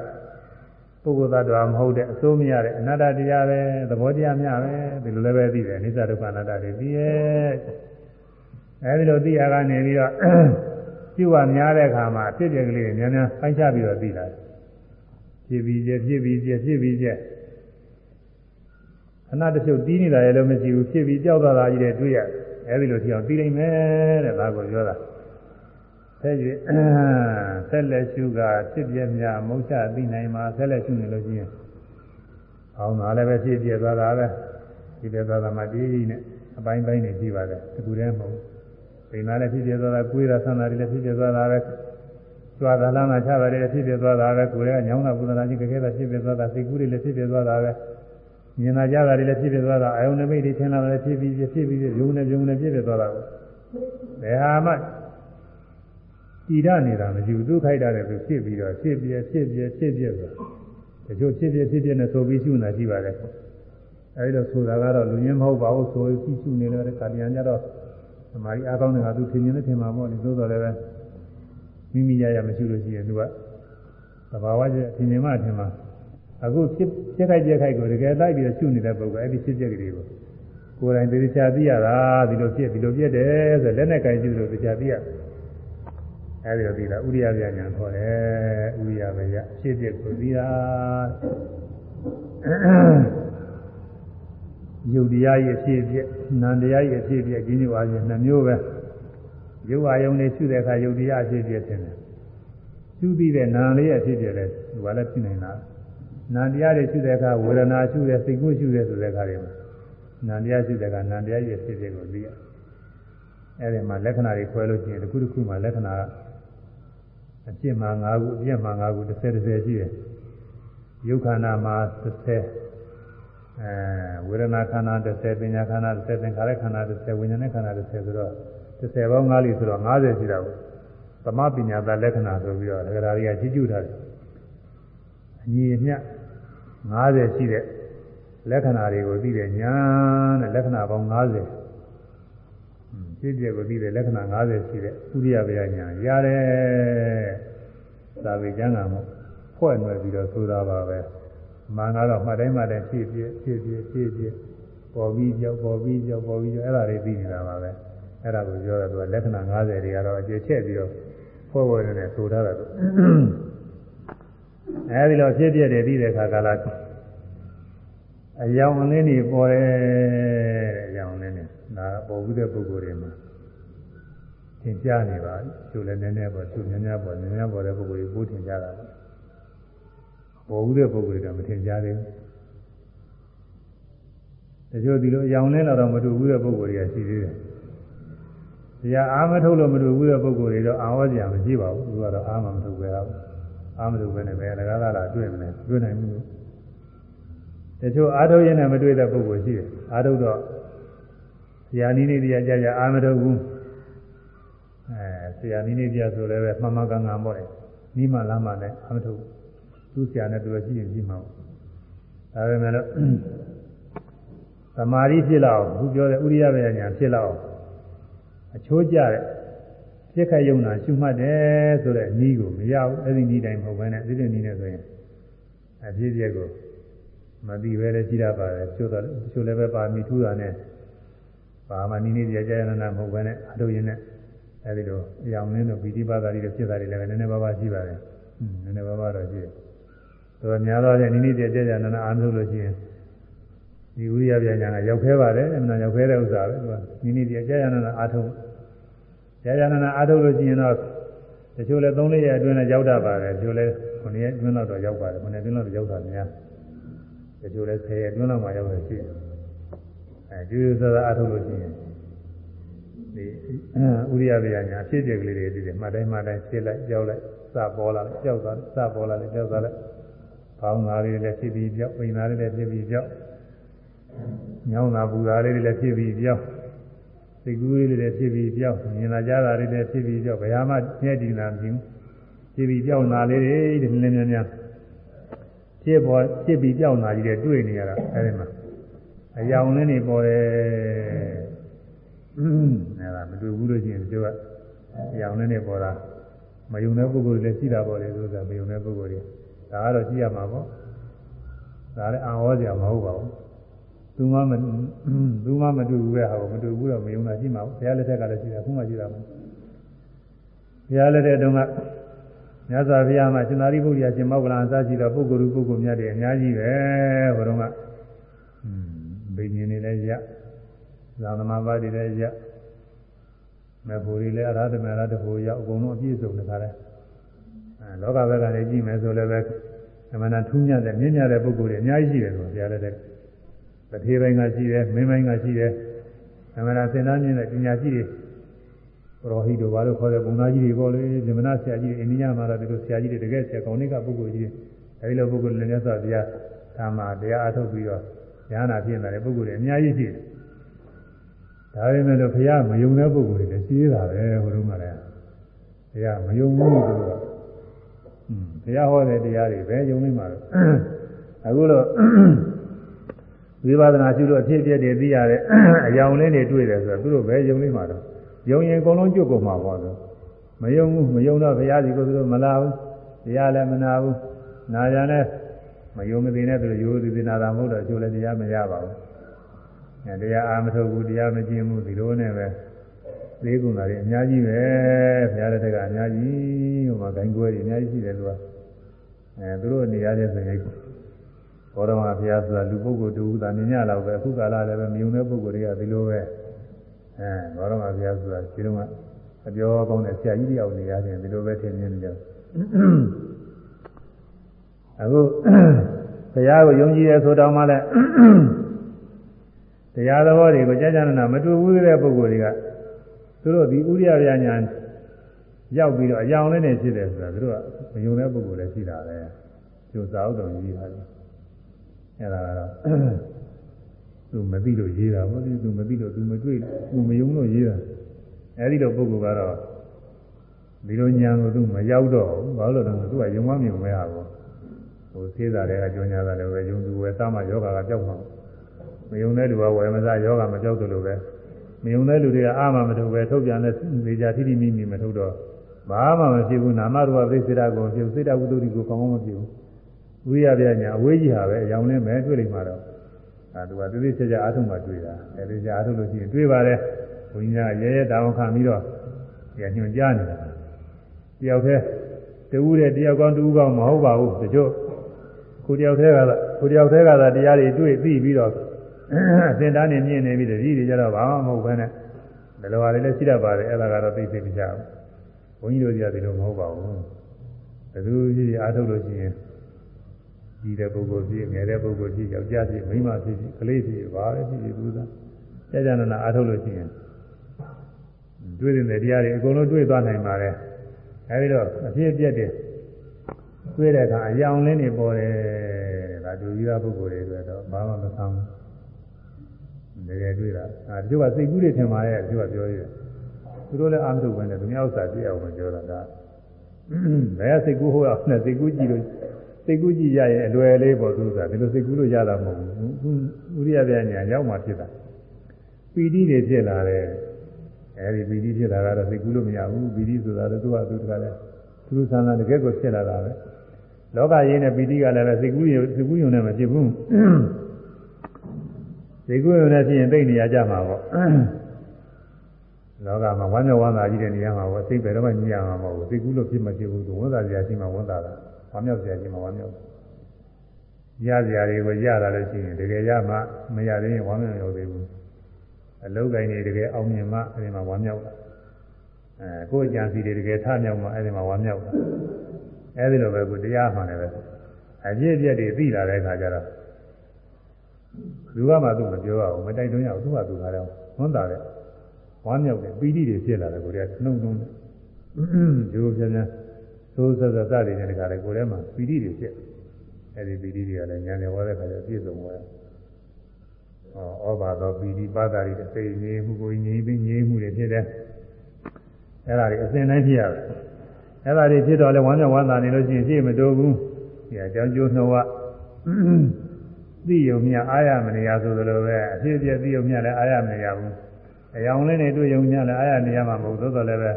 ပုဂ္ဂိုလ်သတ္တဝါမဟုတ်တဲ့အစိုးမရတဲ့အနတ္တတရားပဲသဘောတရားများပဲဒီလိုလည်းပဲသိတယ်အနိစ္စဒုက္ခအနတ္တတွေသိရဲ့အဲဒီလိုသိရကနေပြီးတော့ပြုဝများတဲ့အခါမှာဖြစ်ပြကလေးတွေများများပိုင်းခြားပြီးတော့သိလာတယ် ဖြစ်ပြီးကျဖြစ်ပြီးကျဖြစ်ပြီးကျအနတ္တချုပ်တီးနေတာလည်းမရှိဘူးဖြစ်ပြီးကြောက်သွားတာကြီးတွေတွေ့ရတယ်အဲဒီလိုထီအောင်သိနိုင်မယ်တဲ့ဒါကိုပြောတာဆက်ကြည့်ဆက်လက်ရှုကဖြစ်ပြမြမုတ်ချသိနိုင်မှာဆက်လက်ရှုနေလို့ရှိရင်အောင်တာလည်းပဲဖြစ်ပြသွားတာပဲဒီပြသွားတာမှတီးကြီးနဲ့အပိုင်းပိုင်းနေကြည့်ပါလေဒီကူတည်းမဟုတ်ပိန်သားလည်းဖြစ်ပြသွားတာကိုယ်ရဆန္ဒတွေလည်းဖြစ်ပြသွားတာပဲ ကြွားတာလမ်းမှာချတာတွေလည်းဖြစ်ပြသွားတာပဲကိုယ်ကညောင်းတာပူဇနာကြီးကြခဲတာဖြစ်ပြသွားတာစိတ်ကူးတွေလည်းဖြစ်ပြသွားတာပဲမြင်လာကြတာတွေလည်းဖြစ်ပြသွားတာအယုံနမိတ်တွေထင်လာတယ်ဖြစ်ပြီးဖြစ်ပြီးရုံနဲ့ပြုံနဲ့ဖြစ်ပြသွားတာကိုဘယ်ဟာမှတည်ရနေတာမရှိဘူးသူခိုက်တာလည်းသူဖြစ်ပြီးတော့ဖြစ်ပြဖြစ်ပြဖြစ်ပြဆိုတချို့ဖြစ်ပြဖြစ်ပြနဲ့ဆိုပြီးရှုနေတာရှိပါတယ်အဲဒီတော့ဆိုတာကတော့လူရင်းမဟုတ်ပါဘူးဆိုပြီးရှုနေလို့ကာတရားကြတော့သမာဓိအားကောင်းတဲ့ကသူထင်မြင်နဲ့ထင်မှာပေါ့ဒီသို့တော်လည်းပဲ မိမိရရမရှိလို့ရှိရင်သူကသဘာဝကျထင်မြင်မှထင်မှာအခုဖြစ်ဖြစ်ခိုက်ပြက်ခိုက်ကိုတကယ်လိုက်ပြီးရှုနေတဲ့ပုဂ္ဂိုလ်အဲ့ဒီဖြစ်ပြက်ကလေးကိုကိုယ်တိုင်သိချာသိရတာဒီလိုဖြစ်ဒီလိုပြက်တယ်ဆိုလက်နဲ့ကြိုင်ကြည့်လို့သိချာသိရအဲ့ဒီလိုသိတာဥရိယပြညာခေါ်တယ်ဥရိယပဲရဖြစ်ပြက်ကိုသိတာယုတ်တရားရဲ့ဖြစ်ပြက်နာမ်တရားရဲ့ဖြစ်ပြက်ကြီးညွာခြင်းနှမျိုးပဲ ရုပ်အာယုံနဲ့ရှုတဲ့အခါယုတ်တရားဖြစ်ပြက်တယ်ရှုပြီးတဲ့နာမ်လေးရဲ့ဖြစ်ပြက်လဲဒီကလည်းဖြစ်နေတာနာတရားတွေရှိတဲ့အခါဝေဒနာရှိတဲ့စိတ်ကူးရှိတဲ့ဆိုတဲ့အခါတွေမှာနာတရားရှိတဲ့အခါနာတရားရဲ့ဖြစ်ဖြစ်ကိုသိရအဲဒီမှာလက္ခဏာတွေခွဲလို့ရှိရင်တစ်ခုတစ်ခုမှာလက္ခဏာအပြစ်မှာ၅ခုအပြစ်မှာ၅ခုတစ်ဆယ်တစ်ဆယ်ရှိတယ်ယုတ်ခန္ဓာမှာ30အဲဝေဒနာခန္ဓာ30ပညာခန္ဓာ30သင်္ခါရခန္ဓာ30ဝိညာဉ်ခန္ဓာ30ဆိုတော့ 30ပေါင်း5လိဆိုတော့50ရှိတာကိုသမပညာသာလက္ခဏာဆိုပြီးတော့ဒဂရာတွေကကြီးကျူးထားတယ်အညီအမျှ50ရှိတဲ့လက္ခဏာတွေကိုသိတဲ့ညာတဲ့လက္ခဏာပေါင်း50ဖြစ်ပြကိုသိတဲ့လက္ခဏာ50ရှိတဲ့ဥရိယဗျာညာရတယ်သာဝေကျမ်းကမို့ဖွဲ့နွယ်ပြီးတော့ဆိုတာပါပဲမှန်ကတော့မှတ်တိုင်းမှတ်တိုင်းဖြစ်ပြဖြစ်ပြဖြစ်ပြပေါ်ပြီးကြောက်ပေါ်ပြီးကြောက်ပေါ်ပြီးကြောက်အဲ့ဒါတွေသိနေတာပါပဲ အဲ့ဒါကိုပြောတော့သူကလက္ခဏာ50တွေကတော့အခြေချက်ပြီးတော့ဖွဲ့ဖွဲ့နေဆိုထားတာအဲဒီလိုဖြစ်ပြတယ်ပြီးတဲ့အခါကာလအယောင်အလင်းတွေပေါ်တယ်တဲ့အယောင်အလင်းတွေဒါပေါ်ပြီးတဲ့ပုဂ္ဂိုလ်တွေမှာသင်ကြားနေပါသူလည်းနည်းနည်းပေါ်သူများများပေါ်များများပေါ်တဲ့ပုဂ္ဂိုလ်တွေပိုးထင်ကြတာပေါ်ပြီးတဲ့ပုဂ္ဂိုလ်တွေကမထင်ကြသေးဘူးတချို့ဒီလိုအယောင်လင်းလာတော့မတူဘူးတဲ့ပုဂ္ဂိုလ်တွေကရှိသေးတယ် တရားအားမထုတ်လို့မတူဘူးတဲ့ပုဂ္ဂိုလ်တွေတော့အာဝဇ္ဇာမရှိပါဘူးသူကတော့အားမမထုတ်ပဲဟုတ်အာမလို့ပဲနဲ့ပဲလကားလာတွေ့မလဲတွေ့နိုင်ဘူးတချို့အာထုတ်ရင်လည်းမတွေ့တဲ့ပုဂ္ဂိုလ်ရှိတယ်အာထုတ်တော့ဆရာနီးနေတရားကြကြအာမထုတ်ဘူးအဲဆရာနီးနေတရားဆိုလည်းပဲမှန်မှန်ကန်ကန်ပေါ့လေနီးမှလမ်းမှလည်းအာမထုတ်သူဆရာနဲ့သူတို့ရှိရင်ရှိမှာပေါ့ဒါပေမဲ့လို့သမာဓိဖြစ်လောက်သူပြောတဲ့ဥရိယဘေညာဖြစ်လောက် အချိုးကျတဲ့ပြက်ခတ်ယုံနာရှုမှတ်တယ်ဆိုတဲ့ဤကိုမရဘူးအဲ့ဒီဤတိုင်းမဟုတ်ဘဲနဲ့ဒီလိုဤနဲ့ဆိုရင်အပြည့်ပြက်ကိုမသိပဲလည်းရှိရပါတယ်ကျိုးတော့ကျိုးလည်းပဲပါမီထူတာနဲ့ဘာမှနိနေကြကြရနာမဟုတ်ဘဲနဲ့အထုတ်ရင်နဲ့အဲ့ဒီလိုအယောင်လင်းတို့ဗီတိပါတာတွေဖြစ်တာတွေလည်းနည်းနည်းပါးပါးရှိပါတယ်နည်းနည်းပါးပါးတော့ရှိတယ်ဆိုတော့များတော့နိနေကြကြရနာအာမလို့လို့ရှိရင်ဒီဝိရိယပြန်ညာကရောက်ခဲပါတယ်အမှန်ရောက်ခဲတဲ့ဥစ္စာပဲသူကနိနေကြကြရနာအာထုံး ကြာကြာနာနာအားထုတ်လို့ရှိရင်တော့တချို့လည်း၃ရက်အတွင်းနဲ့ရောက်တတ်ပါတယ်တချို့လည်း9ရက်အတွင်းတော့ရောက်ပါတယ်9ရက်အတွင်းတော့ရောက်တာများတချို့လည်း10ရက်အတွင်းတော့မှရောက်ရရှိတယ်အဲကျူးစားစားအားထုတ်လို့ရှိရင်ဒီဥရိယဗျာညာဖြစ်ပြကလေးတွေဒီမှတ်တိုင်းမှတ်တိုင်းဖြစ်လိုက်ကြောက်လိုက်စပေါ်လာလိုက်ကြောက်သွားစပေါ်လာလိုက်ကြောက်သွားလိုက်ပေါင်းသားလေးလည်းဖြစ်ပြီးပြောက်ပိန်သားလေးလည်းဖြစ်ပြီးပြောက်ညောင်းတာပူတာလေးလည်းဖြစ်ပြီးပြောက် စိတ်ကူးလေးလည်းဖြစ်ပြီးပြောက်မြင်လာကြတာလေးလည်းဖြစ်ပြီးပြောက်ဘယ်ဟာမှညှက်တည်လာမဖြစ်ဘူးဖြစ်ပြီးပြောက်နာလေးတွေဒီလင်းလင်းများဖြစ်ပေါ်ဖြစ်ပြီးပြောက်နာကြီးတွေတွေ့နေရတာအဲဒီမှာအယောင်လေးနေပေါ်တယ်อืมအဲ့ဒါမတွေ့ဘူးလို့ရှိရင်တို့ကအယောင်လေးနေပေါ်တာမယုံတဲ့ပုဂ္ဂိုလ်တွေလည်းရှိတာပေါ့လေဆိုတာမယုံတဲ့ပုဂ္ဂိုလ်တွေဒါကတော့ကြည့်ရမှာပေါ့ဒါလည်းအံ့ဩစရာမဟုတ်ပါဘူး သူမှမသူမှမတွေ့ဘူးပဲဟာကိုမတွေ့ဘူးတော့မယုံတာရှိမှာဘုရားလက်ထက်ကလည်းရှိတာခုမှရှိတာမဟုတ်ဘုရားလက်ထက်တုန်းကမြတ်စွာဘုရားမှာရှင်သာရိပုတ္တရာရှင်မောက္ကလန်အစရှိသောပုဂ္ဂိုလ်ပုဂ္ဂိုလ်များတွေအများကြီးပဲဘုရုံးကဘိညာဉ်တွေလည်းရသာသမာပါတိလည်းရမေဖို့တွေလည်းအရဟတမေရတဖို့ရအကုန်လုံးအပြည့်စုံတခါလဲအဲလောကဘက်ကလည်းကြည့်မယ်ဆိုလည်းပဲအမှန်တန်ထူးမြတ်တဲ့မြင့်မြတ်တဲ့ပုဂ္ဂိုလ်တွေအများကြီးရှိတယ်လို့ဘုရားလက်ထက် တထေးပိုင်းကရှိတယ်မင်းပိုင်းကရှိတယ်အမှန်တန်စင်သားမြင့်တဲ့ပညာရှိတွေရောဟိတို့ဘာလို့ခေါ်တဲ့ဘုံသားကြီးတွေပေါ့လေဇမနာဆရာကြီးတွေအိန္ဒိယမှာတော့ဒီလိုဆရာကြီးတွေတကယ်ဆရာကောင်းတွေကပုဂ္ဂိုလ်ကြီးတွေအဲဒီလိုပုဂ္ဂိုလ်လည်းမြတ်စွာဘုရားသာမတရားအထုတ်ပြီးတော့ဉာဏ်နာဖြစ်နေတဲ့ပုဂ္ဂိုလ်တွေအများကြီးရှိတယ်ဒါပေမဲ့လို့ဘုရားမယုံတဲ့ပုဂ္ဂိုလ်တွေလည်းရှိသေးတာပဲဘုရုံးကလည်းဘုရားမယုံဘူးသူကอืมဘုရားဟောတဲ့တရားတွေပဲယုံနေမှာလို့အခုလို့ ဝိပဿနာရှုလို့အဖြစ်အပျက်တွေသိရတဲ့အကြောင်းလေးတွေတွေ့တယ်ဆိုတော့သူတို့ပဲယုံနေမှာတော့ယုံရင်အကုန်လုံးကြွကုန်မှာပေါ့ဆိုမယုံဘူးမယုံတော့ဘုရားဒီကိုသူတို့မလာဘူးတရားလည်းမနာဘူးနာကြလည်းမယုံမသိနဲ့သူတို့ရိုးသေးသေးနာတာမဟုတ်တော့အကျိုးလည်းတရားမရပါဘူးအဲတရားအာမထုတ်ဘူးတရားမကျင့်ဘူးဒီလိုနဲ့ပဲသေးကုန်တာတွေအများကြီးပဲဘုရားတဲ့ကအများကြီးဟိုမှာဂိုင်းကွဲတွေအများကြီးရှိတယ်သူကအဲသူတို့နေရာချင်းဆိုရင် ဘောရမဘုရားဆိုတာလူပုဂ္ဂိုလ်တူတာမြင်ရတော့ပဲအခုကာလလည်းပဲမယုံတဲ့ပုဂ္ဂိုလ်တွေကဒီလိုပဲအဲဘောရမဘုရားဆိုတာဒီလိုကအပြောကောင်းတဲ့ဆရာကြီးတယောက်နေရချင်းဒီလိုပဲထင်မြင်နေကြအခုဘုရားကိုယုံကြည်ရဲဆိုတော့မှလည်းတရားသဘောတွေကိုကြာကြာနာနာမတူဘူးတဲ့ပုဂ္ဂိုလ်တွေကသူတို့ဒီဥရိယဗျာညာရောက်ပြီးတော့အယောင်လေးနဲ့ဖြစ်တယ်ဆိုတာသူတို့ကမယုံတဲ့ပုဂ္ဂိုလ်လည်းရှိတာပဲကျိုးစားဥတော်ကြီးပါတယ် အဲ့ဒါကတော့သူမသိလို့ရေးတာပေါ့ဒီသူမသိလို့သူမတွေ့သူမယုံလို့ရေးတာအဲ့ဒီလိုပုဂ္ဂိုလ်ကတော့ဒီလိုညာကိုသူမရောက်တော့ဘူးဘာလို့လဲဆိုတော့သူကယုံမမြုံမဲဟာပေါ့ဟိုသေးတာတွေကကြောညာတာလည်းပဲယုံသူဝယ်သားမှယောဂကကြောက်မှာမယုံတဲ့လူကဝယ်မစားယောဂမကြောက်တယ်လို့ပဲမယုံတဲ့လူတွေကအာမမထုတ်ပဲထုတ်ပြန်တဲ့နေကြထိတိမိမိမထုတ်တော့ဘာမှမဖြစ်ဘူးနာမရူပပြိစေတာကိုဖြစ်စေတဝတ္တုကိုကောင်းကောင်းမဖြစ်ဘူး ဝိရပြညာအဝေးကြီးဟာပဲအယောင်နဲ့မဲတွေ့လိမ့်မှာတော့အဲသူကတိတိကျကျအားထုတ်မှတွေ့တာအဲဒီကျအားထုတ်လို့ရှိရင်တွေ့ပါတယ်ဘုန်းကြီးကရဲရဲတောင်းခံပြီးတော့ညညွန်ကြားနေတာတယောက်တည်းတူးတဲ့တယောက်ကောင်းတူးကောင်းမဟုတ်ပါဘူးတချို့ကိုတယောက်တည်းကကိုတယောက်တည်းကသာတရားတွေတွေ့သိပြီးတော့အစင်တန်းနေမြင်နေပြီးတတိတွေကြတော့ဘာမှမဟုတ်ဘဲနဲ့ဘယ်လိုဟာတွေလဲရှိတတ်ပါတယ်အဲ့ဒါကတော့သိသိမကြဘူးဘုန်းကြီးတို့ကြီးကဒီလိုမဟုတ်ပါဘူးဘယ်သူကြီးအားထုတ်လို့ရှိရင် ကြီးတဲ့ပုဂ္ဂိုလ်ဖြစ်ငယ်တဲ့ပုဂ္ဂိုလ်ဖြစ်ယောက်ျားဖြစ်မိန်းမဖြစ်ကလေးဖြစ်ဘာပဲဖြစ်ဖြစ်သူသာကြာကြာနာနာအားထုတ်လို့ရှိရင်တွေ့တဲ့တရားတွေအကုန်လုံးတွေ့သွားနိုင်ပါတယ်အဲဒီတော့အဖြစ်အပျက်တွေတွေ့တဲ့အခါအယောင်လင်းနေပေါ်တယ်ဒါဒုကြီးသားပုဂ္ဂိုလ်တွေတွေ့တော့ဘာမှမဆန်းဘူးတကယ်တွေ့တာအဲတချို့ကစိတ်ကူးတွေထင်ပါရဲ့တချို့ကပြောရတယ်သူတို့လည်းအာမထုတ်ဝင်တယ်သူများဥစ္စာပြည့်အောင်ပြောတာဒါဘယ်စိတ်ကူးဟိုအောင်နဲ့စိတ်ကူးကြည့်လို့ စိတ်ကူးကြည့်ရရင်အလွယ်လေးပေါ့သူကဒီလိုစိတ်ကူးလို့ရတာမဟုတ်ဘူးဥရိယပြညာရောက်မှဖြစ်တာပီတိတွေဖြစ်လာတယ်အဲဒီပီတိဖြစ်လာတော့စိတ်ကူးလို့မရဘူးပီတိဆိုတာလည်းသူကသူတကလည်းသူလူဆန္ဒတကယ်ကိုဖြစ်လာတာပဲလောကရင်းနဲ့ပီတိကလည်းပဲစိတ်ကူးရုံစိတ်ကူးရုံနဲ့မဖြစ်ဘူးစိတ်ကူးရုံနဲ့ဖြစ်ရင်သိနေရကြမှာပေါ့လောကမှာဝမ်းမြောက်ဝမ်းသာကြီးတဲ့နေရာမှာပေါ့စိတ်ပဲတော့မှညရမှာမဟုတ်ဘူးစိတ်ကူးလို့ဖြစ်မဖြစ်ဘူးသူဝမ်းသာစရာရှိမှဝမ်းသာတာ ဝမ်းမြောက်စရာရှိမှဝမ်းမြောက်ရစရာတွေကိုရတာလို့ရှိရင်တကယ်ရမှမရသေးရင်ဝမ်းမြောက်ရောသေးဘူးအလုံးကိုင်းတွေတကယ်အောင်မြင်မှအဲဒီမှာဝမ်းမြောက်တာအဲကိုယ်ကြံစီတွေတကယ်ထမြောက်မှအဲဒီမှာဝမ်းမြောက်တာအဲဒီလိုပဲကိုတရားမှလည်းပဲအပြည့်အပြည့်တွေသိလာတဲ့အခါကျတော့လူကမှသူ့မပြောရဘူးမတိုက်တွန်းရဘူးသူ့ဟာသူထားတော့ဝမ်းသာတဲ့ဝမ်းမြောက်တဲ့ပီတိတွေဖြစ်လာတယ်ကိုယ်ကနှုံနှုံဒီလိုပြန်ပြန် သိုးဆက်ဆက်စတွေနဲ့တခါလေကိုယ်ထဲမှာပီတိတွေဖြစ်အဲဒီပီတိတွေကလည်းဉာဏ်နဲ့ဟောတဲ့ခါကျပြည့်စုံသွားတယ်။ဩဘာသောပီတိပါတာတွေအစိမ့်ငြိမ်းမှုကိုငြိမ်းပြီးငြိမ်းမှုတွေဖြစ်တယ်။အဲ့ဒါတွေအစဉ်တိုင်းဖြစ်ရတယ်။အဲ့ဒါတွေဖြစ်တော့လဲဝမ်းမြောက်ဝမ်းသာနေလို့ရှိရင်ပြည့်မတိုးဘူး။ဒီအကြောင်းကျိုးနှုတ်ကသိယုံမြအားရမနေရဆိုသလိုပဲအဖြစ်အပျက်သိယုံမြလည်းအားရမနေရဘူး။အယောင်လေးတွေတွေ့ယုံမြလည်းအားရနေရမှာမဟုတ်သို့တော်လည်းပဲ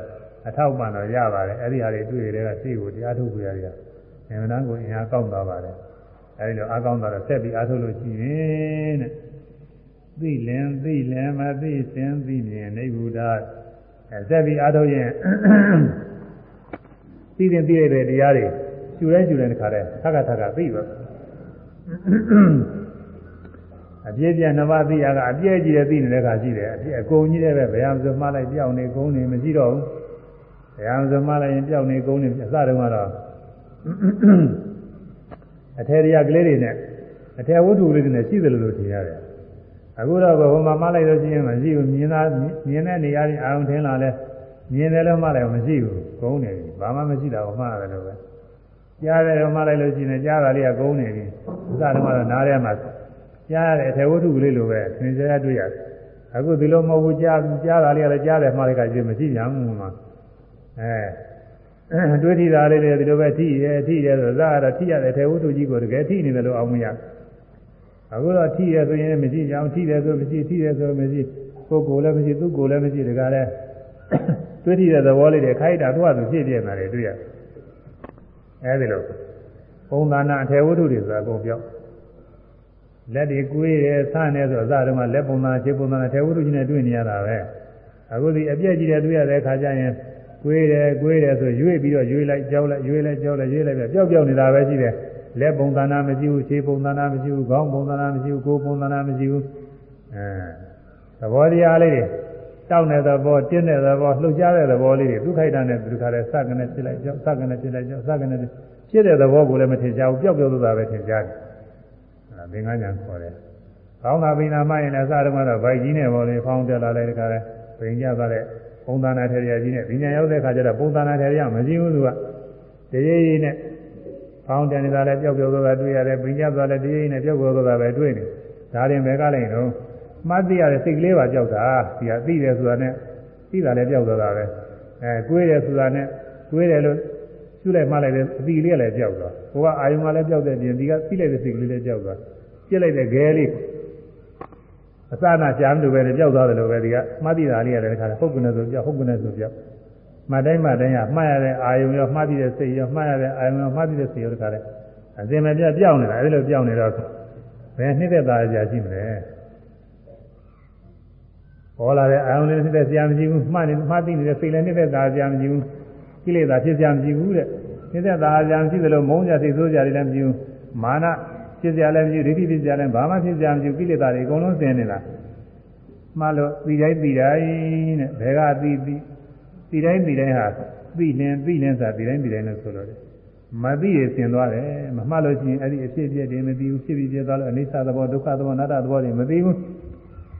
အထောက်ပံ့တော့ရပါတယ်။အဲ့ဒီဟာတွေတွေ့ရတဲ့ကစိတ်ကိုတရားထုတ်ကြရတယ်။အမှန်တန်ကိုအင်အားကောက်သွားပါတယ်။အဲဒီလိုအားကောင်းတာတော့ဆက်ပြီးအားထုတ်လို့ရှိရင်တဲ့သိလင်သိလင်မသိစင်သိမြင်နေဘူးဒါအဲဆက်ပြီးအားထုတ်ရင်သိတဲ့သိရတဲ့တရားတွေကျူလဲကျူလဲတခါတည်းထက်ကထက်ကသိပါအပြည့်ပြနှစ်ပါးသိရကအပြည့်ကြီးတဲ့သိနေတဲ့ခါရှိတယ်အပြည့်အကုန်ကြီးတဲ့ပဲဘယ်ဟာမှမှားလိုက်ပြောင်းနေကုန်နေမရှိတော့ဘူး ဘယ်ဟာမှမှားလိုက်ရင်ပြောင်းနေကုန်နေအစတုန်းကတော့အထေရကလေးတွေနဲ့အထေဝတ္ထုလေးတွေနဲ့ရှိတယ်လို့လို့ထင်ရတယ်အခုတော့ဘုံမှာမှားလိုက်လို့ရှိရင်မရှိဘူးမြင်တာမြင်တဲ့နေရာကြီးအာရုံထင်းလာလဲမြင်တယ်လို့မှားလိုက်မရှိဘူးဂုံးနေပြီဘာမှမရှိတာကိုမှားရတယ်လို့ပဲကြားတယ်လို့မှားလိုက်လို့ရှိရင်ကြားတာလေးကဂုံးနေပြီဥစ္စာတော့ကတော့နားထဲမှာကြားရတဲ့အထေဝတ္ထုကလေးလိုပဲသင်္ကြန်တွေ့ရတယ်အခုဒီလိုမဟုတ်ဘူးကြားကြားတာလေးကလည်းကြားတယ်မှားလိုက်ကကြည့်မရှိကြဘူးမှာ အဲတွေးထီတာလေးတွေဒီလိုပဲထိရဲထိရဲဆိုသာကတော့ထိရတဲ့ထေဝတ္ထုကြီးကိုတကယ်ထိနေတယ်လို့အောင်မရအခုတော့ထိရဲဆိုရင်မရှိကြအောင်ထိတယ်ဆိုမရှိထိတယ်ဆိုမရှိကိုယ်ကိုယ်လည်းမရှိသူ့ကိုယ်လည်းမရှိတကားလဲတွေးထီတဲ့သဘောလေးတွေခိုက်တာသူ့ဟာသူဖြစ်ပြနေတာတွေတွေ့ရအဲဒီလိုပုံသဏ္ဍာန်အထေဝတ္ထုတွေဆိုတာအကုန်ပြောက်လက်တွေကွေးတယ်ဆန်းတယ်ဆိုအစတုန်းကလက်ပုံသဏ္ဍာန်ခြေပုံသဏ္ဍာန်အထေဝတ္ထုကြီးနဲ့တွေ့နေရတာပဲအခုဒီအပြည့်ကြီးတဲ့တွေ့ရတဲ့အခါကျရင် ကွေးတယ်ကွေးတယ်ဆိုရွေ့ပြီးတော့ရွေ့လိုက်ကြောက်လိုက်ရွေ့လိုက်ကြောက်လိုက်ရွေ့လိုက်ပဲပျောက်ပျောက်နေတာပဲရှိတယ်လက်ပုံသဏ္ဍာန်မရှိဘူးခြေပုံသဏ္ဍာန်မရှိဘူးခေါင်းပုံသဏ္ဍာန်မရှိဘူးကိုယ်ပုံသဏ္ဍာန်မရှိဘူးအဲသဘောတရားလေးတွေတောက်တဲ့သဘောတင်းတဲ့သဘောလှုပ်ရှားတဲ့သဘောလေးတွေဒုက္ခိတနဲ့ဒုက္ခနဲ့စကနေဖြစ်လိုက်ကြောက်စကနေဖြစ်လိုက်ကြောက်စကနေဖြစ်တဲ့သဘောကိုလည်းမထင်ရှားဘူးပျောက်ပျောက်သွားတာပဲထင်ရှားတယ်အဲဘင်္ဂညာခေါ်တယ်ကောင်းတာဘိနာမရင်လည်းအစတုန်းကတော့ဗိုက်ကြီးနဲ့ဘောလေးဖောင်းတက်လာတဲ့တခါလဲဘိင်ကြသွားတဲ့ ပုံသဏ္ဍာန်ထေရကြီးနဲ့ဉာဏ်ရောက်တဲ့အခါကျတော့ပုံသဏ္ဍာန်ထေရမရှိဘူးသူကတရေကြီးနဲ့ဖောင်းတယ်နေတာလည်းပျောက်ပျောက်သွားတာတွေ့ရတယ်ပင်ကျသွားလည်းတရေကြီးနဲ့ပျောက်ပျောက်သွားတာပဲတွေ့နေဒါရင်ပဲကလည်းတော့မှတ်သိရတဲ့စိတ်ကလေးပါပျောက်တာဒီကသိတယ်ဆိုတာနဲ့သိတာလည်းပျောက်သွားတာပဲအဲကိုယ်တယ်ဆိုတာနဲ့ကိုယ်တယ်လို့ရှုလိုက်မှလိုက်တဲ့အတိလေးလည်းပျောက်သွားဟိုကအာယုံကလည်းပျောက်တဲ့ပြင်ဒီကသိလိုက်တဲ့စိတ်ကလေးလည်းပျောက်သွားပြစ်လိုက်တဲ့ခဲလေး အစနာရှားမလို့ပဲကြောက်သွားတယ်လို့ပဲဒီကမှတ်သိတာလေးရတယ်ခါဟုတ်ကနေဆိုကြောက်ဟုတ်ကနေဆိုကြောက်မှတ်တိုင်းမှတ်တိုင်းကမှတ်ရတဲ့အာယုံရောမှတ်သိတဲ့စိတ်ရောမှတ်ရတဲ့အာယုံရောမှတ်သိတဲ့စိတ်ရောတခါလဲအစင်မပြတ်ပြောင်းနေတာအဲဒီလိုပြောင်းနေတော့ဘယ်နှစ်သက်သာကြာရှိမလဲပေါ်လာတဲ့အာယုံလေးနှစ်သက်ကြာမရှိဘူးမှတ်နေမှတ်သိနေတဲ့စိတ်လည်းနှစ်သက်သာကြာမရှိဘူးကိလေသာဖြစ်ကြာမရှိဘူးတဲ့နှစ်သက်သာကြာမရှိသလိုမုန်းကြစိတ်ဆိုးကြတယ်လည်းမရှိဘူးမာန ဖြစ်ကြလည်းမရှိဒိဋ္ဌိဖြစ်ကြလည်းဘာမှဖြစ်ကြမရှိကိလေသာတွေအကုန်လုံးဆင်းနေတာမှလို့ပြီးတိုင်းပြီးတိုင်းတဲ့ဘယ်ကပြီးပြီးပြီးတိုင်းပြီးတိုင်းဟာပြီးလင်းပြီးလင်းဆိုတာပြီးတိုင်းပြီးတိုင်းလို့ဆိုလို့တယ်မသိရဆင်သွားတယ်မမှတ်လို့ရှိရင်အဲ့ဒီအဖြစ်အပျက်တွေမသိဘူးဖြစ်ပြီးပြသွားလို့အနိစ္စသဘောဒုက္ခသဘောအနတ္တသဘောတွေမသိဘူး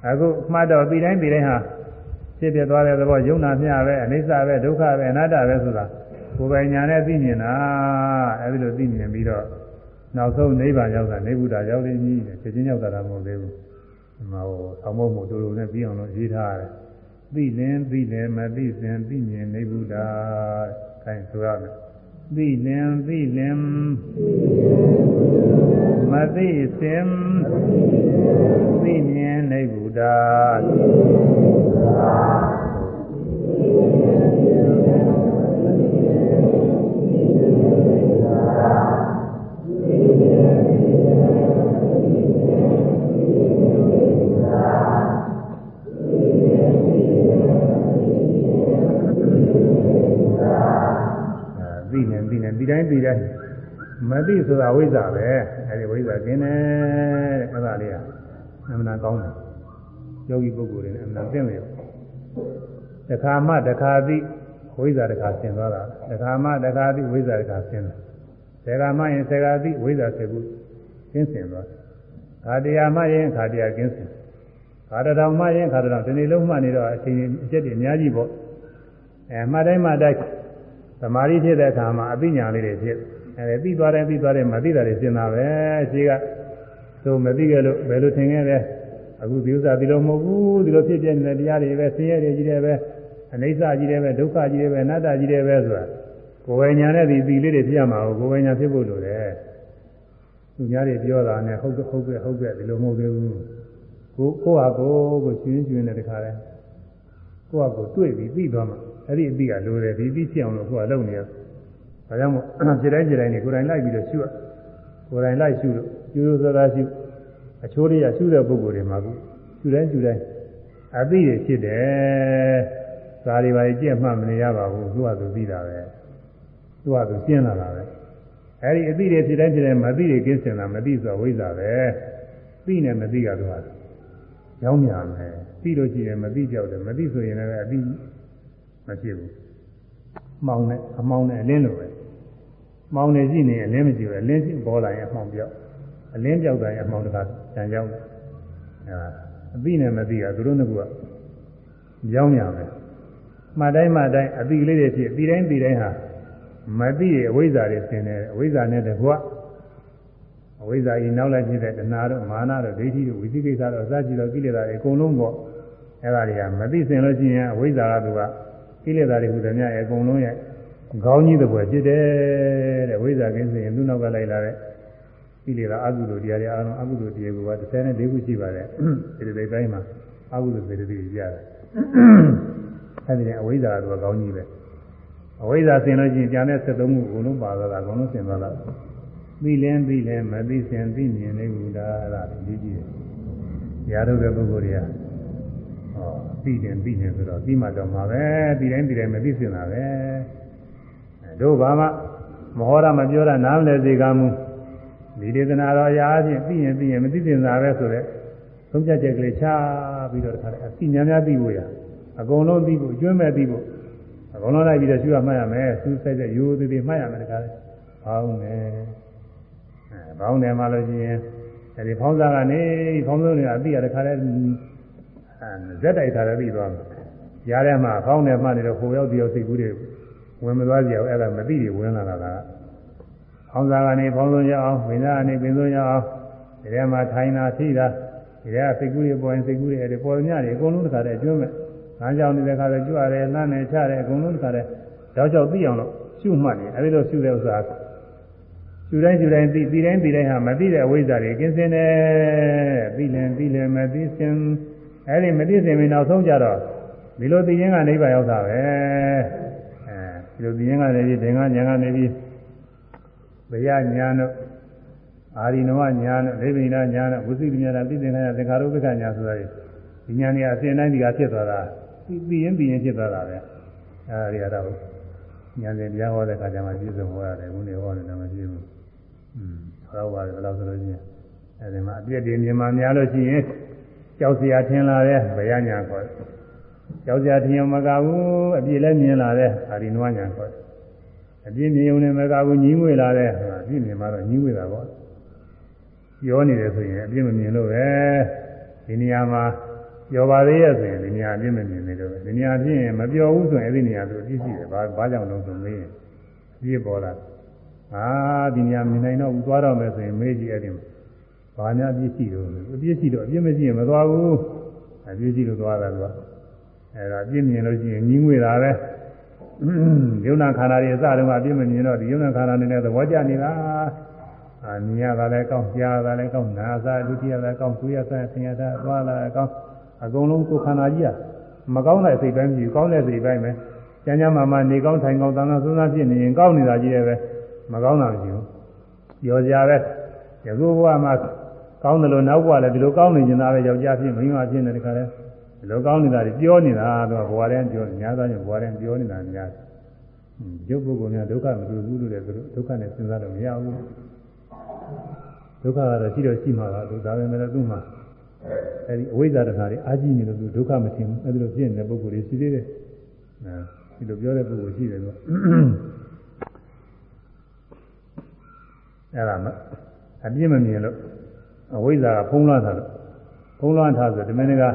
အခုမှတ်တော့ပြီးတိုင်းပြီးတိုင်းဟာဖြစ်ပြသွားတဲ့သဘောယုံနာမျှပဲအနိစ္စပဲဒုက္ခပဲအနတ္တပဲဆိုတာကိုယ်ပိုင်ညာနဲ့သိမြင်တာအဲ့ဒီလိုသိမြင်ပြီးတော့ နောက်ဆုံးနိဗ္ဗာန်ရောက်တာနိဗ္ဗုဒ္ဓရောက်နေပြီတဲ့ချက်ချင်းရောက်တာမဟုတ်သေးဘူးဒီမှာဟိုဆောင်းမမှုတူတူနဲ့ပြီးအောင်လို့ရေးထားရတယ်သိလင်သိလင်မသိစဉ်သိမြင်နိဗ္ဗုဒ္ဓခိုင်းဆိုရမယ်သိလင်သိလင်မသိစဉ်သိမြင်နိဗ္ဗုဒ္ဓ မသိဆိုတာဝိဇ္ဇာပဲအဲဒီဝိဇ္ဇာกินတယ်တဲ့အဲ့ဒါလေးကအမှန်ကောင်းတယ်ယောဂီပုဂ္ဂိုလ်တွေနဲ့အမှန်သိတယ်တခါမှတခါသိဝိဇ္ဇာတခါဆင်သွားတာတခါမှတခါသိဝိဇ္ဇာတခါဆင်တယ်ဆယ်ခါမှရင်ဆယ်ခါသိဝိဇ္ဇာဆယ်ခုကျင်းစင်သွားခါတရားမှရင်ခါတရားကျင်းစင်ခါတတော်မှရင်ခါတတော်ဒီနေ့လုံးမှနေတော့အချိန်အကျက်တွေအများကြီးပေါ့အဲမှတ်တိုင်းမှတိုင်းသမာဓိဖြစ်တဲ့အခါမှာအသိဉာဏ်လေးတွေဖြစ် အဲသိသွားတယ်သိသွားတယ်မသိတာတွေရှင်းတာပဲအရှိကသို့မသိခဲ့လို့ဘယ်လိုထင်ခဲ့လဲအခုဒီဥစ္စာဒီလိုမဟုတ်ဘူးဒီလိုဖြစ်ပြနေတဲ့တရားတွေပဲဆင်းရဲတွေကြီးတယ်ပဲအနိစ္စကြီးတယ်ပဲဒုက္ခကြီးတယ်ပဲအနတ္တကြီးတယ်ပဲဆိုတာကိုယ်ဝိညာဉ်နဲ့ဒီသီလေးတွေဖြစ်ရမှာကိုယ်ဝိညာဉ်ဖြစ်ဖို့လိုတယ်သူများတွေပြောတာနဲ့ဟုတ်ဟုတ်ကဲ့ဟုတ်ကဲ့ဒီလိုမဟုတ်သေးဘူးကိုကိုဟာကိုကိုရှင်ရှင်နဲ့တခါလဲကိုဟာကိုတွေ့ပြီးသိသွားမှာအဲ့ဒီအသိကလိုတယ်ဒီသိဖြစ်အောင်လို့ကိုကလုပ်နေရ ဒါကြောင့်မို့ခြေတိုင်းခြေတိုင်းနေကိုယ်တိုင်လိုက်ပြီးတော့ရှုရကိုယ်တိုင်လိုက်ရှုလို့ကျိုးကျိုးစားစားရှုအချိုးတွေကရှုတဲ့ပုဂ္ဂိုလ်တွေမှာကူရှုတိုင်းရှုတိုင်းအသိတွေဖြစ်တယ်ဇာတွေပါကြည့်မှမနေရပါဘူးသူကသူသိတာပဲသူကသူရှင်းလာတာပဲအဲဒီအသိတွေဖြစ်တိုင်းဖြစ်တိုင်းမသိတွေကင်းစင်တာမသိဆိုဝိဇ္ဇာပဲသိနေမသိကသူကရောင်းမြန်မယ်သိလို့ရှိရင်မသိကြောက်တယ်မသိဆိုရင်လည်းအသိမဖြစ်ဘူးမှောင်နဲ့အမှောင်နဲ့အလင်းလိုပဲ မှောင်နေရှိနေအလင်းမကြည့်ဘူးအလင်းရှိပေါ်လာရင်အမှောင်ပြောက်အလင်းပြောက်တာရင်အမှောင်တကာတန်ကြောက်တယ်အဲအသိနဲ့မသိကသူတို့ကရောင်းမြန်မယ်မှတ်တိုင်းမှတ်တိုင်းအသိလေးတွေဖြစ်ပြီးတိုင်းပြီးတိုင်းဟာမသိရအဝိဇ္ဇာတွေဆင်းနေတယ်အဝိဇ္ဇာနဲ့တကွအဝိဇ္ဇာကြီးနောက်လိုက်ဖြစ်တဲ့တဏှာတို့မာနတို့ဒိဋ္ဌိတို့ဝိသိကိစ္စတို့အစရှိသောကိလေသာတွေအကုန်လုံးပေါ့အဲ့ဒါတွေကမသိစင်လို့ရှိရင်အဝိဇ္ဇာကသူကကိလေသာတွေဟူသည်များအကုန်လုံးရဲ့ ခေါင်းကြီးတစ်ပွဲဖြစ်တယ်တဲ့ဝိဇ္ဇာကင်းစင်ရင်သူ့နောက်ကလိုက်လာတဲ့ကိလေသာအကုသိုလ်တရားတွေအားလုံးအကုသိုလ်တရားက34ခုရှိပါတယ်ဒီဒီတိုင်းမှာအကုသိုလ်စေတသိက်ကြရတယ်အဲဒီအဝိဇ္ဇာကတော့ခေါင်းကြီးပဲအဝိဇ္ဇာဆင်လို့ရှိရင်ပြန်တဲ့73ခုအကုန်လုံးပါသွားတာအကုန်လုံးဆင်သွားတာသိလင်းသိလင်းမသိစင်သိမြင်နေဘူးဒါအဲ့ဒါကြီးကြီးတယ်။ရားထုတ်တဲ့ပုဂ္ဂိုလ်တွေကဟောသိတယ်သိတယ်ဆိုတော့သိမှတော့မှာပဲဒီတိုင်းဒီတိုင်းမသိစင်တာပဲ။ တို့ဘာမှမဟောရမပြောရနားမလဲစေကမှုဒီဒေသနာတော်ရာအချင်းသိရင်သိရင်မသိစင်တာပဲဆိုတော့သုံးဖြတ်ချက်ကလေးချပြီးတော့တခါတည်းအသိများများသိဖို့ရအကုန်လုံးသိဖို့ကျွမ်းမဲ့သိဖို့အကုန်လုံးလိုက်ပြီးတော့ရှုရမှတ်ရမယ်စူးစိုက်တဲ့ရိုးသေးသေးမှတ်ရမယ်တခါတည်းဘောင်းနေအဲဘောင်းနေမှလို့ရှိရင်အဲဒီဖောင်းစားကနေဖောင်းဆုံးနေအသိရတခါတည်းဇက်တိုက်ထားတယ်ပြီးသွားမယ်ရားထဲမှာဖောင်းနေမှနေတော့ဟိုရောက်ဒီရောက်စိတ်ကူးတွေ ဝင်မသွားကြအောင်အဲ့ဒါမသိတွေဝင်လာတာကဖောင်းစားကနေဖောင်းဆုံးရအောင်ဝိညာဉ်ကနေပင်ဆုံးရအောင်ဒီထဲမှာထိုင်တာထိတာဒီထဲကစိတ်ကူးတွေပေါ်ရင်စိတ်ကူးတွေအဲဒီပေါ်ညတွေအကုန်လုံးတခါတည်းအကျွမ်းမဲ့ငါးကြောင်နေတဲ့ခါကျကြွရတယ်လှမ်းနေချတယ်အကုန်လုံးတခါတည်းတောက်ချောက်သိအောင်လို့ရှုမှတ်နေအဲဒီလိုရှုတဲ့ဥစ္စာရှုတိုင်းရှုတိုင်းသိသိတိုင်းသိတိုင်းဟာမသိတဲ့အဝိဇ္ဇာတွေကင်းစင်တယ်သိလင်သိလင်မသိစင်အဲဒီမသိစင်ပြီးနောက်ဆုံးကြတော့ဒီလိုသိရင်ကနိဗ္ဗာန်ရောက်တာပဲအဲ ဒီလိုသိရင်ကနေပြီးသင်္ကညာကနေပြီးဘယညာတို့အာရိနဝညာတို့ဒေဝိနာညာတို့ဝိသုညာတို့သိသင်္ခါရသင်္ခါရုပ္ပကညာဆိုတာဒီညာနေအစဉ်တိုင်းဒီကဖြစ်သွားတာပြီးရင်ပြီးရင်ဖြစ်သွားတာပဲအဲဒီအရာတော့ညာနေတရားဟောတဲ့အခါကျမှပြည့်စုံဟောရတယ်ခုနေဟောတယ်တော့မပြည့်ဘူးอืมဟောပါတယ်ဘယ်လိုဆိုလို့ရှိရင်အဲဒီမှာအပြည့်တွေမြန်မာများလို့ရှိရင်ကြောက်စရာထင်လာတယ်ဘယညာခေါ်တယ် ကြောက်စရာထင်အောင်မကဘူးအပြည့်လည်းမြင်လာတယ်အာရိနဝညာခေါ်တယ်အပြည့်မြင်ုံနဲ့မကဘူးညီးငွေလာတယ်အပြည့်မြင်မှတော့ညီးငွေတာပေါ့ပြောနေတယ်ဆိုရင်အပြည့်မမြင်လို့ပဲဒီနေရာမှာပြောပါသေးရဲ့ဆိုရင်ဒီနေရာအပြည့်မမြင်နေလို့ဒီနေရာပြည့်ရင်မပြောဘူးဆိုရင်အဲ့ဒီနေရာသူအပြည့်ရှိတယ်ဘာဘာကြောင့်လို့ဆိုမေးရင်အပြည့်ပေါ်လာအာဒီနေရာမြင်နိုင်တော့ဘူးသွားတော့မယ်ဆိုရင်မေးကြည့်အဲ့ဒီဘာများအပြည့်ရှိတော့အပြည့်ရှိတော့အပြည့်မရှိရင်မသွားဘူးအပြည့်ရှိလို့သွားတာက အဲ့ဒါအပြည့်မြင်လို့ရှိရင်ညီးငွေတာပဲယုံနာခန္ဓာတွေအစတုန်းကအပြည့်မမြင်တော့ဒီယုံနာခန္ဓာနေနဲ့သဘောကျနေတာအာမြင်ရတာလည်းကောင်းကြားရတာလည်းကောင်းနားစားဒုတိယလည်းကောင်းကိုယ်ရစားဆင်ရတာသွားလာကောင်းအကုန်လုံးကိုယ်ခန္ဓာကြီးอ่ะမကောင်းတဲ့စိတ်ပိုင်းကြီးကောင်းတဲ့စိတ်ပိုင်းပဲကျမ်းကျမ်းမာမာနေကောင်းထိုင်ကောင်းတန်ခါးစွန်းစားဖြစ်နေရင်ကောင်းနေတာကြီးရဲ့ပဲမကောင်းတာမရှိဘူးပြောကြပဲယခုဘဝမှာကောင်းတယ်လို့နောက်ဘဝလည်းဒီလိုကောင်းနေနေတာပဲယောက်ျားဖြစ်မိန်းမဖြစ်နေတယ်ခါလဲ ဒီလိုကောင်းနေတာတွေပြောနေတာတော့ဘဝတည်းပြောညာသားညဘဝတည်းပြောနေတာများရုပ်ပုဂ္ဂိုလ်များဒုက္ခမတွေ့ဘူးလို့လည်းသူတို့ဒုက္ခနဲ့စဉ်းစားလို့မရဘူးဒုက္ခကတော့ရှိတော့ရှိမှာပါလို့ဒါပဲမဲ့သူ့မှာအဲဒီအဝိဇ္ဇာတခါတွေအာကြည့်နေလို့သူဒုက္ခမထင်ဘူးအဲဒီလိုဖြစ်နေတဲ့ပုဂ္ဂိုလ်တွေရှိသေးတယ်အဲဒီလိုပြောတဲ့ပုဂ္ဂိုလ်ရှိတယ်လို့အဲ့ဒါမှအပြည့်မမြင်လို့အဝိဇ္ဇာကဖုံးလွှမ်းတာလို့ဖုံးလွှမ်းထားဆိုဒီမင်းက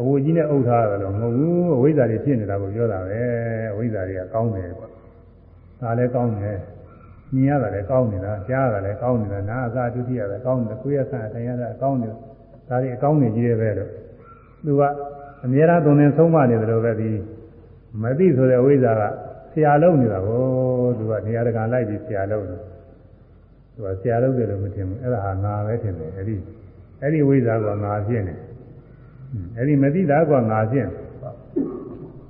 အဝိကြီးနဲ့အုပ်ထားတယ်လို့မဟုတ်ဘူးအဝိဇ္ဇာတွေဖြစ်နေတာကိုပြောတာပဲအဝိဇ္ဇာတွေကကောင်းတယ်ကွာဒါလည်းကောင်းတယ်မြင်ရတာလည်းကောင်းနေတာကြားရတာလည်းကောင်းနေတာနားအစာဒုတိယပဲကောင်းတယ်ကိုယ်ရဆန်ထိုင်ရတာကောင်းတယ်ဒါတွေအကောင်းနေကြီးတယ်ပဲလို့သူကအများအားသွန်သင်ဆုံးမနေတယ်လို့ပဲဒီမသိဆိုတဲ့ဝိဇ္ဇာကဆရာလုံးနေတာကိုသူကနေရာတကာလိုက်ပြီးဆရာလုံးတယ်သူကဆရာလုံးတယ်လို့မထင်ဘူးအဲ့ဒါဟာငါပဲထင်တယ်အဲ့ဒီအဲ့ဒီဝိဇ္ဇာကငါဖြစ်နေ အဲ့ဒီမသိတာကငါဖြစ်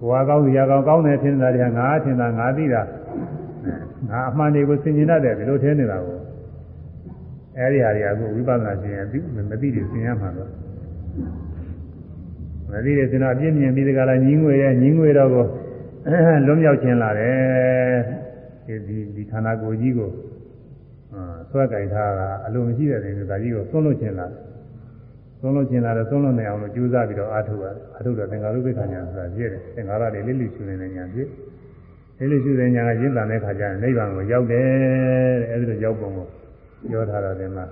ဘဝကောင်းစရာကောင်းကောင်းတယ်ထင်တာတွေကငါထင်တာငါသိတာငါအမှန်တွေကိုသင်ကျင်တတ်တယ်ဒီလိုထင်နေတာကိုအဲ့ဒီဟာတွေအခုဝိပဿနာရှင်ရင်မသိတယ်သင်ရမှာတော့မသိတယ်ဆိုတော့အပြည့်မြင်ပြီးဒီကလာညီငွေရဲ့ညီငွေတော့ကိုလွတ်မြောက်ခြင်းလာတယ်ဒီဒီဒီခန္ဓာကိုယ်ကြီးကိုအာဆွဲကြိုက်ထားတာအလိုမရှိတဲ့နေဒါကြီးကိုသွန်းလို့ခြင်းလာသွ န်းလို့ခြင်းလာတော့သွန်းလို့နေအောင်လို့ကြိုးစားပြီးတော့အားထုတ်ရတယ်အားထုတ်တော့သင်္ဃာရုပ္ပခဏညာဆိုတာပြည့်တယ်သင်္ဃာရတွေလိလိရှုနေတဲ့ညာပြည့်လိလိရှုတဲ့ညာကရင့်တန်တဲ့ခါကျရင်နိဗ္ဗာန်ကိုရောက်တယ်တဲ့အဲဒီလိုရောက်ပုံကိုပြောထားတာတင်မှာ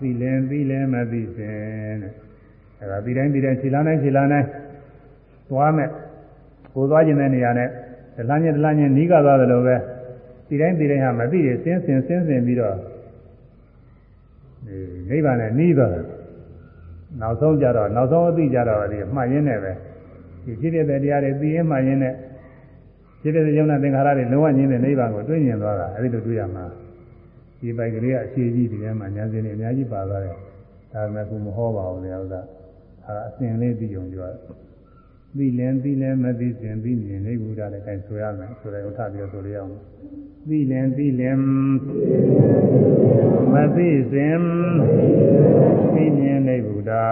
သီလင်သီလင်မသိစဉ်တဲ့အဲဒါဒီတိုင်းဒီတိုင်းခြေလမ်းတိုင်းခြေလမ်းတိုင်းသွားမဲ့ကိုသွားခြင်းတဲ့နေရာနဲ့ဒလန်းချင်းဒလန်းချင်းနီးကသွားတယ်လို့ပဲဒီတိုင်းဒီတိုင်းဟာမသိရစင်းစင်စင်းစင်ပြီးတော့ဒီနိဗ္ဗာန်နဲ့နီးသွားတယ် နောက်ဆုံးကြတော့နောက်ဆုံးအသိကြတော့ဒီမှတ်ရင်းနဲ့ပဲဒီဖြစ်တဲ့တရားတွေသိရင်မှတ်ရင်းနဲ့ဖြစ်တဲ့ယုံနာသင်္ခါရတွေလုံးဝငြင်းတဲ့နိဗ္ဗာန်ကိုတွေ့မြင်သွားတာအဲဒီလိုတွေ့ရမှာဒီပိုက်ကလေးကအခြေကြီးဒီထဲမှာညာစင်းတွေအများကြီးပါသွားတယ်ဒါပေမဲ့ခုမဟောပါဘူးလေဥစ္စာအဲအစဉ်လေးသိုံပြော သိလင်သိလင်မသိစဉ်သိမြင်နေဘူးဒါလည်းအဲဆိုရမယ်ဆိုတဲ့ဥထပြီးတော့ဆိုရအောင်သိလင်သိလင်မသိစဉ်သိမြင်နေဘူးဒါ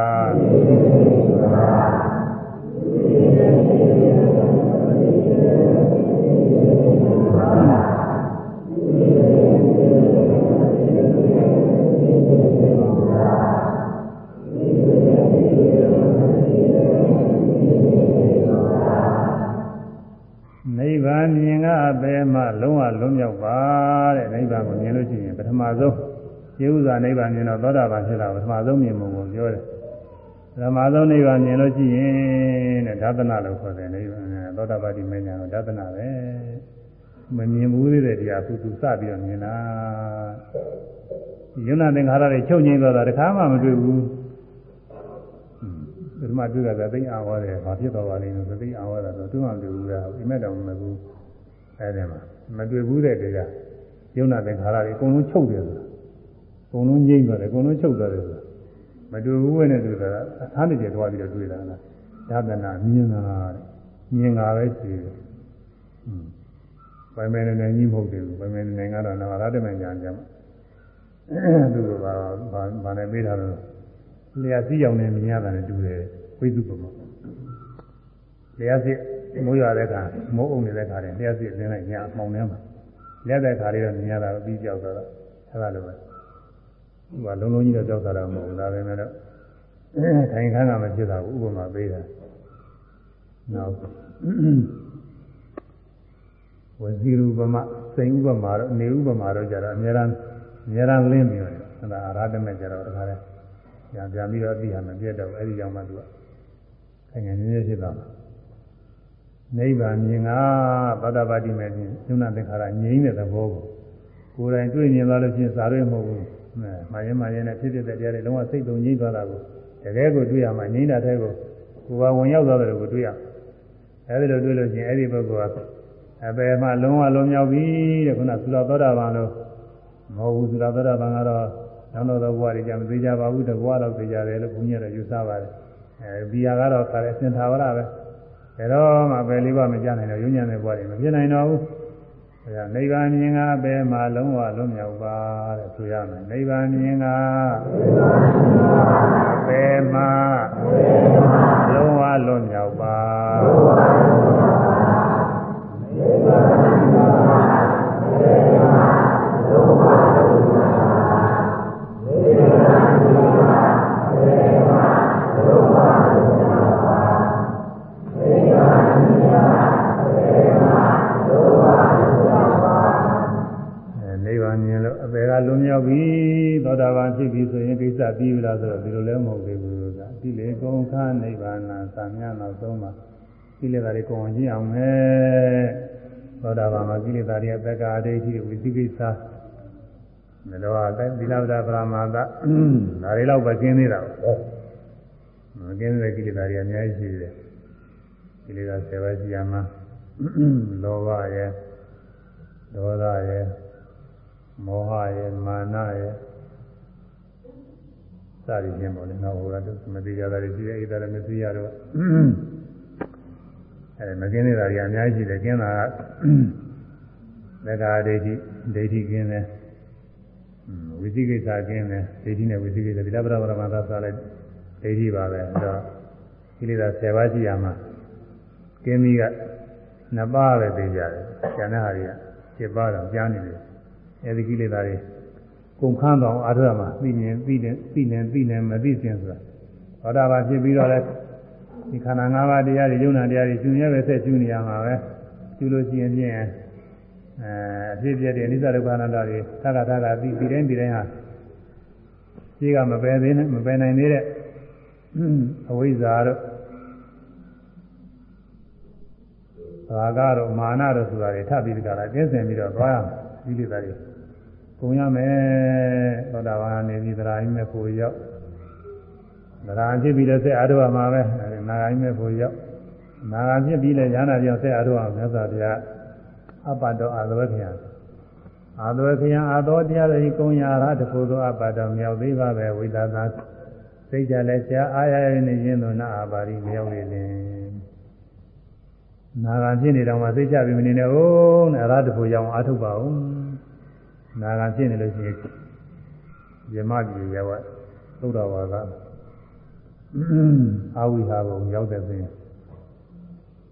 နိဗ္ဗာန်မြင်ကအပေမှလုံးဝလွတ်မြောက်ပါတဲ့နိဗ္ဗာန်ကိုမြင်လို့ရှိရင်ပထမဆုံးကျေဥစွာနိဗ္ဗာန်မြင်တော့သောတာပန်ဖြစ်တာပထမဆုံးမြင်မှုကိုပြောတယ်ပထမဆုံးနိဗ္ဗာန်မြင်လို့ရှိရင်တဲ့ဒါသနာလို့ခေါ်တယ်နိဗ္ဗာန်သောတာပတိမဉ္ဇဉ်တော့ဒါသနာပဲမမြင်ဘူးသေးတဲ့တရားသူသူစပြီးတော့မြင်တာယုံနာသင်္ခါရတွေချုပ်ငြိမ်းသွားတာတခါမှမတွေ့ဘူး ပထမတွေ့တာကသိအာဝါတယ်ဘာဖြစ်သွားပါလိမ့်လို့သိအာဝါတာတော့သူ့မှမတွေ့ဘူးလားအိမက်တော်မဘူးအဲဒီမှာမတွေ့ဘူးတဲ့တရားယုံနာသင်္ခါရတွေအကုန်လုံးချုပ်တယ်ဆိုတာအကုန်လုံးငြိမ့်သွားတယ်အကုန်လုံးချုပ်သွားတယ်ဆိုတာမတွေ့ဘူးပဲနဲ့တွေ့တာအသားတကျသွားပြီးတော့တွေ့တာလားဒါသနာမြင်တာတဲ့မြင်တာပဲရှိတယ်ပိုင်မယ်နေကြီးမဟုတ်သေးဘူးပိုင်မယ်နေကတော့နဝရတမညာကြမှာသူကဘာဘာနဲ့ပေးတာလို့ လျှာစီးရောင်နေမြင်ရတာနဲ့တူတယ်ဝိသုပမလျှာစီမိုးရွာတဲ့အခါမိုးအုံနေတဲ့အခါတွေလျှာစီအင်းလိုက်ညာမှောင်ထဲမှာလက်တဲ့အခါလေးတော့မြင်ရတာပြီးကြောက်တော့အဲဒါလိုပဲသူကလုံးလုံးကြီးတော့ကြောက်တာတော့မဟုတ်ဘူးဒါပဲမဲ့တော့ခိုင်ခန်းကမဖြစ်တာဘူးဥပမာပေးတာနောက်ဝစီရူပမစိန်ဥပမာတော့နေဥပမာတော့ကြတော့အများအားအများအားလင်းပြီးတော့အဲဒါအာရတမေကြတော့တခါလဲ ပြန်ပြန်ပြီးတော့ပြီးဟာမပြတ်တော့အဲဒီကြောင့်မှသူကခိုင်ငယ်နည်းနည်းဖြစ်သွားမှာနိဗ္ဗာန်မြင်ကသတ္တပါတိမဲ့ခြင်းဉာဏ်သင်္ခါရငြိမ်းတဲ့သဘောကိုကိုယ်တိုင်တွေ့မြင်သွားလို့ချင်းစာရွေးမဟုတ်ဘူးအဲမှရင်မှရင်နဲ့ဖြစ်ဖြစ်တဲ့တရားတွေလုံးဝစိတ်တုံငြိမ်းသွားတာကိုတကယ်ကိုတွေ့ရမှငြိမ်းတာတဲ့ကိုကိုယ်ကဝင်ရောက်သွားတယ်ကိုတွေ့ရအဲဒီလိုတွေ့လို့ချင်းအဲဒီပုဂ္ဂိုလ်ကအပေမှလုံးဝလုံးမြောက်ပြီတဲ့ခုနသုလသောတာပန်လို့မဟုတ်ဘူးသုလသောတာပန်ကတော့ နောက်တော့ဘဝတွေကြမသေးကြပါဘူးတဘဝတော့သိကြတယ်လို့ဘုန်းကြီးကယူဆပါတယ်အဲဒီဟာကတော့ခါရဲစင်သာဝရပဲဒါတော့မှပဲလေးပါမကြနိုင်တော့ယုံညံ့တဲ့ဘဝတွေမဖြစ်နိုင်တော့ဘူးဒါနိဗ္ဗာန်မြင်ကပဲမှာလုံးဝလုံးမြောက်ပါတဲ့ဆိုရမယ်နိဗ္ဗာန်မြင်ကပဲမှာလုံးဝလုံးမြောက်ပါ သောတာပန်ဖြစ်ပြီဆိုရင်ကိစ္စပြီးပြီလားဆိုတော့ဒီလိုလည်းမဟုတ်သေးဘူးကဒီလေကုန်ခနိဗ္ဗာန်သာမြတ်နောက်ဆုံးမှာကိလေသာတွေကုန်အောင်ကျင့်အောင်မယ်သောတာပန်မှာကိလေသာတွေအတ္တကာဒိဋ္ဌိဝိသိကိစ္စမလောကသီလဝဒပရမာသဒါတွေတော့ပဲကျင်းသေးတာပေါ့မကျင်းတဲ့ကိလေသာတွေအများကြီးရှိတယ်ကိလေသာ၁၀ပါးရှိရမှာလောဘရဲ့ဒေါသရဲ့မောဟရဲ့မာနရဲ့စ သည်ဖြင့်ပေါ့လေနောက်ဟိုကတော့မသိကြတာတွေရှိတယ်ဣဒရမသိရတော့အဲမကင်းနေတာတွေအများကြီးရှိတယ်ကျင်းတာကသက္ကာဒိဋ္ဌိဒိဋ္ဌိကျင်းတယ်ဝိသိကိစ္စကျင်းတယ်ဒိဋ္ဌိနဲ့ဝိသိကိစ္စဒီလပရပရမသာစားလိုက်ဒိဋ္ဌိပါပဲအဲတော့ကိလေသာ10ပါးရှိရမှာကင်းပြီးကနှစ်ပါးပဲသိကြတယ်ကျန်တဲ့ဟာတွေက7ပါးတော့ကြားနေတယ်အဲဒီကိလေသာတွေ ကုန်ခန်းတော်အားထုတ်ရမှာသိနေသိနေသိနေသိနေမသိခြင်းဆိုတာသောတာပန်ဖြစ်ပြီးတော့လဲဒီခန္ဓာ၅ပါးတရားတွေယုံနာတရားတွေရှင်ရဲပဲဆက်ကျူးနေရမှာပဲကျူးလို့ရှိရင်ဖြင့်အဲအဖြစ်ပြတဲ့အိသဒုက္ခအနတ္တတွေသက္ကသက္ကပြီးပြီးတိုင်းပြီးတိုင်းဟာရှိကမပယ်သေးနဲ့မပယ်နိုင်သေးတဲ့အဝိဇ္ဇာတို့ရာဂတို့မာနတို့ဆိုတာတွေထပ်ပြီးကြတာကျင်းစင်ပြီးတော့သွားရမှာဒီလိုသားတွေ ကုန်ရမယ်သောတာပန်နေပြီးသရာကြီးမဲ့ကိုရောက်သရာဖြစ်ပြီးလည်းဆက်အားထုတ်ရမှာပဲနာဂိမဲ့ကိုရောက်နာဂဖြစ်ပြီးလည်းဉာဏ်ပြောင်းဆက်အားထုတ်အောင်မြတ်စွာဘုရားအပတ္တောအာသဝခေယအာသဝခေယအာသောတရားတွေကုံရတာတခုသောအပတ္တောမြောက်သေးပါပဲဝိသသာစိတ်ကြလည်းရှားအာရရနေခြင်းတို့နာအာပါရိမြောက်နေတယ်နာဂဖြစ်နေတော့မှသိကြပြီမနေနဲ့ဟုတ်နဲ့အရဟတဖို့ရအောင်အားထုတ်ပါဦး နာဂဖြစ်နေလို့ရှိရင်ယမကြီးရောက်သုဒ္ဓဝါကအာဝိဟာဘုံရောက်တဲ့ဆိုရင်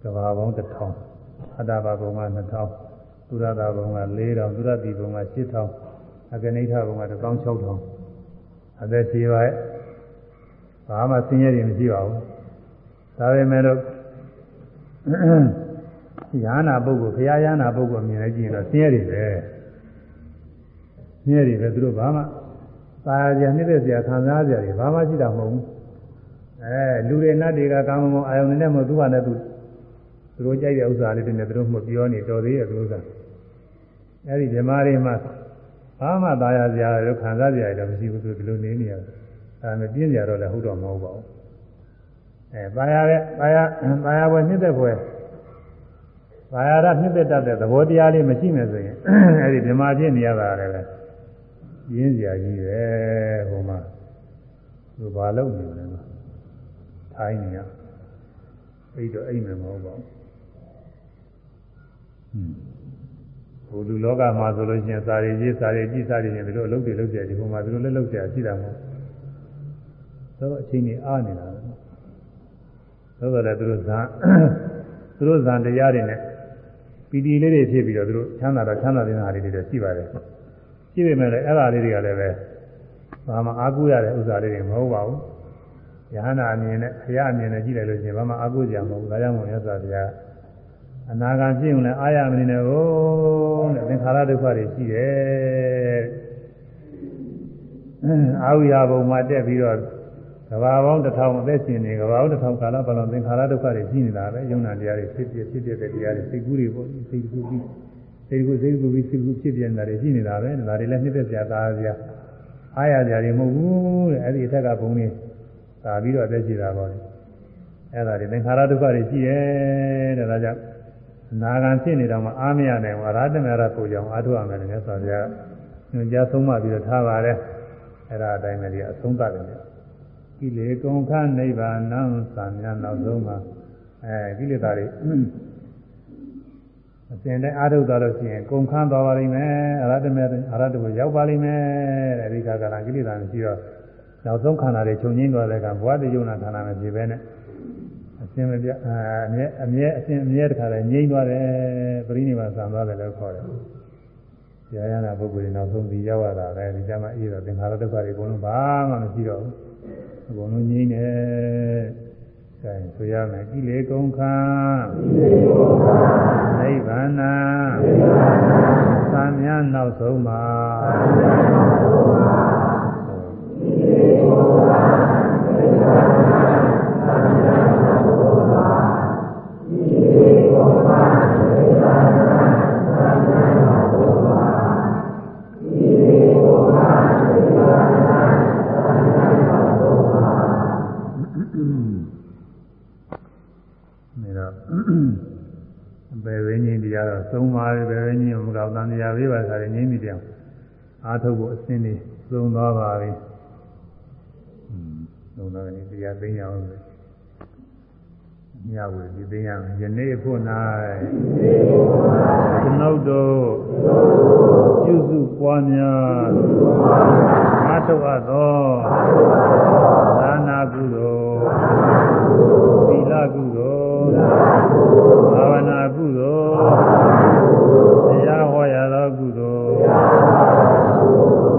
ကဘာပေါင်းတစ်ထောင်အတ္တဘာဘုံက2000သုရတာဘုံက4000သုရတိဘုံက8000အကနိဋ္ဌဘုံက16000အသက်ရှိပါရဲ့ဘာမှဆင်းရဲတွေမရှိပါဘူးဒါပေမဲ့လို့ယာနာပုဂ္ဂိုလ်ဘုရားယာနာပုဂ္ဂိုလ်မြင်လိုက်ကြည့်ရင်တော့ဆင်းရဲတွေပဲ ဆင်းရဲတွေပဲသူတို့ဘာမှသာယာကြနေတဲ့ဆရာခံစားကြတယ်ဘာမှရှိတာမဟုတ်ဘူးအဲလူတွေနတ်တွေကကာမဂုဏ်အာယုန်နဲ့မဟုတ်သူကလည်းသူသူတို့ကြိုက်တဲ့ဥစ္စာလေးတွေနဲ့သူတို့မှပြောနေတော်သေးရဲ့သူတို့ကအဲဒီဓမ္မတွေမှာဘာမှသာယာစရာတွေခံစားစရာတွေမရှိဘူးသူဒီလိုနေနေရတယ်အဲမပြင်းကြတော့လည်းဟုတ်တော့မဟုတ်ပါဘူးအဲသာယာတဲ့သာယာသာယာဘွယ်မြင့်တဲ့ဘွယ်သာယာရမြင့်တဲ့တတ်တဲ့သဘောတရားလေးမရှိမယ်ဆိုရင်အဲဒီဓမ္မဖြစ်နေရတာလည်းပဲ ရင်းစရာကြီးပဲဟိုမှာသူဘာလုပ်နေလဲထိုင်းနေရအဲ့တော့အိမ်မယ်မဟုတ်ပါဘူးဟိုလူလောကမှာဆိုလို့ရှိရင်စာရီကြီးစာရီကြီးစာရီချင်းတို့အလုပ်တွေလုပ်ကြတယ်ဒီပုံမှာတို့လည်းလုပ်ကြရှိတာမဟုတ်တော့အချိန်ကြီးအားနေတာပဲသို့တော်လည်းသူတို့ဇာသူတို့ဇာတရားတွေနဲ့ပီတိလေးတွေဖြစ်ပြီးတော့သူတို့ချမ်းသာတော့ချမ်းသာတဲ့ဟာလေးတွေတော့ရှိပါတယ် ရှိပေမဲ့လည်းအဲ့ဒါလေးတွေကလည်းပဲဘာမှအားကိုးရတဲ့ဥစ္စာလေးတွေမဟုတ်ပါဘူးယဟနာအမြင်နဲ့ဘုရားအမြင်နဲ့ကြည့်လိုက်လို့ရှိရင်ဘာမှအားကိုးကြမဟုတ်ဘူးဒါကြောင့်မို့ရသော်ဘုရားအနာဂံဖြစ်ုံနဲ့အာရမနေနဲ့ဟိုးတဲ့သင်္ခါရဒုက္ခတွေရှိတယ်အာဝိယဘုံမှာတက်ပြီးတော့ကဘာပေါင်းတစ်ထောင်အသက်ရှင်နေကဘာပေါင်းတစ်ထောင်ကာလပတ်လုံးသင်္ခါရဒုက္ခတွေရှိနေတာပဲယုံနာတရားတွေဖြစ်ဖြစ်ဖြစ်ဖြစ်တဲ့တရားတွေစိတ်ကူးတွေပေါ့စိတ်ကူးပြီး စိတ်ကူးစိတ်ကူးပြီးစိတ်ကူးဖြစ်ပြနေတာတွေရှိနေတာပဲဒါတွေလည်းနှိမ့်သက်စရာသားစရာအားရကြတွေမဟုတ်ဘူးတဲ့အဲ့ဒီအထက်ကဘုံတွေသာပြီးတော့အသက်ရှိတာပေါ့လေအဲ့ဒါတွေသင်္ခါရဒုက္ခတွေရှိရဲ့တဲ့ဒါကြောင့်နာဂံဖြစ်နေတော့မှအားမရနိုင်ဘူးအရဟတမေရကိုကြောင့်အားထုတ်ရမယ်လည်းဆိုတော့ညွှန်ကြားဆုံးမပြီးတော့ထားပါတယ်အဲ့ဒါအတိုင်းပဲဒီအဆုံးသတ်တယ်ကိလေကုန်ခနိဗ္ဗာန်သံမြတ်နောက်ဆုံးမှာအဲကိလေသာတွေ အစဉ်တိုင်းအားထုတ်သွားလို့ရှိရင်ကုန်ခန်းသွားပါလိမ့်မယ်အရဟတမေအရဟတကိုရောက်ပါလိမ့်မယ်တဲ့ဒီကကလာကိလေသာမရှိတော့နောက်ဆုံးခန္ဓာတွေချုပ်ငင်းသွားတဲ့ကဘဝတည်ယုံနာခန္ဓာမဖြစ်ပဲနဲ့အစဉ်မပြအမြဲအမြဲအစဉ်အမြဲတခါလဲငြိမ့်သွားတယ်ပရိနိဗ္ဗာန်ဆံသွားတယ်လို့ခေါ်တယ်။ကြာရနာပုဂ္ဂိုလ်တွေနောက်ဆုံးဒီရောက်ရတာပဲဒီကြမှာအေးတော့သင်္ခါရဒုက္ခတွေအကုန်လုံးဘာမှမရှိတော့ဘူး။အကုန်လုံးငြိမ့်နေ။ အဲဆိုရမယ်ကိလေကုံခာနိဗ္ဗာန်နိဗ္ဗာန်သာမန်နောက်ဆုံးမှာကိလေကုံခာနိဗ္ဗာန်嗯。 တော့ဘယ်ဝိညာဉ်တရားတော့သုံးပါးပဲဝိညာဉ်မကောက်တန်တရားလေးပါဆိုရင်ငြင်းပြီတရားအာထုတ်ဖို့အစင်းနေသုံးသွားပါပြီသုံးတော့ဒီတရားသိရအောင်လို့မြဝေဒီသိရမယ်ယနေ့ဖို့၌ကျွန်ုပ်တို့ပြုစုပွားများအထုတ်အပ်သော ဘာဝနာကုသိုလ်တရားဟောရသောကုသိုလ်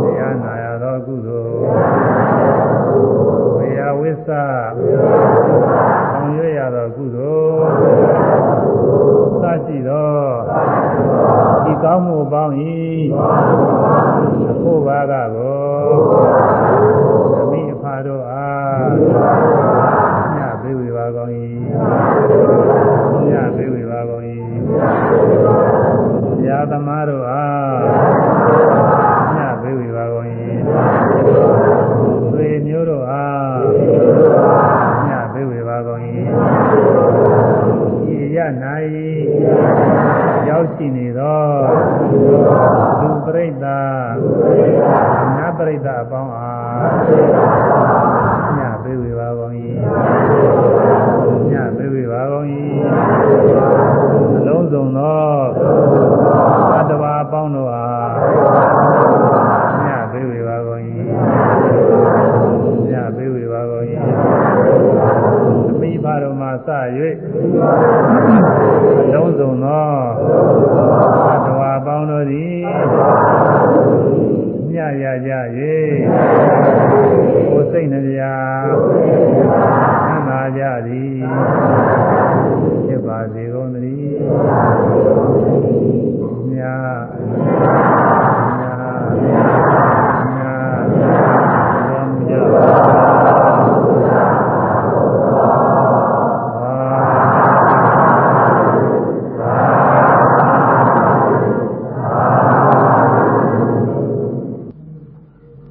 တရားနာရသောကုသိုလ်ဝေယဝိသဆောင်ရွက်ရသောကုသိုလ်သရှိသောဒီကောင်းမှုပေါင်း၏အခုဘာကကိုသမိအဖတို့အား ရောက်ရှိနေသောလူပရိသတ်နတ်ပရိသတ်အပေါင်းအား